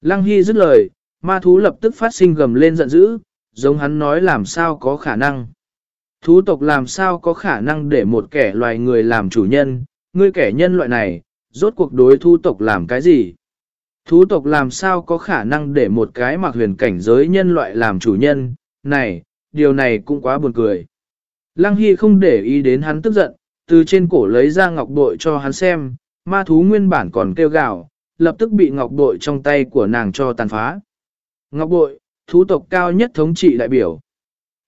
Lăng Hy dứt lời, ma thú lập tức phát sinh gầm lên giận dữ, giống hắn nói làm sao có khả năng. Thú tộc làm sao có khả năng để một kẻ loài người làm chủ nhân, ngươi kẻ nhân loại này, rốt cuộc đối thú tộc làm cái gì? Thú tộc làm sao có khả năng để một cái mặc huyền cảnh giới nhân loại làm chủ nhân, này, điều này cũng quá buồn cười. Lăng Hy không để ý đến hắn tức giận, từ trên cổ lấy ra ngọc bội cho hắn xem, ma thú nguyên bản còn kêu gào, lập tức bị ngọc bội trong tay của nàng cho tàn phá. Ngọc bội, thú tộc cao nhất thống trị đại biểu.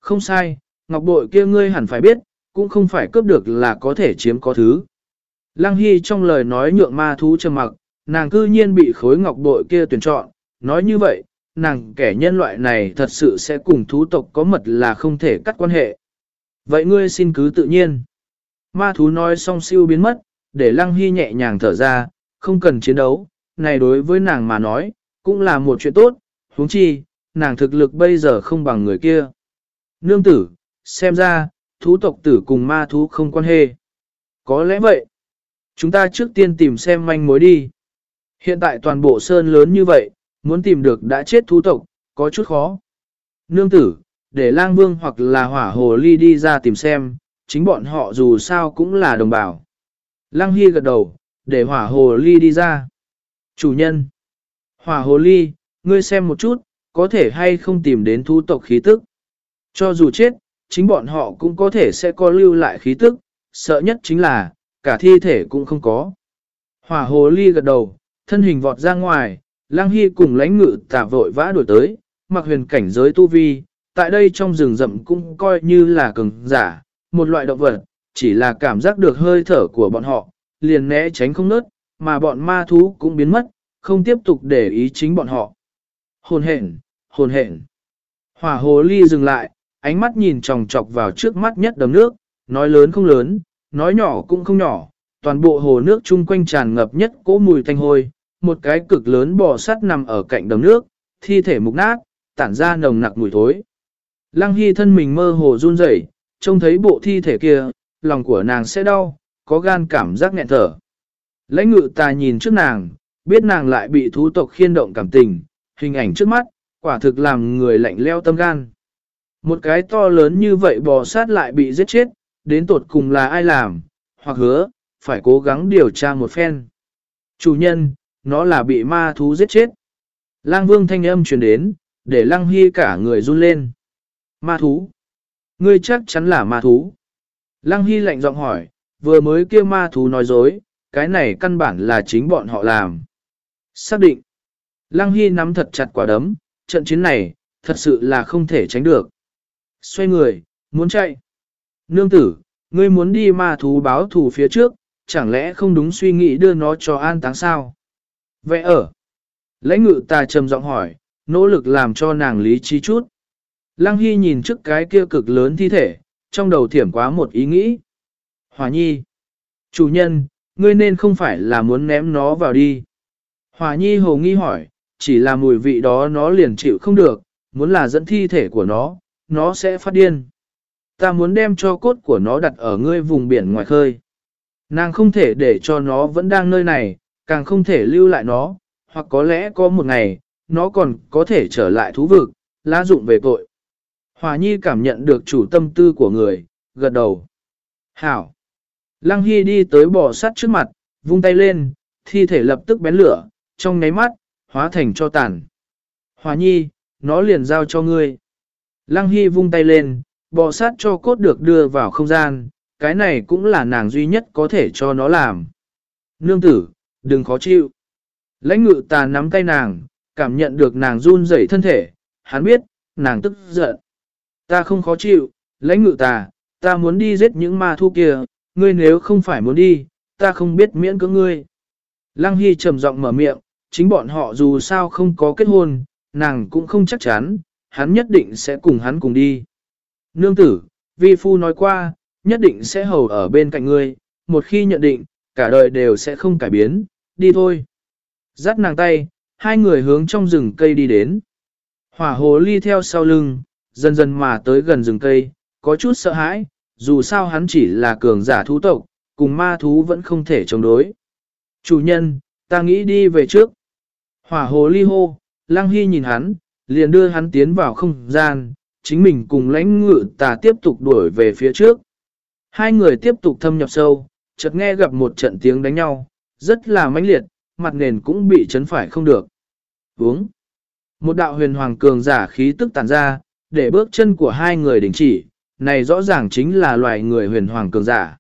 Không sai, ngọc bội kia ngươi hẳn phải biết, cũng không phải cướp được là có thể chiếm có thứ. Lăng Hy trong lời nói nhượng ma thú trầm mặc, nàng cư nhiên bị khối ngọc bội kia tuyển chọn, nói như vậy, nàng kẻ nhân loại này thật sự sẽ cùng thú tộc có mật là không thể cắt quan hệ. Vậy ngươi xin cứ tự nhiên. Ma thú nói xong siêu biến mất, để Lăng Hy nhẹ nhàng thở ra, không cần chiến đấu, này đối với nàng mà nói, cũng là một chuyện tốt, huống chi, nàng thực lực bây giờ không bằng người kia. Nương tử, xem ra, thú tộc tử cùng ma thú không quan hệ. Có lẽ vậy. Chúng ta trước tiên tìm xem manh mối đi. Hiện tại toàn bộ sơn lớn như vậy, muốn tìm được đã chết thú tộc, có chút khó. Nương tử, để lang vương hoặc là hỏa hồ ly đi ra tìm xem, chính bọn họ dù sao cũng là đồng bào. Lăng Hy gật đầu, để hỏa hồ ly đi ra. Chủ nhân. Hỏa hồ ly, ngươi xem một chút, có thể hay không tìm đến thú tộc khí tức. Cho dù chết, chính bọn họ cũng có thể sẽ có lưu lại khí tức, sợ nhất chính là, cả thi thể cũng không có. Hỏa hồ ly gật đầu, thân hình vọt ra ngoài, Lăng Hy cùng lãnh ngự tả vội vã đuổi tới, mặc huyền cảnh giới tu vi, tại đây trong rừng rậm cũng coi như là cường giả, một loại động vật, chỉ là cảm giác được hơi thở của bọn họ, liền né tránh không nớt, mà bọn ma thú cũng biến mất, không tiếp tục để ý chính bọn họ. Hồn hện, hồn hện. Hỏa hồ ly dừng lại, ánh mắt nhìn tròng trọc vào trước mắt nhất đầm nước, nói lớn không lớn, nói nhỏ cũng không nhỏ, toàn bộ hồ nước chung quanh tràn ngập nhất cỗ mùi thanh hôi, một cái cực lớn bò sắt nằm ở cạnh đầm nước, thi thể mục nát, tản ra nồng nặc mùi thối. Lăng Hy thân mình mơ hồ run rẩy, trông thấy bộ thi thể kia, lòng của nàng sẽ đau, có gan cảm giác nghẹn thở. Lãnh ngự ta nhìn trước nàng, biết nàng lại bị thú tộc khiên động cảm tình, hình ảnh trước mắt, quả thực làm người lạnh leo tâm gan. Một cái to lớn như vậy bò sát lại bị giết chết, đến tột cùng là ai làm, hoặc hứa, phải cố gắng điều tra một phen. Chủ nhân, nó là bị ma thú giết chết. Lang vương thanh âm truyền đến, để lăng hy cả người run lên. Ma thú. Ngươi chắc chắn là ma thú. Lăng hy lạnh giọng hỏi, vừa mới kia ma thú nói dối, cái này căn bản là chính bọn họ làm. Xác định. Lăng hy nắm thật chặt quả đấm, trận chiến này, thật sự là không thể tránh được. Xoay người, muốn chạy. Nương tử, ngươi muốn đi ma thú báo thù phía trước, chẳng lẽ không đúng suy nghĩ đưa nó cho an táng sao? Vẽ ở. Lãnh ngự ta trầm giọng hỏi, nỗ lực làm cho nàng lý trí chút. Lăng Hy nhìn trước cái kia cực lớn thi thể, trong đầu thiểm quá một ý nghĩ. Hòa nhi. Chủ nhân, ngươi nên không phải là muốn ném nó vào đi. Hòa nhi hồ nghi hỏi, chỉ là mùi vị đó nó liền chịu không được, muốn là dẫn thi thể của nó, nó sẽ phát điên. Ta muốn đem cho cốt của nó đặt ở ngươi vùng biển ngoài khơi. Nàng không thể để cho nó vẫn đang nơi này, càng không thể lưu lại nó, hoặc có lẽ có một ngày, nó còn có thể trở lại thú vực, lá dụng về tội. Hòa Nhi cảm nhận được chủ tâm tư của người, gật đầu. Hảo! Lăng Hy đi tới bò sắt trước mặt, vung tay lên, thi thể lập tức bén lửa, trong nháy mắt, hóa thành cho tàn. Hòa Nhi, nó liền giao cho ngươi. Lăng Hy vung tay lên, bò sát cho cốt được đưa vào không gian, cái này cũng là nàng duy nhất có thể cho nó làm. Nương tử, đừng khó chịu. Lãnh ngự tà nắm tay nàng, cảm nhận được nàng run rẩy thân thể, hắn biết, nàng tức giận. Ta không khó chịu, lãnh ngự tà, ta muốn đi giết những ma thu kia, ngươi nếu không phải muốn đi, ta không biết miễn cưỡng ngươi. Lăng Hy trầm giọng mở miệng, chính bọn họ dù sao không có kết hôn, nàng cũng không chắc chắn, hắn nhất định sẽ cùng hắn cùng đi. Nương tử, vi phu nói qua, nhất định sẽ hầu ở bên cạnh ngươi, một khi nhận định, cả đời đều sẽ không cải biến, đi thôi. Dắt nàng tay, hai người hướng trong rừng cây đi đến. Hỏa hồ ly theo sau lưng, dần dần mà tới gần rừng cây, có chút sợ hãi, dù sao hắn chỉ là cường giả thú tộc, cùng ma thú vẫn không thể chống đối. Chủ nhân, ta nghĩ đi về trước. Hỏa hồ ly hô, Lăng Hy nhìn hắn, liền đưa hắn tiến vào không gian, chính mình cùng lãnh ngự tà tiếp tục đuổi về phía trước. Hai người tiếp tục thâm nhập sâu, chợt nghe gặp một trận tiếng đánh nhau, rất là mãnh liệt, mặt nền cũng bị chấn phải không được. Uống. Một đạo huyền hoàng cường giả khí tức tàn ra, để bước chân của hai người đình chỉ, này rõ ràng chính là loài người huyền hoàng cường giả.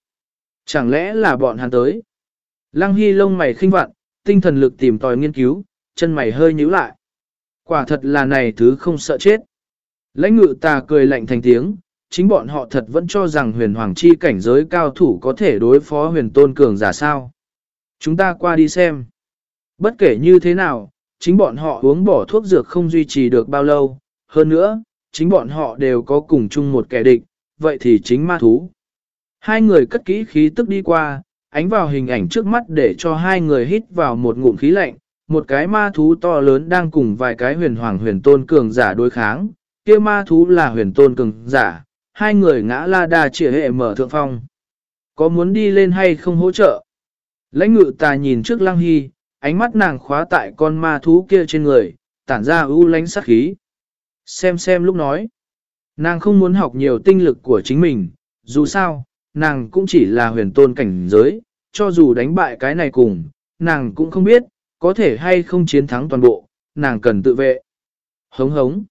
Chẳng lẽ là bọn hắn tới? Lăng Hy lông mày khinh vặn, tinh thần lực tìm tòi nghiên cứu, chân mày hơi nhíu lại. Quả thật là này thứ không sợ chết. Lãnh ngự tà cười lạnh thành tiếng, chính bọn họ thật vẫn cho rằng huyền hoàng chi cảnh giới cao thủ có thể đối phó huyền tôn cường giả sao. Chúng ta qua đi xem. Bất kể như thế nào, chính bọn họ uống bỏ thuốc dược không duy trì được bao lâu. Hơn nữa, chính bọn họ đều có cùng chung một kẻ địch, vậy thì chính ma thú. Hai người cất kỹ khí tức đi qua, ánh vào hình ảnh trước mắt để cho hai người hít vào một ngụm khí lạnh, một cái ma thú to lớn đang cùng vài cái huyền hoàng huyền tôn cường giả đối kháng, kia ma thú là huyền tôn cường giả, hai người ngã la đà chỉ hệ mở thượng phong. Có muốn đi lên hay không hỗ trợ? Lãnh ngự tà nhìn trước lăng hy, ánh mắt nàng khóa tại con ma thú kia trên người, tản ra ưu lánh sắc khí. Xem xem lúc nói, nàng không muốn học nhiều tinh lực của chính mình, dù sao, nàng cũng chỉ là huyền tôn cảnh giới, cho dù đánh bại cái này cùng, nàng cũng không biết, có thể hay không chiến thắng toàn bộ, nàng cần tự vệ. Hống hống.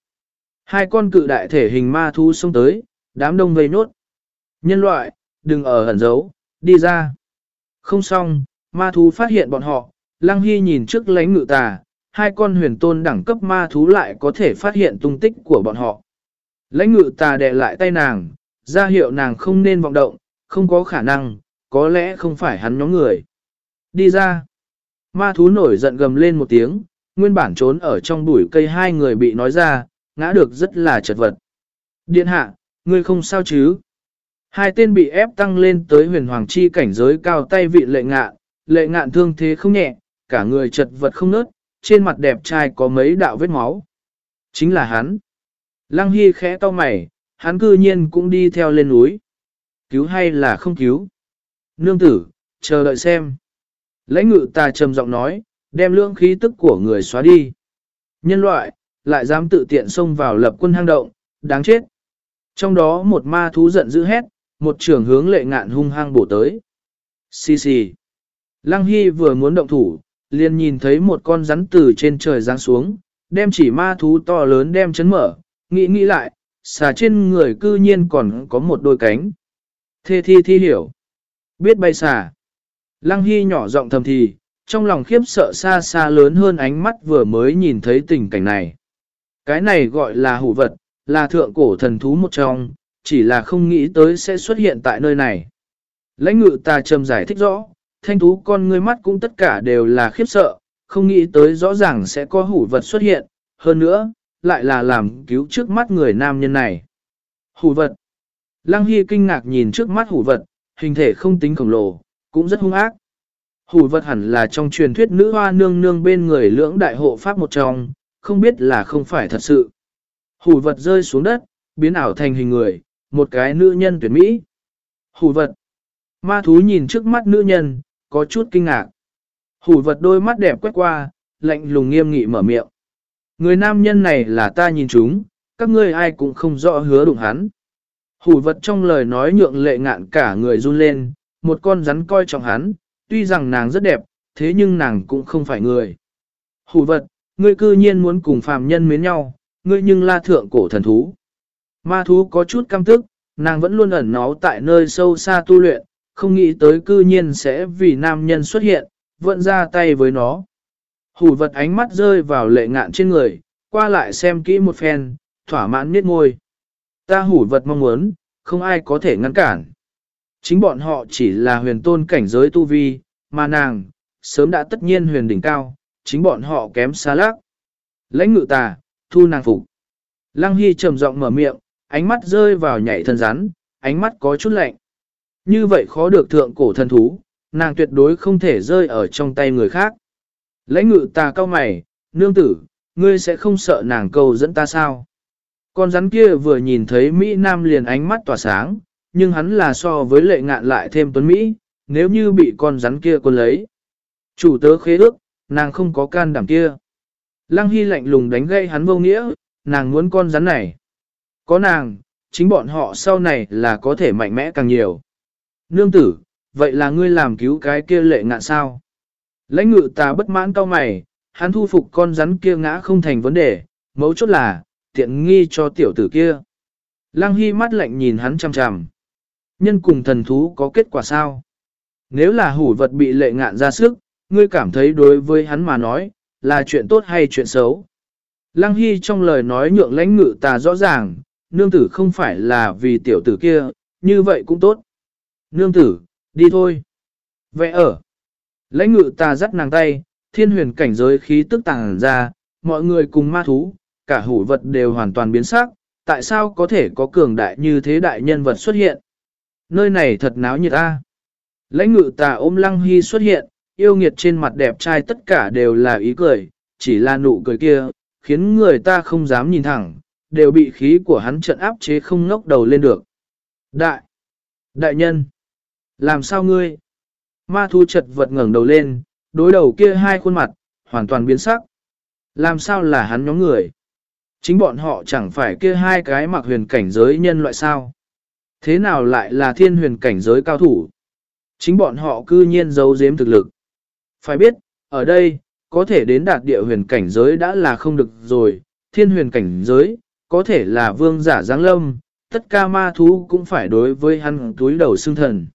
Hai con cự đại thể hình ma thú xông tới, đám đông vây nốt. Nhân loại, đừng ở ẩn giấu, đi ra. Không xong, ma thú phát hiện bọn họ, Lăng Hy nhìn trước lánh ngự tà, hai con huyền tôn đẳng cấp ma thú lại có thể phát hiện tung tích của bọn họ. Lãnh ngự tà đè lại tay nàng, ra hiệu nàng không nên vọng động, không có khả năng, có lẽ không phải hắn nhóm người. Đi ra. Ma thú nổi giận gầm lên một tiếng, nguyên bản trốn ở trong bụi cây hai người bị nói ra, ngã được rất là chật vật. Điện hạ, ngươi không sao chứ? Hai tên bị ép tăng lên tới huyền hoàng chi cảnh giới cao tay vị lệ ngạ lệ ngạn thương thế không nhẹ, cả người chật vật không nớt, trên mặt đẹp trai có mấy đạo vết máu. Chính là hắn. Lăng Hy khẽ to mày, hắn cư nhiên cũng đi theo lên núi. Cứu hay là không cứu? Nương tử, chờ đợi xem. Lãnh ngự ta trầm giọng nói, đem lưỡng khí tức của người xóa đi. Nhân loại, lại dám tự tiện xông vào lập quân hang động, đáng chết. Trong đó một ma thú giận dữ hét, một trường hướng lệ ngạn hung hăng bổ tới. Xì xì. Lăng Hy vừa muốn động thủ, liền nhìn thấy một con rắn từ trên trời giáng xuống, đem chỉ ma thú to lớn đem chấn mở, nghĩ nghĩ lại, xà trên người cư nhiên còn có một đôi cánh. Thê thi thi hiểu. Biết bay xà. Lăng Hy nhỏ giọng thầm thì, trong lòng khiếp sợ xa xa lớn hơn ánh mắt vừa mới nhìn thấy tình cảnh này. Cái này gọi là hủ vật, là thượng cổ thần thú một trong, chỉ là không nghĩ tới sẽ xuất hiện tại nơi này. Lãnh ngự ta trầm giải thích rõ, thanh thú con ngươi mắt cũng tất cả đều là khiếp sợ, không nghĩ tới rõ ràng sẽ có hủ vật xuất hiện, hơn nữa, lại là làm cứu trước mắt người nam nhân này. Hủ vật. Lăng Hy kinh ngạc nhìn trước mắt hủ vật, hình thể không tính khổng lồ, cũng rất hung ác. Hủ vật hẳn là trong truyền thuyết nữ hoa nương nương bên người lưỡng đại hộ pháp một trong, không biết là không phải thật sự. Hủ vật rơi xuống đất, biến ảo thành hình người, một cái nữ nhân tuyệt mỹ. Hủ vật. Ma thú nhìn trước mắt nữ nhân, có chút kinh ngạc. Hủ vật đôi mắt đẹp quét qua, lạnh lùng nghiêm nghị mở miệng. Người nam nhân này là ta nhìn chúng, các ngươi ai cũng không rõ hứa đụng hắn. Hủ vật trong lời nói nhượng lệ ngạn cả người run lên, một con rắn coi trọng hắn, tuy rằng nàng rất đẹp, thế nhưng nàng cũng không phải người. Hủ vật, ngươi cư nhiên muốn cùng phàm nhân mến nhau, ngươi nhưng la thượng cổ thần thú. Ma thú có chút căm tức, nàng vẫn luôn ẩn náu tại nơi sâu xa tu luyện, không nghĩ tới cư nhiên sẽ vì nam nhân xuất hiện, vẫn ra tay với nó. Hủ vật ánh mắt rơi vào lệ ngạn trên người, qua lại xem kỹ một phen, thỏa mãn miết ngôi. Ta hủ vật mong muốn, không ai có thể ngăn cản. Chính bọn họ chỉ là huyền tôn cảnh giới tu vi, mà nàng, sớm đã tất nhiên huyền đỉnh cao, chính bọn họ kém xa lác. Lãnh ngự tà, thu nàng phục. Lăng Hy trầm giọng mở miệng, ánh mắt rơi vào nhảy thân rắn, ánh mắt có chút lạnh. Như vậy khó được thượng cổ thần thú, nàng tuyệt đối không thể rơi ở trong tay người khác. Lãnh ngự tà cao mày, nương tử, ngươi sẽ không sợ nàng cầu dẫn ta sao? Con rắn kia vừa nhìn thấy Mỹ Nam liền ánh mắt tỏa sáng, nhưng hắn là so với lệ ngạn lại thêm tuấn Mỹ, nếu như bị con rắn kia quân lấy. Chủ tớ khế ước, nàng không có can đảm kia. Lăng Hy lạnh lùng đánh gây hắn vô nghĩa, nàng muốn con rắn này. Có nàng, chính bọn họ sau này là có thể mạnh mẽ càng nhiều. Nương tử, vậy là ngươi làm cứu cái kia lệ ngạn sao? Lãnh ngự ta bất mãn cao mày, hắn thu phục con rắn kia ngã không thành vấn đề, mấu chốt là, tiện nghi cho tiểu tử kia. Lăng Hy mắt lạnh nhìn hắn chằm chằm. Nhân cùng thần thú có kết quả sao? Nếu là hủ vật bị lệ ngạn ra sức, ngươi cảm thấy đối với hắn mà nói, là chuyện tốt hay chuyện xấu? Lăng Hy trong lời nói nhượng lãnh ngự ta rõ ràng, nương tử không phải là vì tiểu tử kia, như vậy cũng tốt. Nương tử, đi thôi. Vẽ ở. Lãnh ngự ta dắt nàng tay, thiên huyền cảnh giới khí tức tàng ra, mọi người cùng ma thú, cả hủ vật đều hoàn toàn biến sắc, tại sao có thể có cường đại như thế đại nhân vật xuất hiện? Nơi này thật náo nhiệt a. Lãnh ngự tà ôm lăng hy xuất hiện, yêu nghiệt trên mặt đẹp trai tất cả đều là ý cười, chỉ là nụ cười kia, khiến người ta không dám nhìn thẳng, đều bị khí của hắn trận áp chế không ngốc đầu lên được. Đại! Đại nhân! Làm sao ngươi? Ma thu chật vật ngẩng đầu lên, đối đầu kia hai khuôn mặt, hoàn toàn biến sắc. Làm sao là hắn nhóm người? Chính bọn họ chẳng phải kia hai cái mặc huyền cảnh giới nhân loại sao? Thế nào lại là thiên huyền cảnh giới cao thủ? Chính bọn họ cư nhiên giấu giếm thực lực. Phải biết, ở đây, có thể đến đạt địa huyền cảnh giới đã là không được rồi, thiên huyền cảnh giới, có thể là vương giả giáng lâm, tất cả ma thú cũng phải đối với hắn túi đầu xương thần.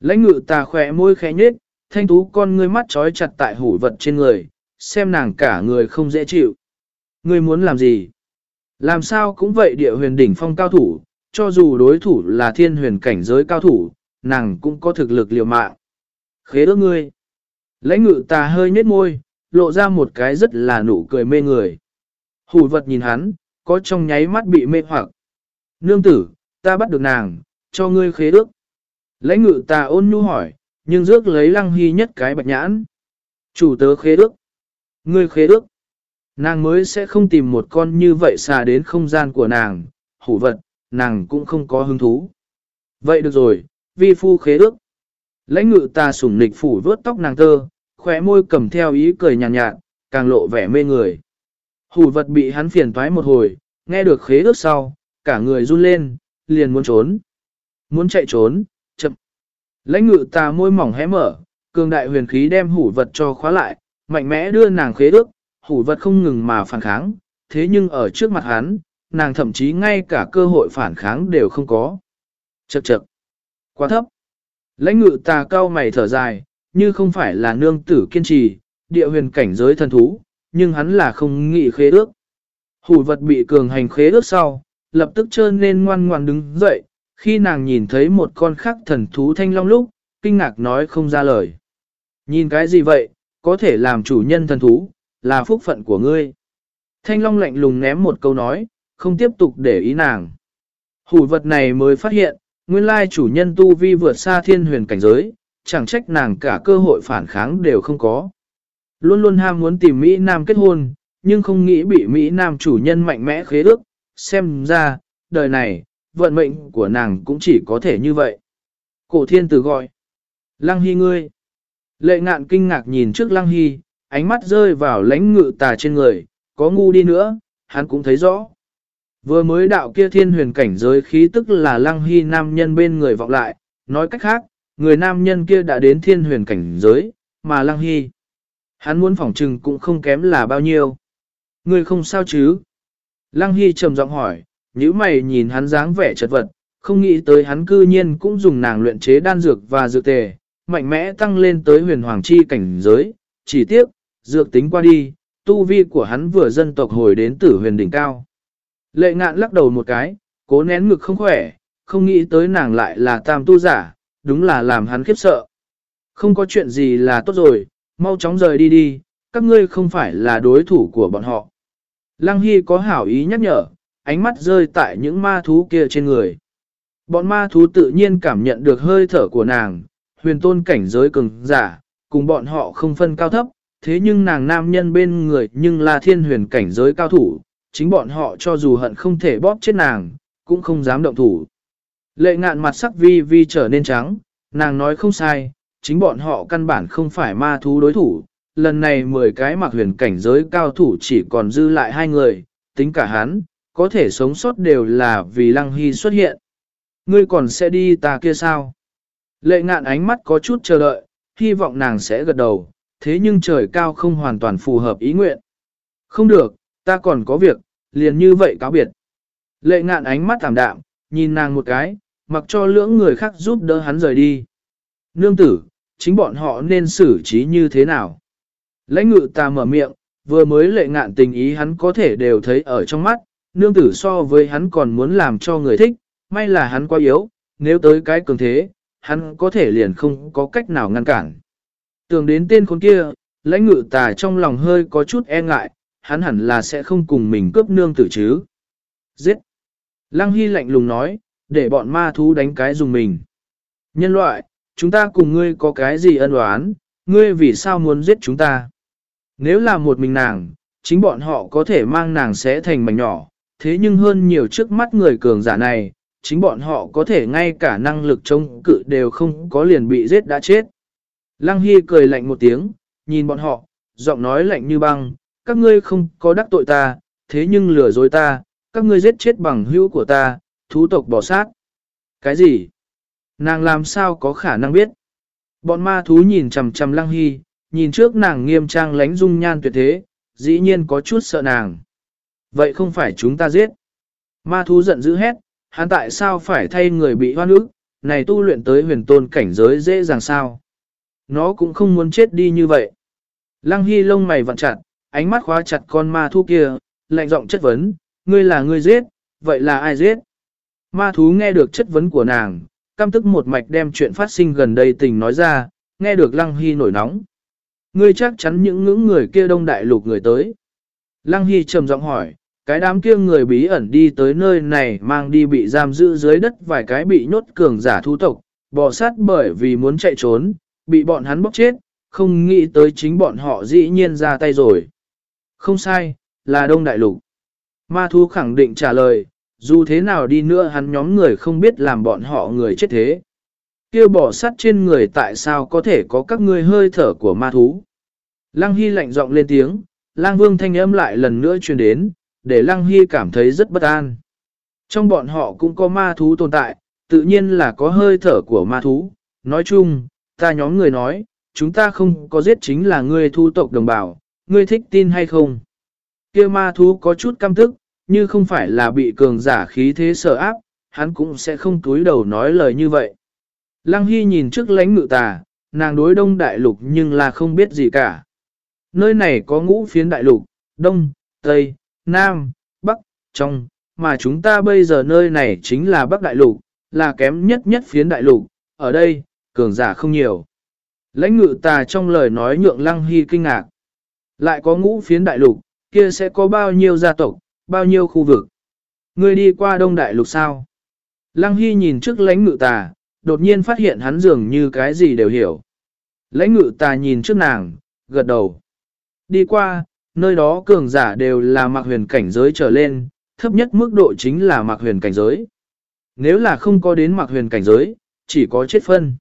Lãnh ngự tà khỏe môi khẽ nhết, thanh tú con ngươi mắt trói chặt tại hủ vật trên người, xem nàng cả người không dễ chịu. Ngươi muốn làm gì? Làm sao cũng vậy địa huyền đỉnh phong cao thủ, cho dù đối thủ là thiên huyền cảnh giới cao thủ, nàng cũng có thực lực liều mạng. Khế ước ngươi. Lãnh ngự tà hơi nhếch môi, lộ ra một cái rất là nụ cười mê người. Hủ vật nhìn hắn, có trong nháy mắt bị mê hoặc. Nương tử, ta bắt được nàng, cho ngươi khế ước. Lãnh ngự ta ôn nhu hỏi, nhưng rước lấy lăng hy nhất cái bạch nhãn. Chủ tớ khế ước. Ngươi khế ước. Nàng mới sẽ không tìm một con như vậy xà đến không gian của nàng, hủ vật, nàng cũng không có hứng thú. Vậy được rồi, vi phu khế ước. Lãnh ngự ta sủng nịch phủ vớt tóc nàng tơ, khóe môi cầm theo ý cười nhàn nhạt, nhạt, càng lộ vẻ mê người. Hủ vật bị hắn phiền toái một hồi, nghe được khế ước sau, cả người run lên, liền muốn trốn. Muốn chạy trốn. Lãnh ngự ta môi mỏng hé mở, cường đại huyền khí đem hủ vật cho khóa lại, mạnh mẽ đưa nàng khế ước, hủ vật không ngừng mà phản kháng, thế nhưng ở trước mặt hắn, nàng thậm chí ngay cả cơ hội phản kháng đều không có. Chậc chậc, quá thấp. Lãnh ngự tà cao mày thở dài, như không phải là nương tử kiên trì, địa huyền cảnh giới thần thú, nhưng hắn là không nghĩ khế ước. Hủ vật bị cường hành khế ước sau, lập tức trơn nên ngoan ngoan đứng dậy, khi nàng nhìn thấy một con khác thần thú thanh long lúc, kinh ngạc nói không ra lời. Nhìn cái gì vậy, có thể làm chủ nhân thần thú, là phúc phận của ngươi. Thanh Long lạnh lùng ném một câu nói, không tiếp tục để ý nàng. Hủ vật này mới phát hiện, nguyên lai chủ nhân tu vi vượt xa thiên huyền cảnh giới, chẳng trách nàng cả cơ hội phản kháng đều không có. Luôn luôn ham muốn tìm Mỹ Nam kết hôn, nhưng không nghĩ bị Mỹ Nam chủ nhân mạnh mẽ khế ước, xem ra, đời này, vận mệnh của nàng cũng chỉ có thể như vậy. Cổ thiên tử gọi. Lăng Hy ngươi. Lệ ngạn kinh ngạc nhìn trước Lăng Hy, ánh mắt rơi vào lãnh ngự tà trên người, có ngu đi nữa, hắn cũng thấy rõ. Vừa mới đạo kia thiên huyền cảnh giới khí tức là Lăng Hy nam nhân bên người vọng lại, nói cách khác, người nam nhân kia đã đến thiên huyền cảnh giới, mà Lăng Hy. Hắn muốn phỏng trừng cũng không kém là bao nhiêu. Người không sao chứ? Lăng Hy trầm giọng hỏi, nếu mày nhìn hắn dáng vẻ chật vật, không nghĩ tới hắn cư nhiên cũng dùng nàng luyện chế đan dược và dược tề, mạnh mẽ tăng lên tới huyền hoàng chi cảnh giới, chỉ tiếc, dược tính qua đi, tu vi của hắn vừa dân tộc hồi đến tử huyền đỉnh cao. Lệ ngạn lắc đầu một cái, cố nén ngực không khỏe, không nghĩ tới nàng lại là tam tu giả, đúng là làm hắn khiếp sợ. Không có chuyện gì là tốt rồi, mau chóng rời đi đi, các ngươi không phải là đối thủ của bọn họ. Lăng Hy có hảo ý nhắc nhở, ánh mắt rơi tại những ma thú kia trên người. Bọn ma thú tự nhiên cảm nhận được hơi thở của nàng, huyền tôn cảnh giới cường giả, cùng bọn họ không phân cao thấp, thế nhưng nàng nam nhân bên người nhưng là thiên huyền cảnh giới cao thủ, chính bọn họ cho dù hận không thể bóp chết nàng, cũng không dám động thủ. Lệ ngạn mặt sắc vi vi trở nên trắng, nàng nói không sai, chính bọn họ căn bản không phải ma thú đối thủ, lần này 10 cái mặc huyền cảnh giới cao thủ chỉ còn dư lại hai người, tính cả hắn, có thể sống sót đều là vì Lăng Hy xuất hiện. Ngươi còn sẽ đi ta kia sao? Lệ ngạn ánh mắt có chút chờ đợi, hy vọng nàng sẽ gật đầu, thế nhưng trời cao không hoàn toàn phù hợp ý nguyện. Không được, ta còn có việc, liền như vậy cáo biệt. Lệ ngạn ánh mắt thảm đạm, nhìn nàng một cái, mặc cho lưỡng người khác giúp đỡ hắn rời đi. Nương tử, chính bọn họ nên xử trí như thế nào? Lãnh ngự ta mở miệng, vừa mới lệ ngạn tình ý hắn có thể đều thấy ở trong mắt, nương tử so với hắn còn muốn làm cho người thích, may là hắn quá yếu, nếu tới cái cường thế, hắn có thể liền không có cách nào ngăn cản. Tưởng đến tên con kia, lãnh ngự tà trong lòng hơi có chút e ngại, hắn hẳn là sẽ không cùng mình cướp nương tử chứ. Giết! Lăng Hy lạnh lùng nói, để bọn ma thú đánh cái dùng mình. Nhân loại, chúng ta cùng ngươi có cái gì ân oán, ngươi vì sao muốn giết chúng ta? Nếu là một mình nàng, chính bọn họ có thể mang nàng sẽ thành mảnh nhỏ, thế nhưng hơn nhiều trước mắt người cường giả này, chính bọn họ có thể ngay cả năng lực chống cự đều không có liền bị giết đã chết. Lăng Hy cười lạnh một tiếng, nhìn bọn họ, giọng nói lạnh như băng, các ngươi không có đắc tội ta, thế nhưng lừa dối ta, các ngươi giết chết bằng hữu của ta, thú tộc bỏ sát. Cái gì? Nàng làm sao có khả năng biết? Bọn ma thú nhìn chằm chằm Lăng Hy, nhìn trước nàng nghiêm trang lánh dung nhan tuyệt thế, dĩ nhiên có chút sợ nàng. Vậy không phải chúng ta giết. Ma thú giận dữ hét, hắn tại sao phải thay người bị hoan ức, này tu luyện tới huyền tôn cảnh giới dễ dàng sao. Nó cũng không muốn chết đi như vậy. Lăng Hy lông mày vặn chặt, ánh mắt khóa chặt con ma thú kia, lạnh giọng chất vấn, ngươi là ngươi giết, vậy là ai giết? Ma thú nghe được chất vấn của nàng, căm tức một mạch đem chuyện phát sinh gần đây tình nói ra, nghe được Lăng Hy nổi nóng. Ngươi chắc chắn những ngưỡng người kia đông đại lục người tới. Lăng Hy trầm giọng hỏi, cái đám kia người bí ẩn đi tới nơi này mang đi bị giam giữ dưới đất vài cái bị nhốt cường giả thu tộc, bò sát bởi vì muốn chạy trốn, bị bọn hắn bóc chết, không nghĩ tới chính bọn họ dĩ nhiên ra tay rồi. Không sai, là Đông Đại Lục. Ma thú khẳng định trả lời, dù thế nào đi nữa hắn nhóm người không biết làm bọn họ người chết thế. kia bỏ sắt trên người tại sao có thể có các ngươi hơi thở của ma thú. Lăng Hy lạnh giọng lên tiếng, Lang Vương thanh âm lại lần nữa truyền đến, để Lăng Hy cảm thấy rất bất an. Trong bọn họ cũng có ma thú tồn tại, tự nhiên là có hơi thở của ma thú. Nói chung, ta nhóm người nói, chúng ta không có giết chính là ngươi thu tộc đồng bào, ngươi thích tin hay không? kia ma thú có chút căm tức, như không phải là bị cường giả khí thế sợ áp, hắn cũng sẽ không túi đầu nói lời như vậy. Lăng Hy nhìn trước lãnh ngự tà, nàng đối đông đại lục nhưng là không biết gì cả. Nơi này có ngũ phiến đại lục, đông, tây, nam, bắc, trong, mà chúng ta bây giờ nơi này chính là bắc đại lục, là kém nhất nhất phiến đại lục, ở đây, cường giả không nhiều. Lãnh ngự tà trong lời nói nhượng lăng hy kinh ngạc. Lại có ngũ phiến đại lục, kia sẽ có bao nhiêu gia tộc, bao nhiêu khu vực. Người đi qua đông đại lục sao? Lăng hy nhìn trước lãnh ngự tà, đột nhiên phát hiện hắn dường như cái gì đều hiểu. Lãnh ngự tà nhìn trước nàng, gật đầu. Đi qua, nơi đó cường giả đều là mặc huyền cảnh giới trở lên, thấp nhất mức độ chính là mặc huyền cảnh giới. Nếu là không có đến mặc huyền cảnh giới, chỉ có chết phân.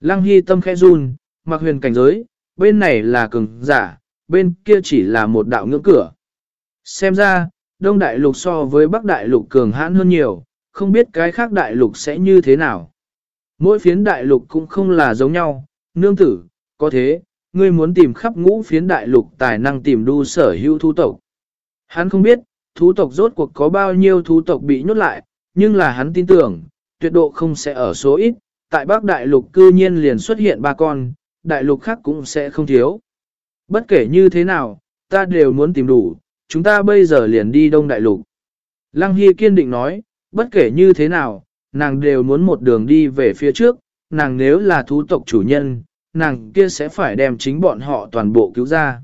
Lăng Hy tâm khẽ run, mặc huyền cảnh giới, bên này là cường giả, bên kia chỉ là một đạo ngưỡng cửa. Xem ra, Đông Đại Lục so với Bắc Đại Lục cường hãn hơn nhiều, không biết cái khác Đại Lục sẽ như thế nào. Mỗi phiến Đại Lục cũng không là giống nhau, nương tử, có thế, ngươi muốn tìm khắp ngũ phiến Đại Lục tài năng tìm đu sở hữu thú tộc. Hắn không biết, thú tộc rốt cuộc có bao nhiêu thú tộc bị nhốt lại, nhưng là hắn tin tưởng, tuyệt độ không sẽ ở số ít, tại Bắc Đại Lục cư nhiên liền xuất hiện ba con, Đại Lục khác cũng sẽ không thiếu. Bất kể như thế nào, ta đều muốn tìm đủ, chúng ta bây giờ liền đi Đông Đại Lục. Lăng Hy kiên định nói, bất kể như thế nào, nàng đều muốn một đường đi về phía trước, nàng nếu là thú tộc chủ nhân, nàng kia sẽ phải đem chính bọn họ toàn bộ cứu ra.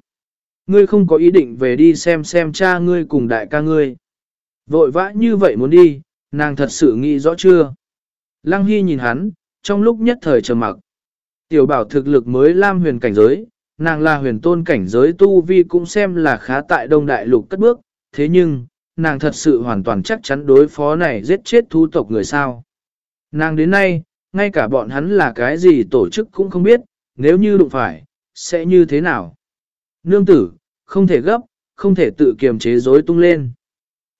Ngươi không có ý định về đi xem xem cha ngươi cùng đại ca ngươi. Vội vã như vậy muốn đi, nàng thật sự nghĩ rõ chưa? Lăng Hy nhìn hắn, trong lúc nhất thời trầm mặc. Tiểu bảo thực lực mới lam huyền cảnh giới, nàng là huyền tôn cảnh giới tu vi cũng xem là khá tại đông đại lục cất bước, thế nhưng, nàng thật sự hoàn toàn chắc chắn đối phó này giết chết thú tộc người sao. Nàng đến nay, ngay cả bọn hắn là cái gì tổ chức cũng không biết, nếu như đụng phải, sẽ như thế nào. Nương tử, không thể gấp, không thể tự kiềm chế dối tung lên.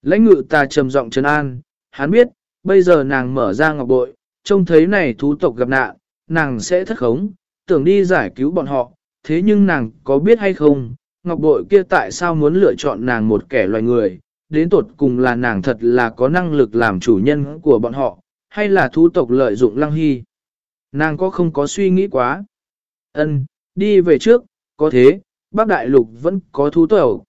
Lãnh ngự ta trầm giọng trấn an, hắn biết, bây giờ nàng mở ra ngọc bội, trông thấy này thú tộc gặp nạn, nàng sẽ thất khống, tưởng đi giải cứu bọn họ, thế nhưng nàng có biết hay không, ngọc bội kia tại sao muốn lựa chọn nàng một kẻ loài người, đến tột cùng là nàng thật là có năng lực làm chủ nhân của bọn họ, hay là thú tộc lợi dụng lăng hy. Nàng có không có suy nghĩ quá. Ân, đi về trước, có thế, bác đại lục vẫn có thú tẩu.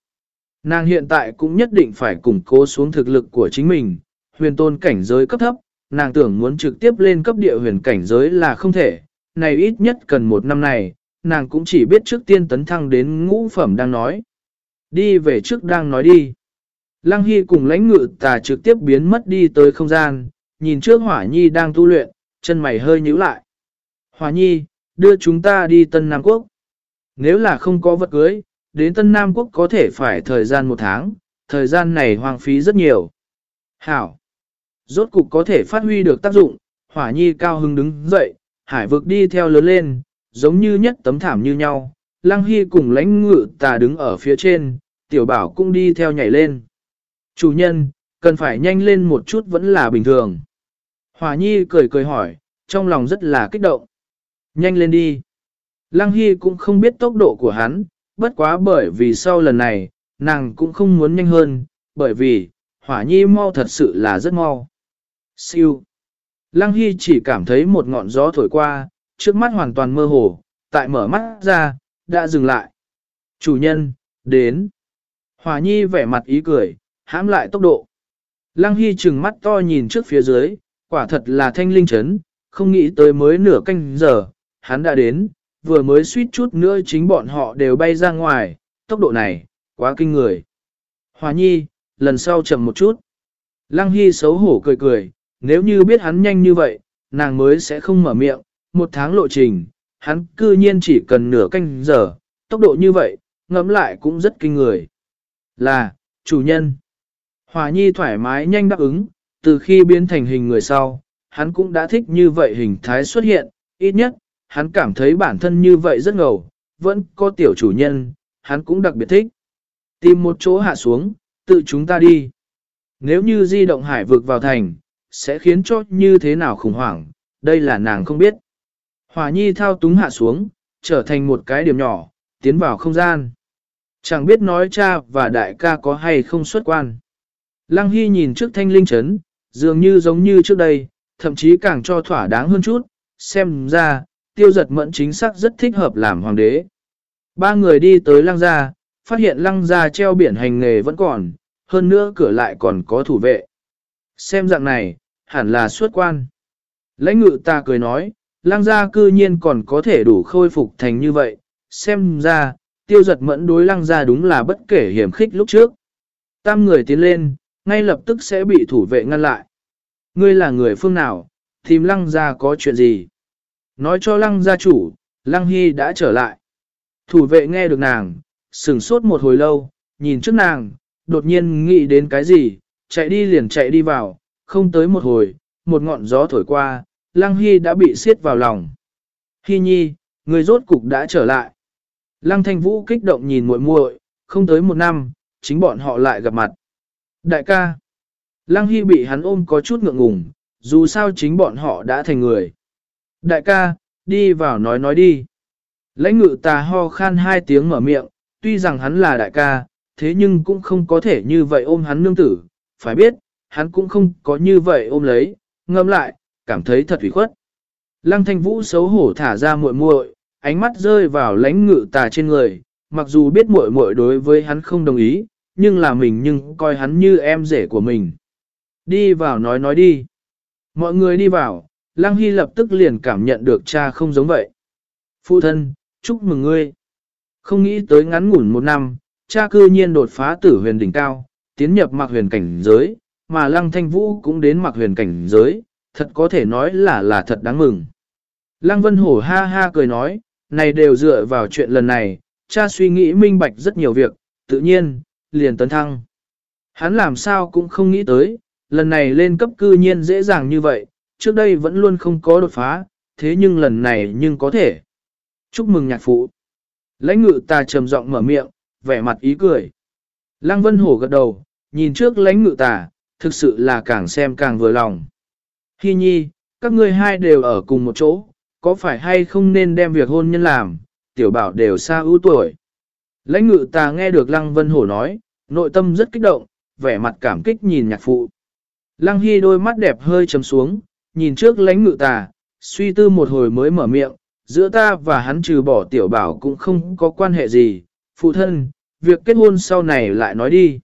Nàng hiện tại cũng nhất định phải củng cố xuống thực lực của chính mình, huyền tôn cảnh giới cấp thấp, nàng tưởng muốn trực tiếp lên cấp địa huyền cảnh giới là không thể, này ít nhất cần một năm này, nàng cũng chỉ biết trước tiên tấn thăng đến ngũ phẩm đang nói. Đi về trước đang nói đi. Lăng Hy cùng lãnh ngự tà trực tiếp biến mất đi tới không gian, nhìn trước Hỏa Nhi đang tu luyện, chân mày hơi nhíu lại. Hỏa Nhi, đưa chúng ta đi Tân Nam Quốc. Nếu là không có vật cưới, đến Tân Nam Quốc có thể phải thời gian một tháng, thời gian này hoang phí rất nhiều. Hảo! Rốt cục có thể phát huy được tác dụng, Hỏa Nhi cao hưng đứng dậy, hải vực đi theo lớn lên, giống như nhất tấm thảm như nhau. Lăng Hy cùng lãnh ngự tà đứng ở phía trên, tiểu bảo cũng đi theo nhảy lên. Chủ nhân, cần phải nhanh lên một chút vẫn là bình thường. Hòa Nhi cười cười hỏi, trong lòng rất là kích động. Nhanh lên đi. Lăng Hy cũng không biết tốc độ của hắn, bất quá bởi vì sau lần này, nàng cũng không muốn nhanh hơn, bởi vì, Hỏa Nhi mau thật sự là rất mau. Siêu. Lăng Hy chỉ cảm thấy một ngọn gió thổi qua, trước mắt hoàn toàn mơ hồ, tại mở mắt ra, đã dừng lại. Chủ nhân, đến. hỏa Nhi vẻ mặt ý cười, hãm lại tốc độ. Lăng Hy trừng mắt to nhìn trước phía dưới, quả thật là thanh linh chấn, không nghĩ tới mới nửa canh giờ, hắn đã đến, vừa mới suýt chút nữa chính bọn họ đều bay ra ngoài, tốc độ này, quá kinh người. Hòa Nhi, lần sau chậm một chút. Lăng Hy xấu hổ cười cười, nếu như biết hắn nhanh như vậy, nàng mới sẽ không mở miệng, một tháng lộ trình, hắn cư nhiên chỉ cần nửa canh giờ, tốc độ như vậy, ngẫm lại cũng rất kinh người. Là, chủ nhân. Hòa nhi thoải mái nhanh đáp ứng, từ khi biến thành hình người sau, hắn cũng đã thích như vậy hình thái xuất hiện, ít nhất, hắn cảm thấy bản thân như vậy rất ngầu, vẫn có tiểu chủ nhân, hắn cũng đặc biệt thích. Tìm một chỗ hạ xuống, tự chúng ta đi. Nếu như di động hải vực vào thành, sẽ khiến cho như thế nào khủng hoảng, đây là nàng không biết. Hòa nhi thao túng hạ xuống, trở thành một cái điểm nhỏ, tiến vào không gian. Chẳng biết nói cha và đại ca có hay không xuất quan. Lăng Hy nhìn trước thanh linh chấn, dường như giống như trước đây, thậm chí càng cho thỏa đáng hơn chút, xem ra, tiêu giật mẫn chính xác rất thích hợp làm hoàng đế. Ba người đi tới lăng gia, phát hiện lăng gia treo biển hành nghề vẫn còn, hơn nữa cửa lại còn có thủ vệ. Xem dạng này, hẳn là xuất quan. Lãnh ngự ta cười nói, lăng gia cư nhiên còn có thể đủ khôi phục thành như vậy, xem ra, tiêu giật mẫn đối lăng gia đúng là bất kể hiểm khích lúc trước. Tam người tiến lên, ngay lập tức sẽ bị thủ vệ ngăn lại. Ngươi là người phương nào, tìm lăng gia có chuyện gì? Nói cho lăng gia chủ, lăng hy đã trở lại. Thủ vệ nghe được nàng, sửng sốt một hồi lâu, nhìn trước nàng, đột nhiên nghĩ đến cái gì, chạy đi liền chạy đi vào, không tới một hồi, một ngọn gió thổi qua, Lăng Hy đã bị xiết vào lòng. Hy nhi, người rốt cục đã trở lại. Lăng Thanh Vũ kích động nhìn muội muội, không tới một năm, chính bọn họ lại gặp mặt. Đại ca, Lăng Hy bị hắn ôm có chút ngượng ngùng, dù sao chính bọn họ đã thành người. Đại ca, đi vào nói nói đi. Lãnh ngự tà ho khan hai tiếng mở miệng, tuy rằng hắn là đại ca, thế nhưng cũng không có thể như vậy ôm hắn nương tử, phải biết, hắn cũng không có như vậy ôm lấy, ngâm lại, cảm thấy thật ủy khuất. Lăng thanh vũ xấu hổ thả ra muội muội, ánh mắt rơi vào lãnh ngự tà trên người, mặc dù biết muội muội đối với hắn không đồng ý, nhưng là mình nhưng coi hắn như em rể của mình. Đi vào nói nói đi. Mọi người đi vào, Lăng Hy lập tức liền cảm nhận được cha không giống vậy. Phụ thân, chúc mừng ngươi. Không nghĩ tới ngắn ngủn một năm, cha cư nhiên đột phá tử huyền đỉnh cao, tiến nhập mặc huyền cảnh giới, mà Lăng Thanh Vũ cũng đến mặc huyền cảnh giới, thật có thể nói là là thật đáng mừng. Lăng Vân Hổ ha ha cười nói, này đều dựa vào chuyện lần này, cha suy nghĩ minh bạch rất nhiều việc, tự nhiên, liền tấn thăng. Hắn làm sao cũng không nghĩ tới, lần này lên cấp cư nhiên dễ dàng như vậy, trước đây vẫn luôn không có đột phá, thế nhưng lần này nhưng có thể. Chúc mừng nhạc phụ. Lãnh ngự ta trầm giọng mở miệng, vẻ mặt ý cười. Lăng Vân Hổ gật đầu, nhìn trước lãnh ngự tà, thực sự là càng xem càng vừa lòng. Hi nhi, các ngươi hai đều ở cùng một chỗ, có phải hay không nên đem việc hôn nhân làm, tiểu bảo đều xa ưu tuổi. Lãnh ngự ta nghe được Lăng Vân Hổ nói, nội tâm rất kích động, vẻ mặt cảm kích nhìn nhạc phụ. Lăng Hy đôi mắt đẹp hơi chấm xuống, nhìn trước lãnh ngự tà, suy tư một hồi mới mở miệng, giữa ta và hắn trừ bỏ tiểu bảo cũng không có quan hệ gì, phụ thân, việc kết hôn sau này lại nói đi.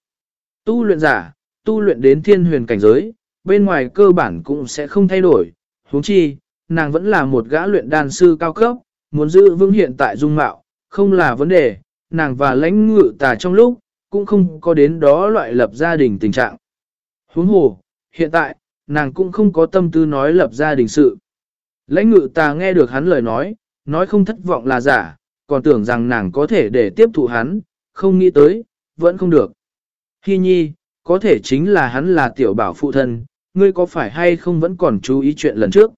Tu luyện giả, tu luyện đến thiên huyền cảnh giới, bên ngoài cơ bản cũng sẽ không thay đổi, huống chi, nàng vẫn là một gã luyện đan sư cao cấp, muốn giữ vững hiện tại dung mạo, không là vấn đề, nàng và lãnh ngự tà trong lúc, cũng không có đến đó loại lập gia đình tình trạng. Huống hồ, hiện tại, nàng cũng không có tâm tư nói lập gia đình sự. Lãnh ngự ta nghe được hắn lời nói, nói không thất vọng là giả, còn tưởng rằng nàng có thể để tiếp thụ hắn, không nghĩ tới, vẫn không được. Hi nhi, có thể chính là hắn là tiểu bảo phụ thân, ngươi có phải hay không vẫn còn chú ý chuyện lần trước.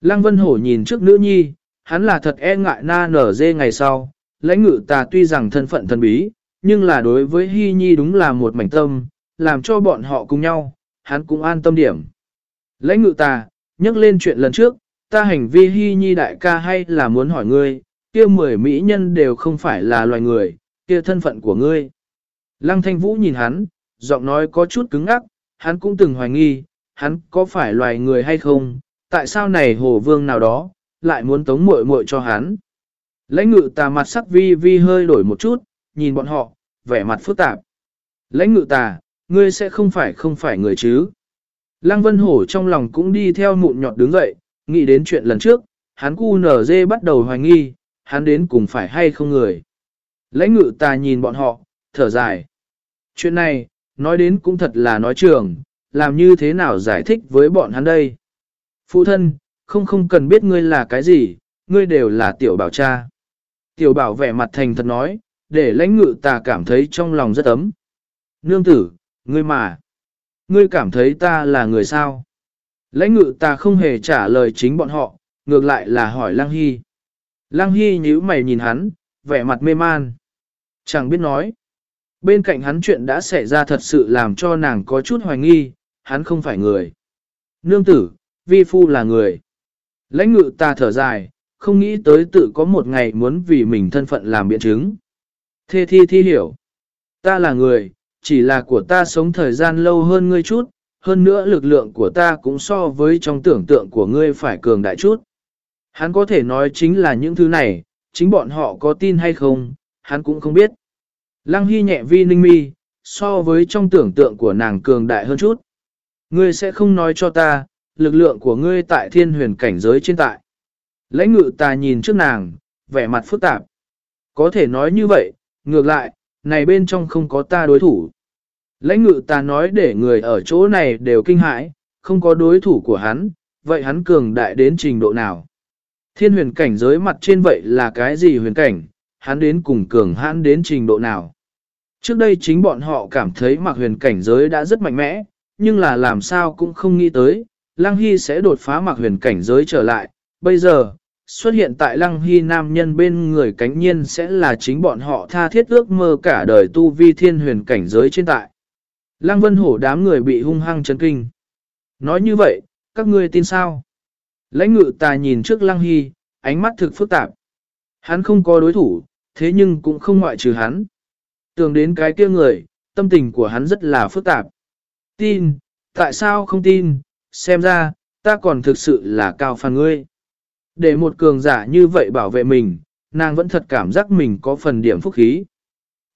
Lăng Vân Hổ nhìn trước nữ nhi, hắn là thật e ngại na nở dê ngày sau, lãnh ngự ta tuy rằng thân phận thần bí, nhưng là đối với Hi Nhi đúng là một mảnh tâm, làm cho bọn họ cùng nhau, hắn cũng an tâm điểm. Lãnh ngự ta, nhắc lên chuyện lần trước, ta hành vi Hi Nhi đại ca hay là muốn hỏi ngươi, kia mười mỹ nhân đều không phải là loài người, kia thân phận của ngươi. Lăng Thanh Vũ nhìn hắn, giọng nói có chút cứng ngắc, hắn cũng từng hoài nghi, hắn có phải loài người hay không, tại sao này hồ vương nào đó, lại muốn tống muội muội cho hắn. Lãnh ngự tà mặt sắc vi vi hơi đổi một chút, nhìn bọn họ, vẻ mặt phức tạp. Lãnh ngự tà, ngươi sẽ không phải không phải người chứ. Lăng Vân Hổ trong lòng cũng đi theo mụn nhọt đứng dậy, nghĩ đến chuyện lần trước, hắn cu nở dê bắt đầu hoài nghi, hắn đến cùng phải hay không người. Lãnh ngự Ta nhìn bọn họ, thở dài. Chuyện này, nói đến cũng thật là nói trường, làm như thế nào giải thích với bọn hắn đây. Phụ thân, không không cần biết ngươi là cái gì, ngươi đều là tiểu bảo cha. Tiểu bảo vẻ mặt thành thật nói, để lãnh ngự ta cảm thấy trong lòng rất ấm. Nương tử, ngươi mà, ngươi cảm thấy ta là người sao? Lãnh ngự ta không hề trả lời chính bọn họ, ngược lại là hỏi Lăng Hy. Lăng Hy nhíu mày nhìn hắn, vẻ mặt mê man. Chẳng biết nói. Bên cạnh hắn chuyện đã xảy ra thật sự làm cho nàng có chút hoài nghi, hắn không phải người. Nương tử, vi phu là người. Lãnh ngự ta thở dài, không nghĩ tới tự có một ngày muốn vì mình thân phận làm biện chứng. Thê thi thi hiểu. Ta là người, chỉ là của ta sống thời gian lâu hơn ngươi chút, hơn nữa lực lượng của ta cũng so với trong tưởng tượng của ngươi phải cường đại chút. Hắn có thể nói chính là những thứ này, chính bọn họ có tin hay không, hắn cũng không biết. Lăng Hy nhẹ vi ninh mi, so với trong tưởng tượng của nàng cường đại hơn chút. Ngươi sẽ không nói cho ta, lực lượng của ngươi tại thiên huyền cảnh giới trên tại. Lãnh ngự ta nhìn trước nàng, vẻ mặt phức tạp. Có thể nói như vậy, ngược lại, này bên trong không có ta đối thủ. Lãnh ngự ta nói để người ở chỗ này đều kinh hãi, không có đối thủ của hắn, vậy hắn cường đại đến trình độ nào? Thiên huyền cảnh giới mặt trên vậy là cái gì huyền cảnh, hắn đến cùng cường hắn đến trình độ nào? Trước đây chính bọn họ cảm thấy mặc huyền cảnh giới đã rất mạnh mẽ, nhưng là làm sao cũng không nghĩ tới, Lăng Hy sẽ đột phá mặc huyền cảnh giới trở lại. Bây giờ, xuất hiện tại Lăng Hy nam nhân bên người cánh nhiên sẽ là chính bọn họ tha thiết ước mơ cả đời tu vi thiên huyền cảnh giới trên tại. Lăng Vân Hổ đám người bị hung hăng chấn kinh. Nói như vậy, các ngươi tin sao? Lãnh ngự tà nhìn trước Lăng Hy, ánh mắt thực phức tạp. Hắn không có đối thủ, thế nhưng cũng không ngoại trừ hắn. Tưởng đến cái kia người, tâm tình của hắn rất là phức tạp. Tin, tại sao không tin, xem ra, ta còn thực sự là cao phàn ngươi. Để một cường giả như vậy bảo vệ mình, nàng vẫn thật cảm giác mình có phần điểm phúc khí.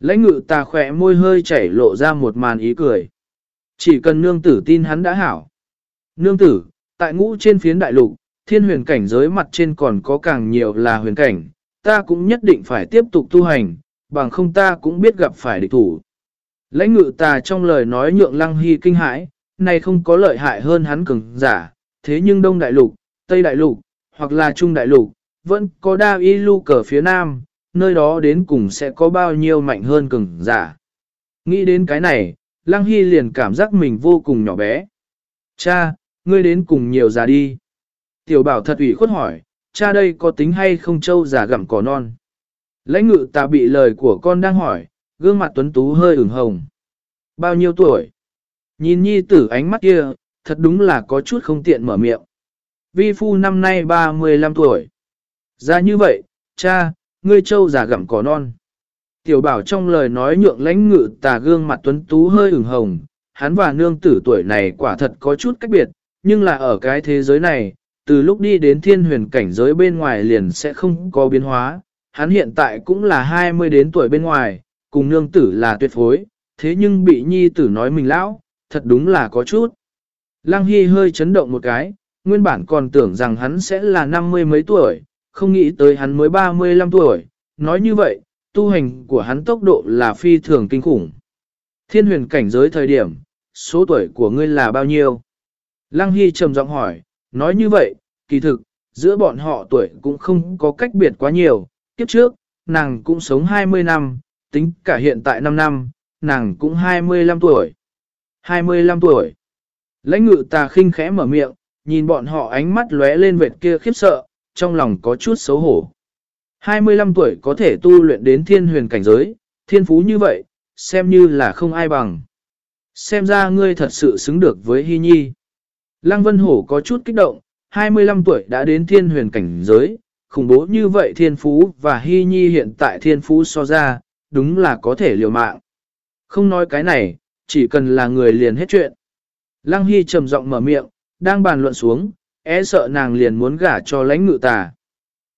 Lãnh ngự ta khỏe môi hơi chảy lộ ra một màn ý cười. Chỉ cần nương tử tin hắn đã hảo. Nương tử, tại ngũ trên phiến đại lục, thiên huyền cảnh giới mặt trên còn có càng nhiều là huyền cảnh, ta cũng nhất định phải tiếp tục tu hành, bằng không ta cũng biết gặp phải địch thủ. Lãnh ngự ta trong lời nói nhượng lăng hy kinh hãi, này không có lợi hại hơn hắn cường giả, thế nhưng Đông Đại Lục, Tây Đại Lục, hoặc là Trung Đại Lục, vẫn có đa y lưu cờ phía Nam, nơi đó đến cùng sẽ có bao nhiêu mạnh hơn cường giả. Nghĩ đến cái này, Lăng Hy liền cảm giác mình vô cùng nhỏ bé. Cha, ngươi đến cùng nhiều già đi. Tiểu bảo thật ủy khuất hỏi, cha đây có tính hay không trâu già gặm cỏ non. Lãnh ngự ta bị lời của con đang hỏi, gương mặt tuấn tú hơi ửng hồng. Bao nhiêu tuổi? Nhìn nhi tử ánh mắt kia, thật đúng là có chút không tiện mở miệng. Vi phu năm nay 35 tuổi. Ra như vậy, cha, ngươi trâu già gặm cỏ non. Tiểu bảo trong lời nói nhượng lãnh ngự tà gương mặt tuấn tú hơi ửng hồng, hắn và nương tử tuổi này quả thật có chút cách biệt, nhưng là ở cái thế giới này, từ lúc đi đến thiên huyền cảnh giới bên ngoài liền sẽ không có biến hóa, hắn hiện tại cũng là 20 đến tuổi bên ngoài, cùng nương tử là tuyệt phối, thế nhưng bị nhi tử nói mình lão, thật đúng là có chút. Lăng Hy hơi chấn động một cái, nguyên bản còn tưởng rằng hắn sẽ là năm mươi mấy tuổi, không nghĩ tới hắn mới 35 tuổi, nói như vậy, tu hành của hắn tốc độ là phi thường kinh khủng. Thiên huyền cảnh giới thời điểm, số tuổi của ngươi là bao nhiêu? Lăng Hy trầm giọng hỏi, nói như vậy, kỳ thực, giữa bọn họ tuổi cũng không có cách biệt quá nhiều, kiếp trước, nàng cũng sống 20 năm, tính cả hiện tại 5 năm, nàng cũng 25 tuổi. 25 tuổi. Lãnh ngự tà khinh khẽ mở miệng, nhìn bọn họ ánh mắt lóe lên vệt kia khiếp sợ, trong lòng có chút xấu hổ. 25 tuổi có thể tu luyện đến thiên huyền cảnh giới, thiên phú như vậy, xem như là không ai bằng. Xem ra ngươi thật sự xứng được với Hy Nhi. Lăng Vân Hổ có chút kích động, 25 tuổi đã đến thiên huyền cảnh giới, khủng bố như vậy thiên phú và Hy Nhi hiện tại thiên phú so ra, đúng là có thể liều mạng. Không nói cái này, chỉ cần là người liền hết chuyện. Lăng Hy trầm giọng mở miệng, đang bàn luận xuống, e sợ nàng liền muốn gả cho lãnh ngự tà.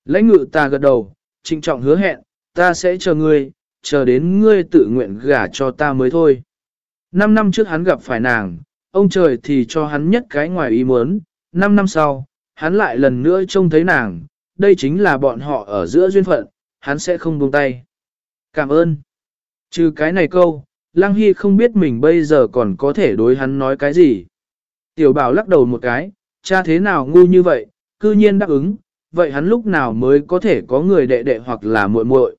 Lãnh ngự tà gật đầu, trịnh trọng hứa hẹn, ta sẽ chờ ngươi, chờ đến ngươi tự nguyện gả cho ta mới thôi. Năm năm trước hắn gặp phải nàng, ông trời thì cho hắn nhất cái ngoài ý muốn, năm năm sau, hắn lại lần nữa trông thấy nàng, đây chính là bọn họ ở giữa duyên phận, hắn sẽ không buông tay. Cảm ơn. Trừ cái này câu, Lăng Hy không biết mình bây giờ còn có thể đối hắn nói cái gì. Tiểu bảo lắc đầu một cái, cha thế nào ngu như vậy, cư nhiên đáp ứng, vậy hắn lúc nào mới có thể có người đệ đệ hoặc là muội muội.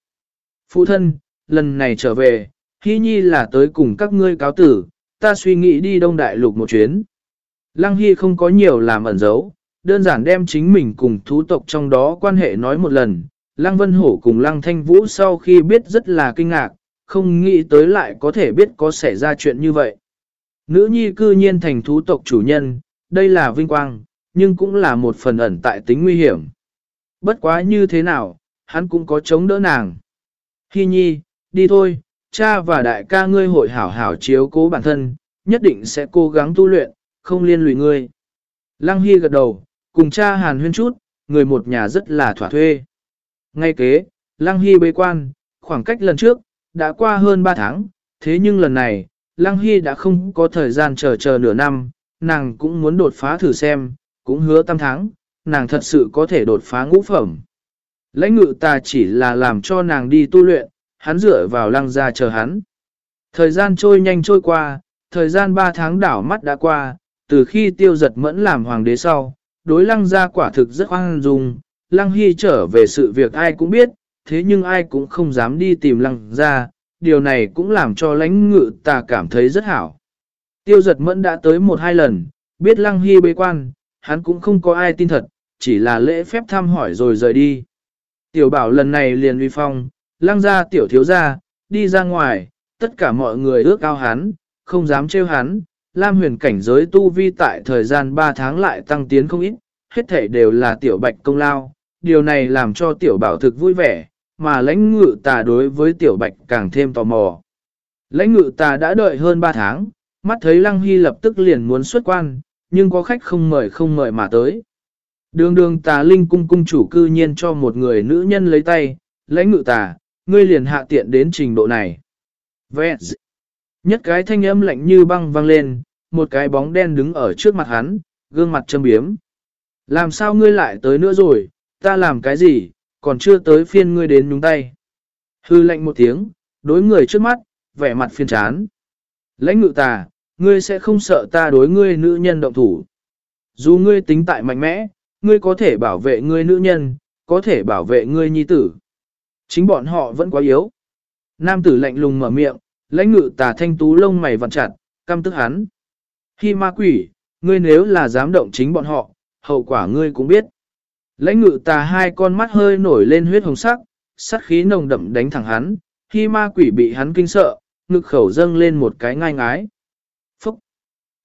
Phụ thân, lần này trở về, Hy Nhi là tới cùng các ngươi cáo tử, ta suy nghĩ đi Đông Đại Lục một chuyến. Lăng Hy không có nhiều làm ẩn giấu, đơn giản đem chính mình cùng thú tộc trong đó quan hệ nói một lần. Lăng Vân Hổ cùng Lăng Thanh Vũ sau khi biết rất là kinh ngạc, không nghĩ tới lại có thể biết có xảy ra chuyện như vậy. Nữ nhi cư nhiên thành thú tộc chủ nhân, đây là vinh quang, nhưng cũng là một phần ẩn tại tính nguy hiểm. Bất quá như thế nào, hắn cũng có chống đỡ nàng. Hi nhi, đi thôi, cha và đại ca ngươi hội hảo hảo chiếu cố bản thân, nhất định sẽ cố gắng tu luyện, không liên lụy ngươi. Lăng Hy gật đầu, cùng cha hàn huyên chút, người một nhà rất là thỏa thuê. Ngay kế, Lăng Hy bế quan, khoảng cách lần trước, đã qua hơn 3 tháng, thế nhưng lần này, Lăng Hy đã không có thời gian chờ chờ nửa năm, nàng cũng muốn đột phá thử xem, cũng hứa tam tháng, nàng thật sự có thể đột phá ngũ phẩm. Lãnh ngự ta chỉ là làm cho nàng đi tu luyện, hắn dựa vào lăng ra chờ hắn. Thời gian trôi nhanh trôi qua, thời gian 3 tháng đảo mắt đã qua, từ khi tiêu giật mẫn làm hoàng đế sau, đối lăng ra quả thực rất hoang dung, lăng hy trở về sự việc ai cũng biết, thế nhưng ai cũng không dám đi tìm lăng ra, điều này cũng làm cho lãnh ngự ta cảm thấy rất hảo. Tiêu giật mẫn đã tới một hai lần, biết Lăng Hy bế quan, hắn cũng không có ai tin thật, chỉ là lễ phép thăm hỏi rồi rời đi. Tiểu bảo lần này liền uy phong, Lăng ra tiểu thiếu ra, đi ra ngoài, tất cả mọi người ước ao hắn, không dám trêu hắn. Lam huyền cảnh giới tu vi tại thời gian 3 tháng lại tăng tiến không ít, hết thể đều là tiểu bạch công lao. Điều này làm cho tiểu bảo thực vui vẻ, mà lãnh ngự tà đối với tiểu bạch càng thêm tò mò. Lãnh ngự tà đã đợi hơn 3 tháng, mắt thấy Lăng Hy lập tức liền muốn xuất quan, nhưng có khách không mời không mời mà tới. Đường đường tà linh cung cung chủ cư nhiên cho một người nữ nhân lấy tay, lãnh ngự tà, ngươi liền hạ tiện đến trình độ này. Vẹt! Nhất cái thanh âm lạnh như băng vang lên, một cái bóng đen đứng ở trước mặt hắn, gương mặt châm biếm. Làm sao ngươi lại tới nữa rồi, ta làm cái gì, còn chưa tới phiên ngươi đến nhúng tay. Hư lạnh một tiếng, đối người trước mắt, vẻ mặt phiền chán. Lãnh ngự tà, ngươi sẽ không sợ ta đối ngươi nữ nhân động thủ. Dù ngươi tính tại mạnh mẽ, ngươi có thể bảo vệ ngươi nữ nhân, có thể bảo vệ ngươi nhi tử. Chính bọn họ vẫn quá yếu. Nam tử lạnh lùng mở miệng, lãnh ngự tà thanh tú lông mày vặn chặt, căm tức hắn. Khi ma quỷ, ngươi nếu là dám động chính bọn họ, hậu quả ngươi cũng biết. Lãnh ngự tà hai con mắt hơi nổi lên huyết hồng sắc, sát khí nồng đậm đánh thẳng hắn, khi ma quỷ bị hắn kinh sợ, ngực khẩu dâng lên một cái ngai ngái.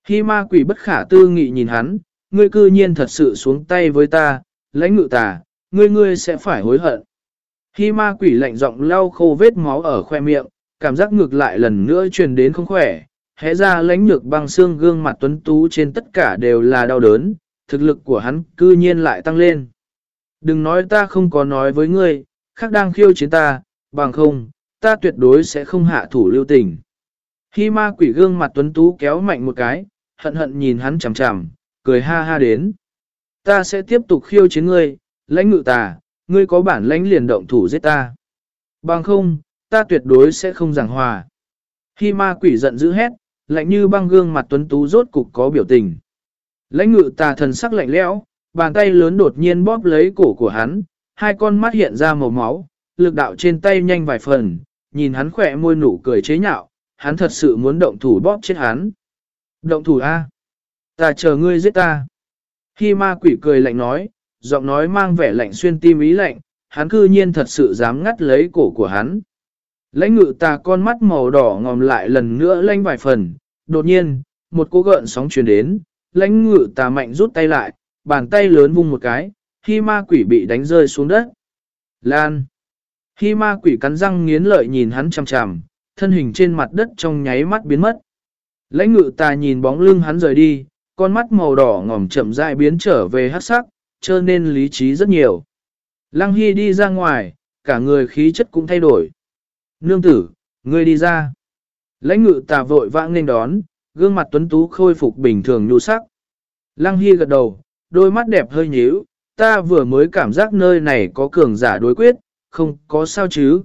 Hi ma quỷ bất khả tư nghị nhìn hắn, ngươi cư nhiên thật sự xuống tay với ta, lãnh ngự tà, ngươi ngươi sẽ phải hối hận. Hi ma quỷ lạnh giọng lau khô vết máu ở khoe miệng, cảm giác ngược lại lần nữa truyền đến không khỏe, hẽ ra lãnh nhược băng xương gương mặt tuấn tú trên tất cả đều là đau đớn, thực lực của hắn cư nhiên lại tăng lên. Đừng nói ta không có nói với ngươi, khác đang khiêu chiến ta, bằng không, ta tuyệt đối sẽ không hạ thủ lưu tình. Khi ma quỷ gương mặt tuấn tú kéo mạnh một cái, hận hận nhìn hắn chằm chằm, cười ha ha đến. Ta sẽ tiếp tục khiêu chiến ngươi, lãnh ngự tà, ngươi có bản lãnh liền động thủ giết ta. Bằng không, ta tuyệt đối sẽ không giảng hòa. Khi ma quỷ giận dữ hét, lạnh như băng gương mặt tuấn tú rốt cục có biểu tình. Lãnh ngự tà thần sắc lạnh lẽo, bàn tay lớn đột nhiên bóp lấy cổ của hắn, hai con mắt hiện ra màu máu, lực đạo trên tay nhanh vài phần, nhìn hắn khỏe môi nụ cười chế nhạo, hắn thật sự muốn động thủ bóp chết hắn. Động thủ A. Ta chờ ngươi giết ta. Khi ma quỷ cười lạnh nói, giọng nói mang vẻ lạnh xuyên tim ý lạnh, hắn cư nhiên thật sự dám ngắt lấy cổ của hắn. Lãnh ngự ta con mắt màu đỏ ngòm lại lần nữa lanh vài phần, đột nhiên, một cô gợn sóng truyền đến, lãnh ngự ta mạnh rút tay lại, bàn tay lớn vung một cái, khi ma quỷ bị đánh rơi xuống đất. Lan! Khi ma quỷ cắn răng nghiến lợi nhìn hắn chằm chằm, thân hình trên mặt đất trong nháy mắt biến mất. Lãnh ngự ta nhìn bóng lưng hắn rời đi, con mắt màu đỏ ngòm chậm rãi biến trở về hắc sắc, trở nên lý trí rất nhiều. Lăng Hy đi ra ngoài, cả người khí chất cũng thay đổi. Nương tử, ngươi đi ra. Lãnh ngự tà vội vã nên đón, gương mặt tuấn tú khôi phục bình thường nhu sắc. Lăng Hy gật đầu, đôi mắt đẹp hơi nhíu, ta vừa mới cảm giác nơi này có cường giả đối quyết, không có sao chứ.